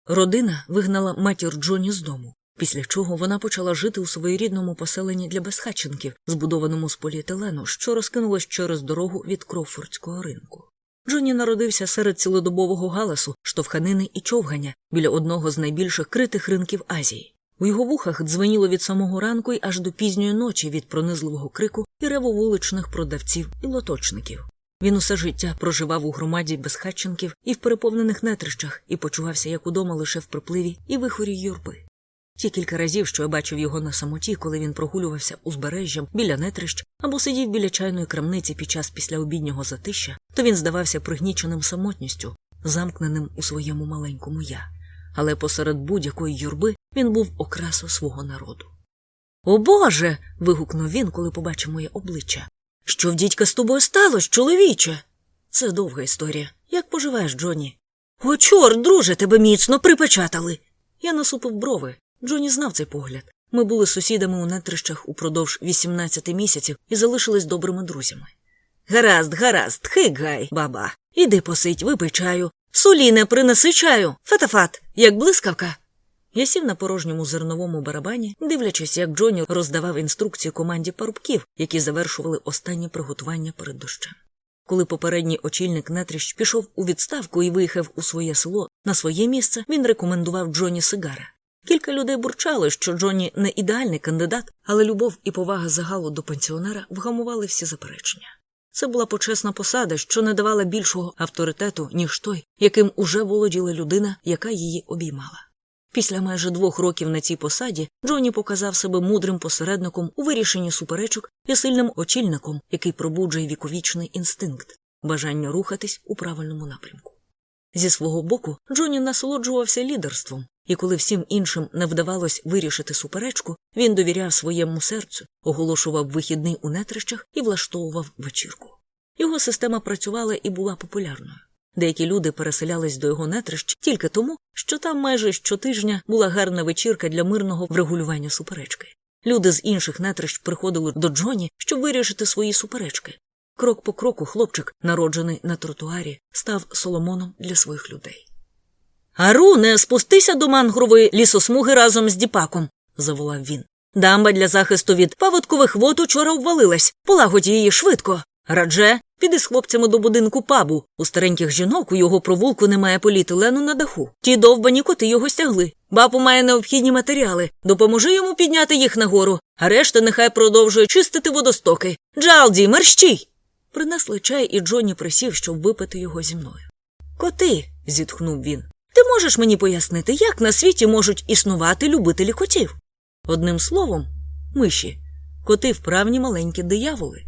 Родина вигнала матір Джоні з дому, після чого вона почала жити у своєрідному поселенні для безхатченків, збудованому з поліетилену, що розкинулось через дорогу від Кроуфордського ринку. Джоні народився серед цілодобового галасу, штовханини і човгання біля одного з найбільших критих ринків Азії. У його вухах дзвеніло від самого ранку й аж до пізньої ночі від пронизливого крику і реву вуличних продавців і лоточників. Він усе життя проживав у громаді безхатченків і в переповнених нетрищах і почувався як удома лише в припливі і вихорі юрби. Ті кілька разів, що я бачив його на самоті, коли він прогулювався узбережжям біля нетрищ або сидів біля чайної крамниці під час післяобіднього затища, то він здавався пригніченим самотністю, замкненим у своєму маленькому я. Але посеред будь-якої юрби він був окрасою свого народу. О Боже. вигукнув він, коли побачив моє обличчя. Що в дідька з тобою сталося, чоловіче? Це довга історія. Як поживаєш, Джоні? О, чорт, друже, тебе міцно припечатали. Я насупив брови. Джоні знав цей погляд. Ми були сусідами у нетрищах упродовж 18 місяців і залишились добрими друзями. Гаразд, гаразд, хигай, баба. Іди посидь, випий чаю. Суліне, принеси чаю. Фатафат, як блискавка. Я сів на порожньому зерновому барабані, дивлячись, як Джоні роздавав інструкції команді парубків, які завершували останні приготування перед дощем. Коли попередній очільник нетрищ пішов у відставку і виїхав у своє село на своє місце, він рекомендував Джоні Сигара. Кілька людей бурчали, що Джоні не ідеальний кандидат, але любов і повага загалу до пенсіонера вгамували всі заперечення. Це була почесна посада, що не давала більшого авторитету, ніж той, яким уже володіла людина, яка її обіймала. Після майже двох років на цій посаді Джоні показав себе мудрим посередником у вирішенні суперечок і сильним очільником, який пробуджує віковічний інстинкт бажання рухатись у правильному напрямку. Зі свого боку, Джоні насолоджувався лідерством, і коли всім іншим не вдавалось вирішити суперечку, він довіряв своєму серцю, оголошував вихідний у нетрищах і влаштовував вечірку. Його система працювала і була популярною. Деякі люди переселялись до його нетрищ тільки тому, що там майже щотижня була гарна вечірка для мирного врегулювання суперечки. Люди з інших нетрищ приходили до Джоні, щоб вирішити свої суперечки. Крок по кроку хлопчик, народжений на тротуарі, став соломоном для своїх людей. Аруне, спустися до мангрової лісосмуги разом з діпаком, заволав він. Дамба для захисту від паводкових вод учора обвалилась. Полагодь її швидко. Радже, піди з хлопцями до будинку пабу. У стареньких жінок у його провулку немає поліетилену на даху. Ті довбані коти його стягли. Бабу має необхідні матеріали. Допоможи йому підняти їх нагору, а решта нехай продовжує чистити водостоки. Джалді, мерщій. Принесли чай, і Джонні присів, щоб випити його зі мною. Коти. зітхнув він. Ти можеш мені пояснити, як на світі можуть існувати любителі котів? Одним словом, миші, коти вправні маленькі дияволи.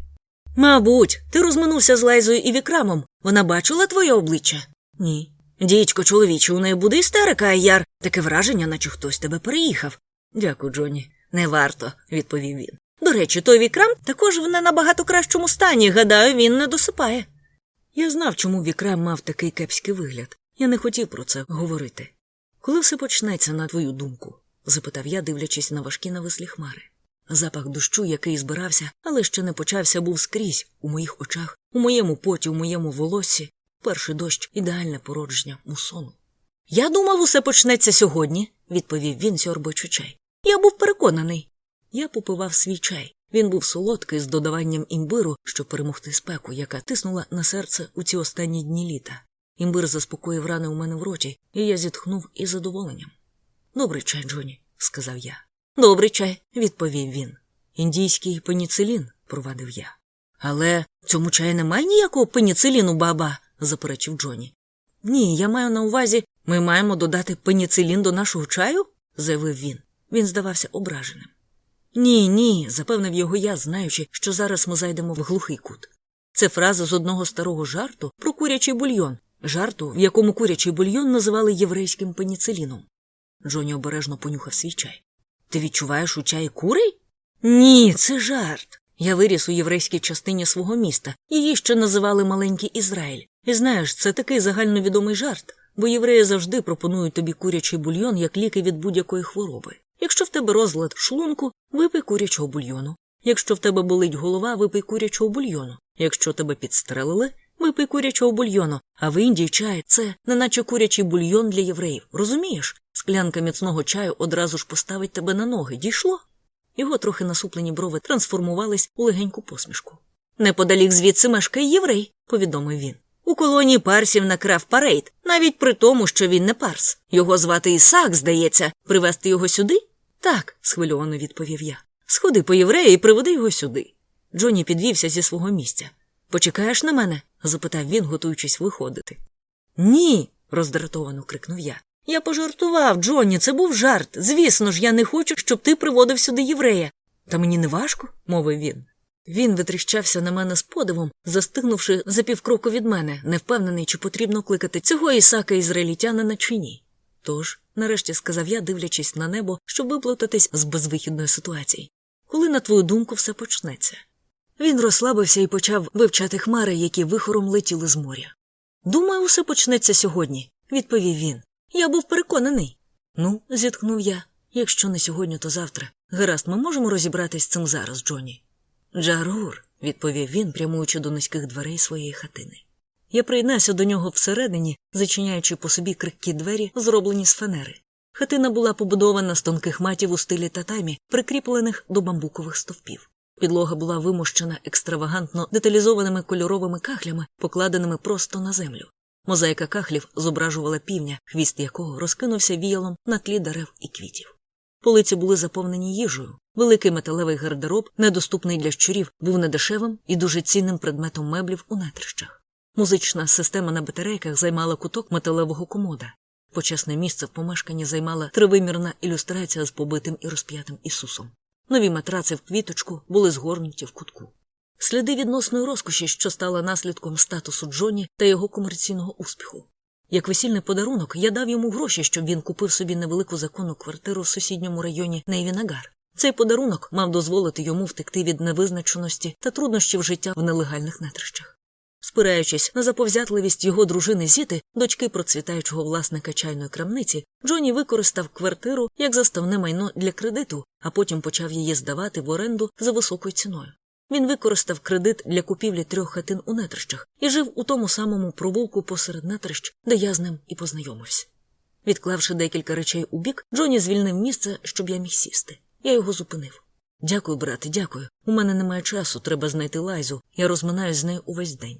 Мабуть, ти розминувся з Лайзою і вікрамом. Вона бачила твоє обличчя? Ні. Дідько, чоловіче, у неї буде істерика, а яр. Таке враження, наче хтось тебе переїхав. Дякую, Джонні. Не варто, відповів він. До речі, той вікрам також в не набагато кращому стані. Гадаю, він не досипає. Я знав, чому вікрам мав такий кепський вигляд. Я не хотів про це говорити. Коли все почнеться, на твою думку? запитав я, дивлячись на важкі навислі хмари. Запах дощу, який збирався, але ще не почався, був скрізь у моїх очах, у моєму поті, у моєму волоссі. Перший дощ ідеальне породження мусону. Я думав, усе почнеться сьогодні, відповів він, сьорбаючи чай. Я був переконаний. Я попивав свій чай. Він був солодкий з додаванням імбиру, щоб перемогти спеку, яка тиснула на серце у ці останні дні літа. Імбир заспокоїв рани у мене в роті, і я зітхнув із задоволенням. Добрий чай, Джоні, сказав я. Добрий чай, відповів він. Індійський пеніцилін, провадив я. Але цьому чаї немає ніякого пеніциліну, баба, заперечив Джоні. Ні, я маю на увазі, ми маємо додати пеніцилін до нашого чаю? заявив він. Він здавався ображеним. Ні, ні, запевнив його я, знаючи, що зараз ми зайдемо в глухий кут. Це фраза з одного старого жарту про курячий бульйон, жарту, в якому курячий бульйон називали єврейським пеніциліном. Джоні обережно понюхав свій чай. Ти відчуваєш у чаї курей? Ні, це жарт. Я виріс у єврейській частині свого міста, її ще називали маленький Ізраїль. І знаєш, це такий загальновідомий жарт, бо євреї завжди пропонують тобі курячий бульйон як ліки від будь-якої хвороби. Якщо в тебе розлад шлунку, випий курячого бульйону. Якщо в тебе болить голова, випий курячого бульйону. Якщо тебе підстрелили, випий курячого бульйону. А в Індії чай це неначе курячий бульйон для євреїв. Розумієш? Склянка міцного чаю одразу ж поставить тебе на ноги. Дійшло? Його трохи насуплені брови трансформувались у легеньку посмішку. Неподалік звідси мешкає єврей, повідомив він. У колонії парсів накрав парейд, навіть при тому, що він не парс. Його звати Ісак, здається, привезти його сюди? Так, схвильовано відповів я. Сходи по євреї і приведи його сюди. Джонні підвівся зі свого місця. Почекаєш на мене? запитав він, готуючись виходити. Ні, роздратовано крикнув я. Я пожартував, Джонні, це був жарт. Звісно ж, я не хочу, щоб ти приводив сюди єврея. Та мені не важко, мовив він. Він витріщався на мене з подивом, застигнувши за півкроку від мене, не впевнений, чи потрібно кликати цього Ісака ізраїльтянина чи ні. Тож, нарешті сказав я, дивлячись на небо, щоб виплутатись з безвихідної ситуації. Коли, на твою думку, все почнеться. Він розслабився і почав вивчати хмари, які вихором летіли з моря. Думаю, усе почнеться сьогодні, відповів він. Я був переконаний. Ну, зіткнув я. Якщо не сьогодні, то завтра. Гаразд, ми можемо розібратись з цим зараз, Джоні. Джарур, відповів він, прямуючи до низьких дверей своєї хатини. Я приєднався до нього всередині, зачиняючи по собі криккі двері, зроблені з фанери. Хатина була побудована з тонких матів у стилі татамі, прикріплених до бамбукових стовпів. Підлога була вимощена екстравагантно деталізованими кольоровими кахлями, покладеними просто на землю. Мозаїка кахлів зображувала півня, хвіст якого розкинувся віялом на тлі дерев і квітів. Полиці були заповнені їжею. Великий металевий гардероб, недоступний для щурів, був недешевим і дуже цінним предметом меблів у нетрищах. Музична система на батарейках займала куток металевого комода. Почесне місце в помешканні займала тривимірна ілюстрація з побитим і розп'ятим Ісусом. Нові матраци в квіточку були згорнуті в кутку. Сліди відносної розкоші, що стала наслідком статусу Джоні та його комерційного успіху. Як весільний подарунок, я дав йому гроші, щоб він купив собі невелику законну квартиру в сусідньому районі Нейвінагар. Цей подарунок мав дозволити йому втекти від невизначеності та труднощів життя в нелегальних нетрищах. Спираючись на заповзятливість його дружини Зіти, дочки процвітаючого власника чайної крамниці, Джоні використав квартиру як заставне майно для кредиту, а потім почав її здавати в оренду за високою ціною. Він використав кредит для купівлі трьох хатин у нетрищах і жив у тому самому провулку посеред нетрищ, де я з ним і познайомився. Відклавши декілька речей у бік, Джоні звільнив місце, щоб я міг сісти. Я його зупинив. Дякую, брате, дякую. У мене немає часу, треба знайти лайзу. Я розминаюсь з нею увесь день.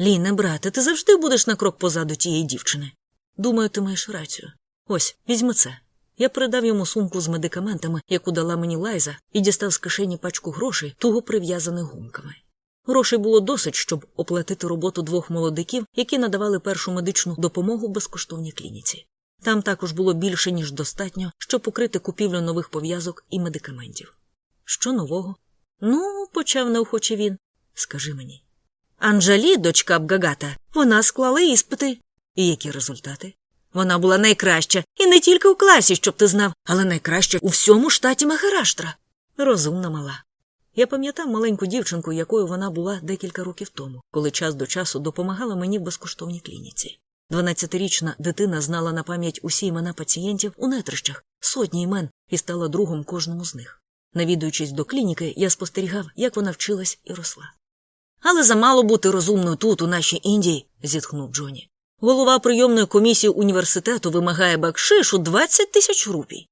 Ліне, брате, ти завжди будеш на крок позаду тієї дівчини. Думаю, ти маєш рацію. Ось, візьми це. Я передав йому сумку з медикаментами, яку дала мені Лайза, і дістав з кишені пачку грошей, туго прив'язаних гумками. Грошей було досить, щоб оплатити роботу двох молодиків, які надавали першу медичну допомогу безкоштовній клініці. Там також було більше, ніж достатньо, щоб покрити купівлю нових пов'язок і медикаментів. Що нового? Ну, почав неохоче він. Скажи мені. Анжалі, дочка Абгагата, вона склала іспити. І які результати? Вона була найкраща, і не тільки у класі, щоб ти знав, але найкраща у всьому штаті Махараштра. Розумна мала. Я пам'ятав маленьку дівчинку, якою вона була декілька років тому, коли час до часу допомагала мені в безкоштовній клініці. Дванадцятирічна дитина знала на пам'ять усі імена пацієнтів у нетрищах, сотні імен і стала другом кожному з них. Навідуючись до клініки, я спостерігав, як вона вчилась і росла. Але замало бути розумною тут, у нашій Індії, зітхнув Джоні. Голова прийомної комісії університету вимагає бакшишу 20 тисяч рупій.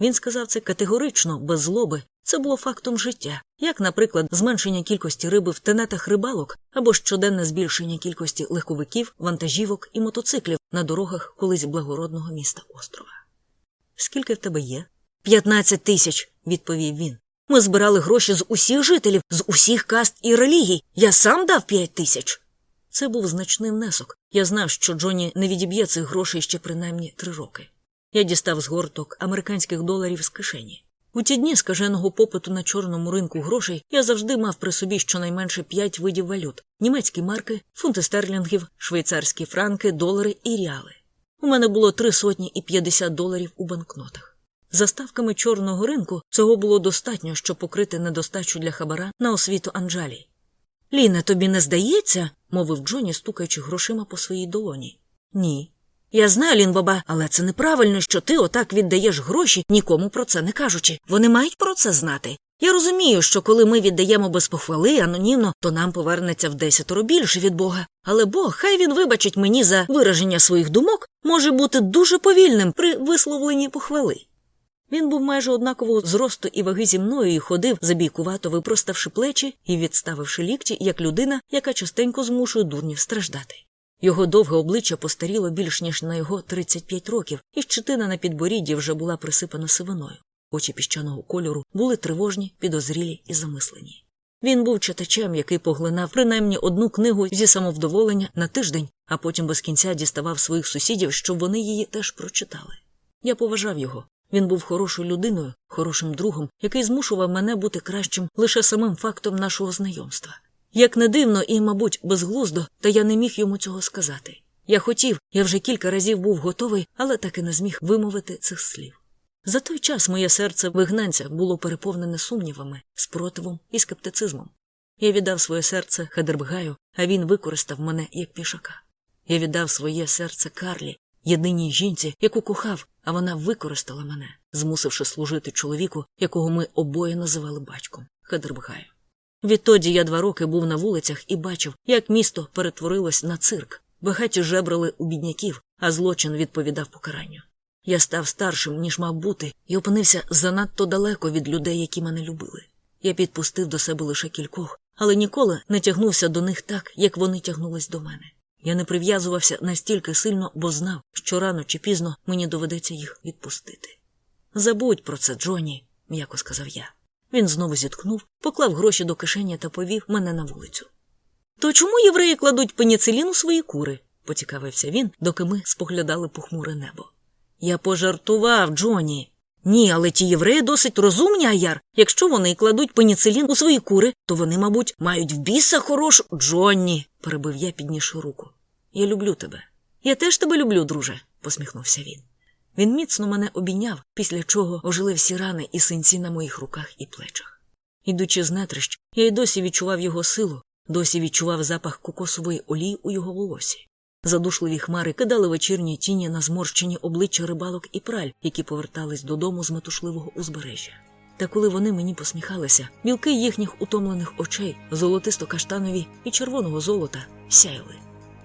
Він сказав це категорично, без злоби. Це було фактом життя, як, наприклад, зменшення кількості риби в тенетах рибалок або щоденне збільшення кількості легковиків, вантажівок і мотоциклів на дорогах колись благородного міста острова. Скільки в тебе є? П'ятнадцять тисяч, відповів він. Ми збирали гроші з усіх жителів, з усіх каст і релігій. Я сам дав п'ять тисяч. Це був значний внесок. Я знав, що Джоні не відіб'є цих грошей ще принаймні три роки. Я дістав згорток американських доларів з кишені. У ті дні скаженого попиту на чорному ринку грошей я завжди мав при собі щонайменше п'ять видів валют: німецькі марки, фунти стерлінгів, швейцарські франки, долари і ріали. У мене було три сотні і п'ятдесят доларів у банкнотах. За ставками чорного ринку цього було достатньо, щоб покрити недостачу для хабара на освіту Анджалі. Ліне, тобі не здається, мовив Джоні, стукаючи грошима по своїй долоні. Ні. Я знаю, Лінбаба, але це неправильно, що ти отак віддаєш гроші, нікому про це не кажучи. Вони мають про це знати. Я розумію, що коли ми віддаємо без похвали анонімно, то нам повернеться в десятеро більше від Бога. Але Бог, хай він вибачить мені за вираження своїх думок, може бути дуже повільним при висловленні похвали. Він був майже однакового зросту і ваги зі мною і ходив, забійкувато випроставши плечі і відставивши лікті, як людина, яка частенько змушує дурнів страждати. Його довге обличчя постаріло більш ніж на його 35 років, і щетина на підборідді вже була присипана сивиною. Очі піщаного кольору були тривожні, підозрілі і замислені. Він був читачем, який поглинав принаймні одну книгу зі самовдоволення на тиждень, а потім без кінця діставав своїх сусідів, щоб вони її теж прочитали. Я поважав його. Він був хорошою людиною, хорошим другом, який змушував мене бути кращим лише самим фактом нашого знайомства. Як не дивно і, мабуть, безглуздо, та я не міг йому цього сказати. Я хотів, я вже кілька разів був готовий, але так і не зміг вимовити цих слів. За той час моє серце вигнанця було переповнене сумнівами, спротивом і скептицизмом. Я віддав своє серце Хедербгаю, а він використав мене як пішака. Я віддав своє серце Карлі, єдиній жінці, яку кохав, а вона використала мене, змусивши служити чоловіку, якого ми обоє називали батьком Хедербгаю. Відтоді я два роки був на вулицях і бачив, як місто перетворилось на цирк. Багаті жебрали у бідняків, а злочин відповідав покаранню. Я став старшим, ніж мав бути, і опинився занадто далеко від людей, які мене любили. Я підпустив до себе лише кількох, але ніколи не тягнувся до них так, як вони тягнулись до мене. Я не прив'язувався настільки сильно, бо знав, що рано чи пізно мені доведеться їх відпустити. Забудь про це, Джоні, м'яко сказав я. Він знову зіткнув, поклав гроші до кишені та повів мене на вулицю. То чому євреї кладуть пеніцилін у свої кури? поцікавився він, доки ми споглядали похмуре небо. Я пожартував, Джоні. Ні, але ті євреї досить розумні, аяр. Якщо вони кладуть пеніцилін у свої кури, то вони, мабуть, мають в біса хорошу. Джонні, перебив я, піднісши руку. Я люблю тебе. Я теж тебе люблю, друже, посміхнувся він. Він міцно мене обійняв, після чого ожили всі рани і синці на моїх руках і плечах. Ідучи з нетрищ, я й досі відчував його силу, досі відчував запах кокосової олії у його волосі. Задушливі хмари кидали вечірні тіні на зморщені обличчя рибалок і праль, які повертались додому з метушливого узбережжя. Та коли вони мені посміхалися, білки їхніх утомлених очей, золотисто каштанові і червоного золота, сяяли.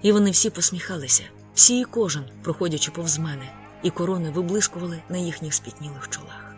І вони всі посміхалися, всі і кожен, проходячи повз мене і корони виблискували на їхніх спітнілих чолах.